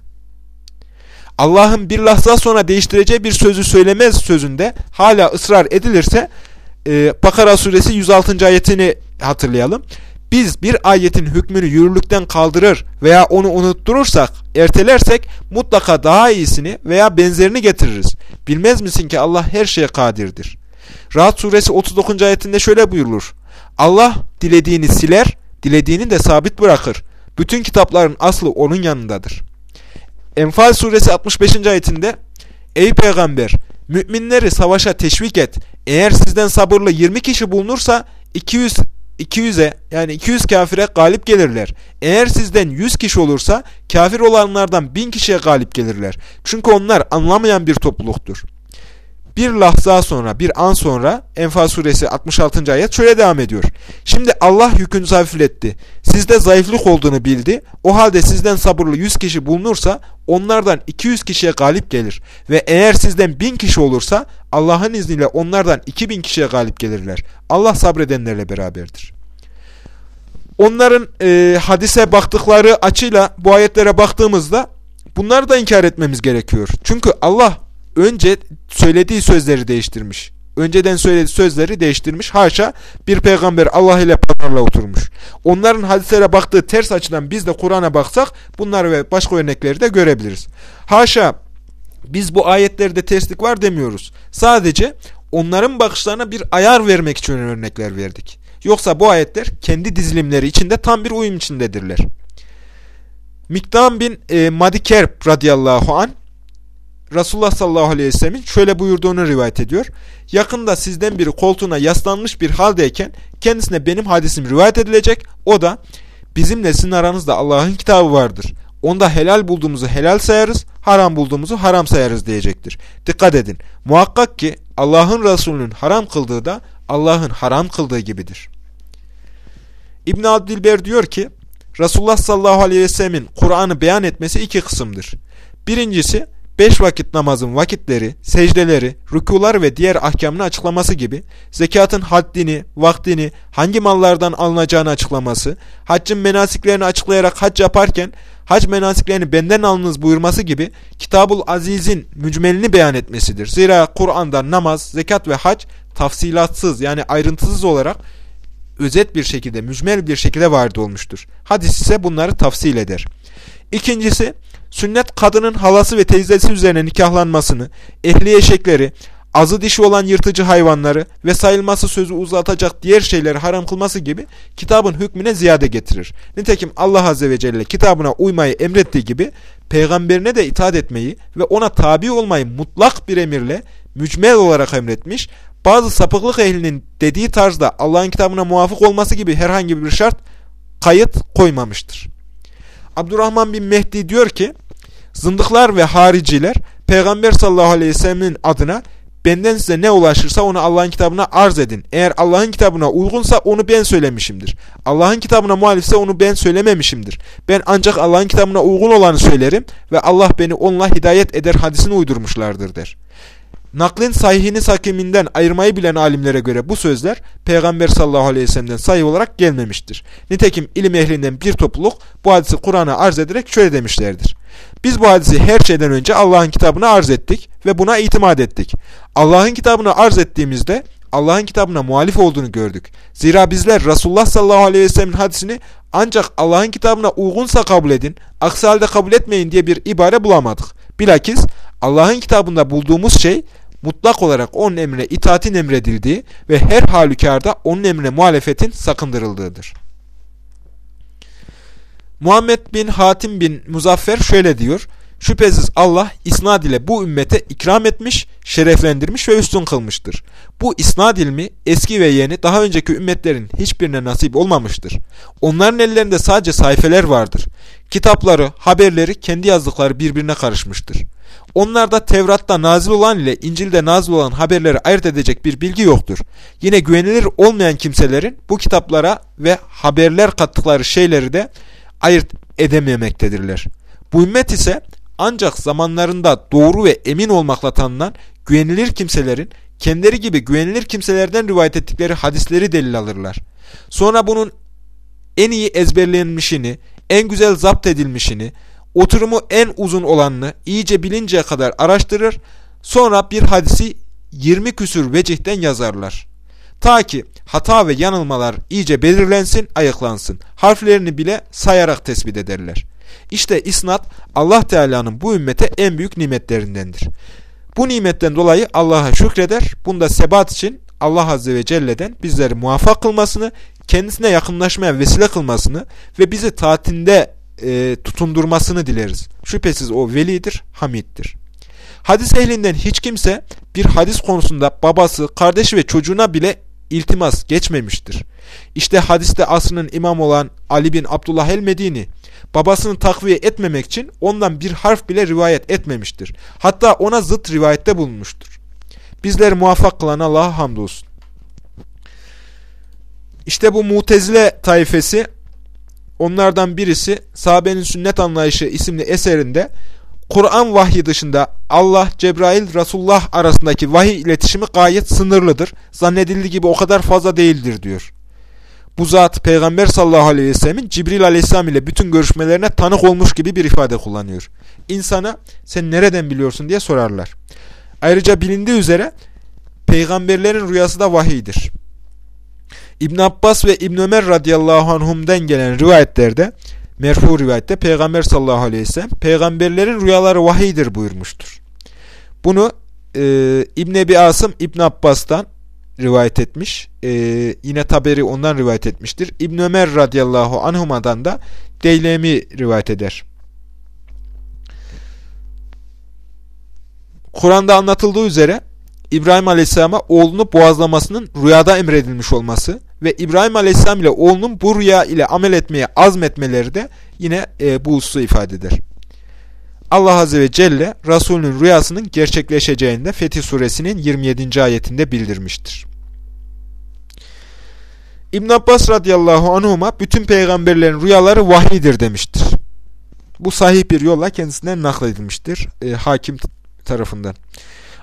Allah'ın bir lahza sonra değiştireceği bir sözü söylemez sözünde hala ısrar edilirse e, Bakara suresi 106. ayetini hatırlayalım biz bir ayetin hükmünü yürürlükten kaldırır veya onu unutturursak, ertelersek mutlaka daha iyisini veya benzerini getiririz. Bilmez misin ki Allah her şeye kadirdir. Rahat suresi 39. ayetinde şöyle buyurulur. Allah dilediğini siler, dilediğini de sabit bırakır. Bütün kitapların aslı onun yanındadır. Enfal suresi 65. ayetinde Ey peygamber! Müminleri savaşa teşvik et. Eğer sizden sabırlı 20 kişi bulunursa 200 200'e yani 200 kafire galip gelirler. Eğer sizden 100 kişi olursa kafir olanlardan 1000 kişiye galip gelirler. Çünkü onlar anlamayan bir topluluktur. Bir lahza sonra, bir an sonra Enfal suresi 66. ayet şöyle devam ediyor. Şimdi Allah yükünüzü hafifletti. Sizde zayıflık olduğunu bildi. O halde sizden sabırlı 100 kişi bulunursa onlardan 200 kişiye galip gelir. Ve eğer sizden 1000 kişi olursa Allah'ın izniyle onlardan 2000 kişiye galip gelirler. Allah sabredenlerle beraberdir. Onların e, hadise baktıkları açıyla bu ayetlere baktığımızda bunları da inkar etmemiz gerekiyor. Çünkü Allah önce söylediği sözleri değiştirmiş. Önceden söylediği sözleri değiştirmiş. Haşa bir peygamber Allah ile pazarla oturmuş. Onların hadislere baktığı ters açıdan biz de Kur'an'a baksak bunları ve başka örnekleri de görebiliriz. Haşa biz bu ayetlerde terslik var demiyoruz. Sadece onların bakışlarına bir ayar vermek için örnekler verdik. Yoksa bu ayetler kendi dizilimleri içinde tam bir uyum içindedirler. Miktam bin e, Madikerb radıyallahu an Resulullah sallallahu aleyhi ve sellemin şöyle buyurduğunu rivayet ediyor. Yakında sizden biri koltuğuna yaslanmış bir haldeyken kendisine benim hadisim rivayet edilecek. O da bizimle sizin aranızda Allah'ın kitabı vardır. Onda helal bulduğumuzu helal sayarız, haram bulduğumuzu haram sayarız diyecektir. Dikkat edin. Muhakkak ki Allah'ın Resulü'nün haram kıldığı da Allah'ın haram kıldığı gibidir. İbn Abdilber diyor ki, Resulullah sallallahu aleyhi ve sellemin Kur'an'ı beyan etmesi iki kısımdır. Birincisi, beş vakit namazın vakitleri, secdeleri, rükular ve diğer ahkamını açıklaması gibi, zekatın haddini, vaktini, hangi mallardan alınacağını açıklaması, haccın menasiklerini açıklayarak hac yaparken, hac menasiklerini benden alınız buyurması gibi Kitabul Aziz'in mücmelini beyan etmesidir. Zira Kur'an'da namaz, zekat ve hac tafsilatsız yani ayrıntısız olarak özet bir şekilde, mücmel bir şekilde vardı olmuştur. Hadis ise bunları tafsil eder. İkincisi, Sünnet kadının halası ve teyzesi üzerine nikahlanmasını, ehli eşekleri, azı dişi olan yırtıcı hayvanları ve sayılması sözü uzatacak diğer şeyleri haram kılması gibi kitabın hükmüne ziyade getirir. Nitekim Allah Azze ve Celle kitabına uymayı emrettiği gibi peygamberine de itaat etmeyi ve ona tabi olmayı mutlak bir emirle mücmel olarak emretmiş, bazı sapıklık ehlinin dediği tarzda Allah'ın kitabına muvafık olması gibi herhangi bir şart kayıt koymamıştır. Abdurrahman bin Mehdi diyor ki, zındıklar ve hariciler Peygamber sallallahu aleyhi ve sellemin adına benden size ne ulaşırsa onu Allah'ın kitabına arz edin. Eğer Allah'ın kitabına uygunsa onu ben söylemişimdir. Allah'ın kitabına muhalifse onu ben söylememişimdir. Ben ancak Allah'ın kitabına uygun olanı söylerim ve Allah beni onunla hidayet eder hadisini uydurmuşlardır der. Naklin sahihini sakiminden ayırmayı bilen alimlere göre bu sözler Peygamber sallallahu aleyhi ve sellem'den sahih olarak gelmemiştir. Nitekim ilim ehlinden bir topluluk bu hadisi Kur'an'a arz ederek şöyle demişlerdir. Biz bu hadisi her şeyden önce Allah'ın kitabına arz ettik ve buna itimat ettik. Allah'ın kitabına arz ettiğimizde Allah'ın kitabına muhalif olduğunu gördük. Zira bizler Resulullah sallallahu aleyhi ve sellem'in hadisini ancak Allah'ın kitabına uygunsa kabul edin, aksi halde kabul etmeyin diye bir ibare bulamadık. Bilakis Allah'ın kitabında bulduğumuz şey mutlak olarak onun emrine itaatin emredildiği ve her halükarda onun emrine muhalefetin sakındırıldığıdır. Muhammed bin Hatim bin Muzaffer şöyle diyor. Şüphesiz Allah isnad ile bu ümmete ikram etmiş, şereflendirmiş ve üstün kılmıştır. Bu isnad ilmi eski ve yeni daha önceki ümmetlerin hiçbirine nasip olmamıştır. Onların ellerinde sadece sayfeler vardır. Kitapları, haberleri, kendi yazdıkları birbirine karışmıştır. Onlarda Tevrat'ta nazil olan ile İncil'de nazil olan haberleri ayırt edecek bir bilgi yoktur. Yine güvenilir olmayan kimselerin bu kitaplara ve haberler kattıkları şeyleri de ayırt edememektedirler. Bu ümmet ise ancak zamanlarında doğru ve emin olmakla tanınan güvenilir kimselerin kendileri gibi güvenilir kimselerden rivayet ettikleri hadisleri delil alırlar. Sonra bunun en iyi ezberlenmişini, en güzel zapt edilmişini, oturumu en uzun olanını iyice bilinceye kadar araştırır, sonra bir hadisi 20 küsür vecihten yazarlar. Ta ki hata ve yanılmalar iyice belirlensin, ayıklansın. Harflerini bile sayarak tespit ederler. İşte isnat Allah Teala'nın bu ümmete en büyük nimetlerindendir. Bu nimetten dolayı Allah'a şükreder. Bunda sebat için Allah Azze ve Celle'den bizleri muvaffak kılmasını, kendisine yakınlaşmaya vesile kılmasını ve bizi taatinde e, tutundurmasını dileriz. Şüphesiz o velidir, hamiddir. Hadis ehlinden hiç kimse bir hadis konusunda babası, kardeşi ve çocuğuna bile iltimas geçmemiştir. İşte hadiste asrının imam olan Ali bin Abdullah el-Medini, babasını takviye etmemek için ondan bir harf bile rivayet etmemiştir. Hatta ona zıt rivayette bulunmuştur. Bizleri muvaffak kılan Allah'a hamdolsun. İşte bu mutezile taifesi, onlardan birisi Sahabenin Sünnet Anlayışı isimli eserinde Kur'an vahyi dışında Allah, Cebrail, Resulullah arasındaki vahiy iletişimi gayet sınırlıdır. Zannedildiği gibi o kadar fazla değildir diyor. Bu zat Peygamber sallallahu aleyhi ve sellemin Cibril aleyhisselam ile bütün görüşmelerine tanık olmuş gibi bir ifade kullanıyor. İnsana sen nereden biliyorsun diye sorarlar. Ayrıca bilindiği üzere peygamberlerin rüyası da vahiydir. İbn Abbas ve İbn Ömer radıyallahu anhum'den gelen rivayetlerde merfu rivayette Peygamber sallallahu aleyhi ve sellem peygamberlerin rüyaları vahiydir buyurmuştur. Bunu e, İbn Ebi Asım İbn Abbas'tan rivayet etmiş. E, yine Taberi ondan rivayet etmiştir. İbn Ömer radıyallahu anhuma'dan da Deylemi rivayet eder. Kur'an'da anlatıldığı üzere İbrahim Aleyhisselam'a oğlunu boğazlamasının rüyada emredilmiş olması ve İbrahim Aleyhisselam ile oğlunun bu rüya ile amel etmeye azmetmeleri de yine e, bu hususu ifade eder. Allah Azze ve Celle Resulünün rüyasının gerçekleşeceğini de Fetih Suresinin 27. ayetinde bildirmiştir. İbn Abbas radıyallahu anhuma bütün peygamberlerin rüyaları vahiydir demiştir. Bu sahih bir yolla kendisinden nakledilmiştir e, hakim tarafından.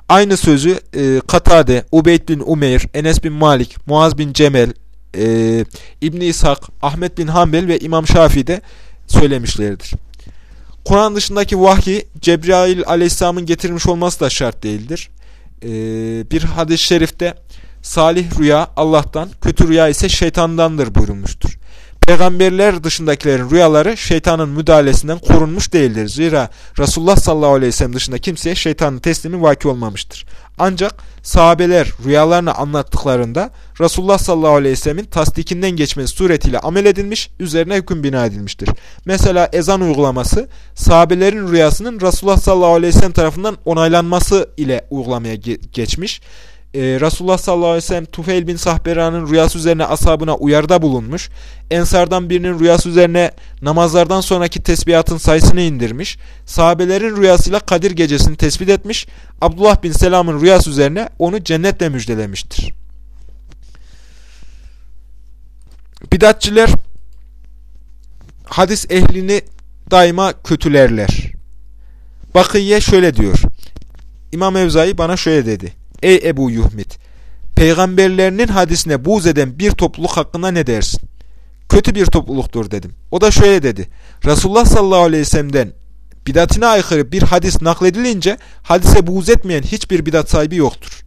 Aynı sözü e, Katade, Ubeyd bin Umeyr, Enes bin Malik, Muaz bin Cemel, e, İbni İshak, Ahmet bin Hanbel ve İmam Şafii de söylemişlerdir. Kur'an dışındaki vahyi Cebrail aleyhisselamın getirmiş olması da şart değildir. E, bir hadis-i şerifte salih rüya Allah'tan, kötü rüya ise şeytandandır buyurulmuştur. Peygamberler dışındakilerin rüyaları şeytanın müdahalesinden korunmuş değildir. Zira Resulullah sallallahu aleyhi ve sellem dışında kimseye şeytanın teslimi vaki olmamıştır. Ancak sahabeler rüyalarını anlattıklarında Resulullah sallallahu aleyhi ve sellemin tasdikinden geçmesi suretiyle amel edilmiş, üzerine hüküm bina edilmiştir. Mesela ezan uygulaması sahabelerin rüyasının Resulullah sallallahu aleyhi ve sellem tarafından onaylanması ile uygulamaya geçmiş e, Resulullah sallallahu aleyhi ve sellem Tufeil bin Sahbera'nın rüyası üzerine ashabına uyarda bulunmuş. Ensardan birinin rüyası üzerine namazlardan sonraki tesbihatın sayısını indirmiş. Sahabelerin rüyasıyla Kadir gecesini tespit etmiş. Abdullah bin Selam'ın rüyası üzerine onu cennetle müjdelemiştir. Bidatçiler hadis ehlini daima kötülerler. Bakıye şöyle diyor. İmam Evzai bana şöyle dedi. Ey Ebu Yuhmit! Peygamberlerinin hadisine buğz eden bir topluluk hakkında ne dersin? Kötü bir topluluktur dedim. O da şöyle dedi. Resulullah sallallahu aleyhi ve sellem'den bidatine aykırı bir hadis nakledilince hadise buğz etmeyen hiçbir bidat sahibi yoktur.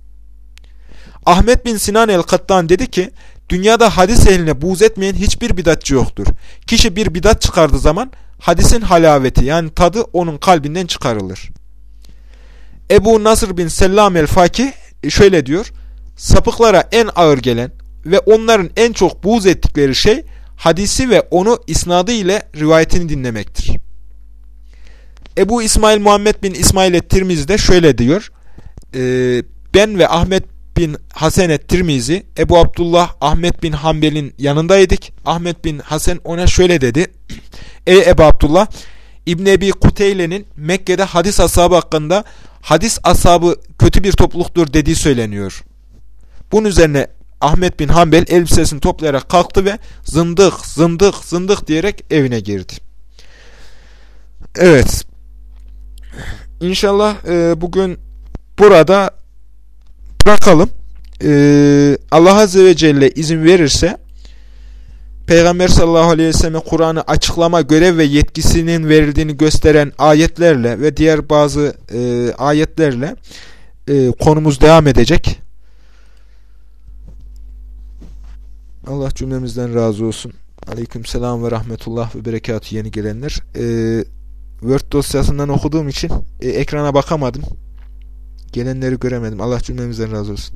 Ahmet bin Sinan el-Kattan dedi ki, dünyada hadis ehline buğz etmeyen hiçbir bidatçı yoktur. Kişi bir bidat çıkardığı zaman hadisin halaveti yani tadı onun kalbinden çıkarılır. Ebu Nasr bin Sellam el-Fakih şöyle diyor. Sapıklara en ağır gelen ve onların en çok buğz ettikleri şey hadisi ve onu isnadı ile rivayetini dinlemektir. Ebu İsmail Muhammed bin İsmail et-Tirmizi de şöyle diyor. E, ben ve Ahmet bin Hasan et-Tirmizi Ebu Abdullah Ahmet bin Hanbel'in yanındaydık. Ahmet bin Hasan ona şöyle dedi. Ey Ebu Abdullah İbn Ebi Kuteyle'nin Mekke'de hadis ashabı hakkında hadis ashabı kötü bir topluluktur dediği söyleniyor. Bunun üzerine Ahmet bin Hanbel elbisesini toplayarak kalktı ve zındık, zındık, zındık diyerek evine girdi. Evet. İnşallah e, bugün burada bırakalım. E, Allah Azze ve Celle izin verirse Peygamber sallallahu aleyhi ve selleme Kur'an'ı açıklama görev ve yetkisinin verildiğini gösteren ayetlerle ve diğer bazı e, ayetlerle e, konumuz devam edecek. Allah cümlemizden razı olsun. Aleyküm selam ve rahmetullah ve berekatü yeni gelenler. E, Word dosyasından okuduğum için e, ekrana bakamadım. Gelenleri göremedim. Allah cümlemizden razı olsun.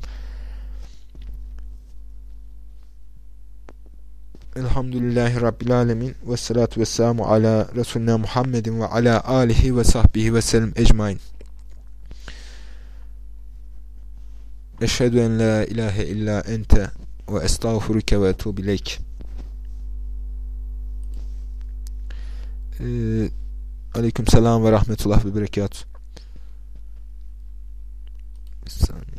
Elhamdülillahi Rabbil Alemin ve salatu ve vesselamu ala Resulina Muhammedin ve ala alihi ve sahbihi ve sellem ecmain. Eşhedü en la ilahe illa ente ve estağfuruke ve etubu ileyk. Ee, aleyküm selam ve rahmetullah ve berekatuhu. Bir saniye.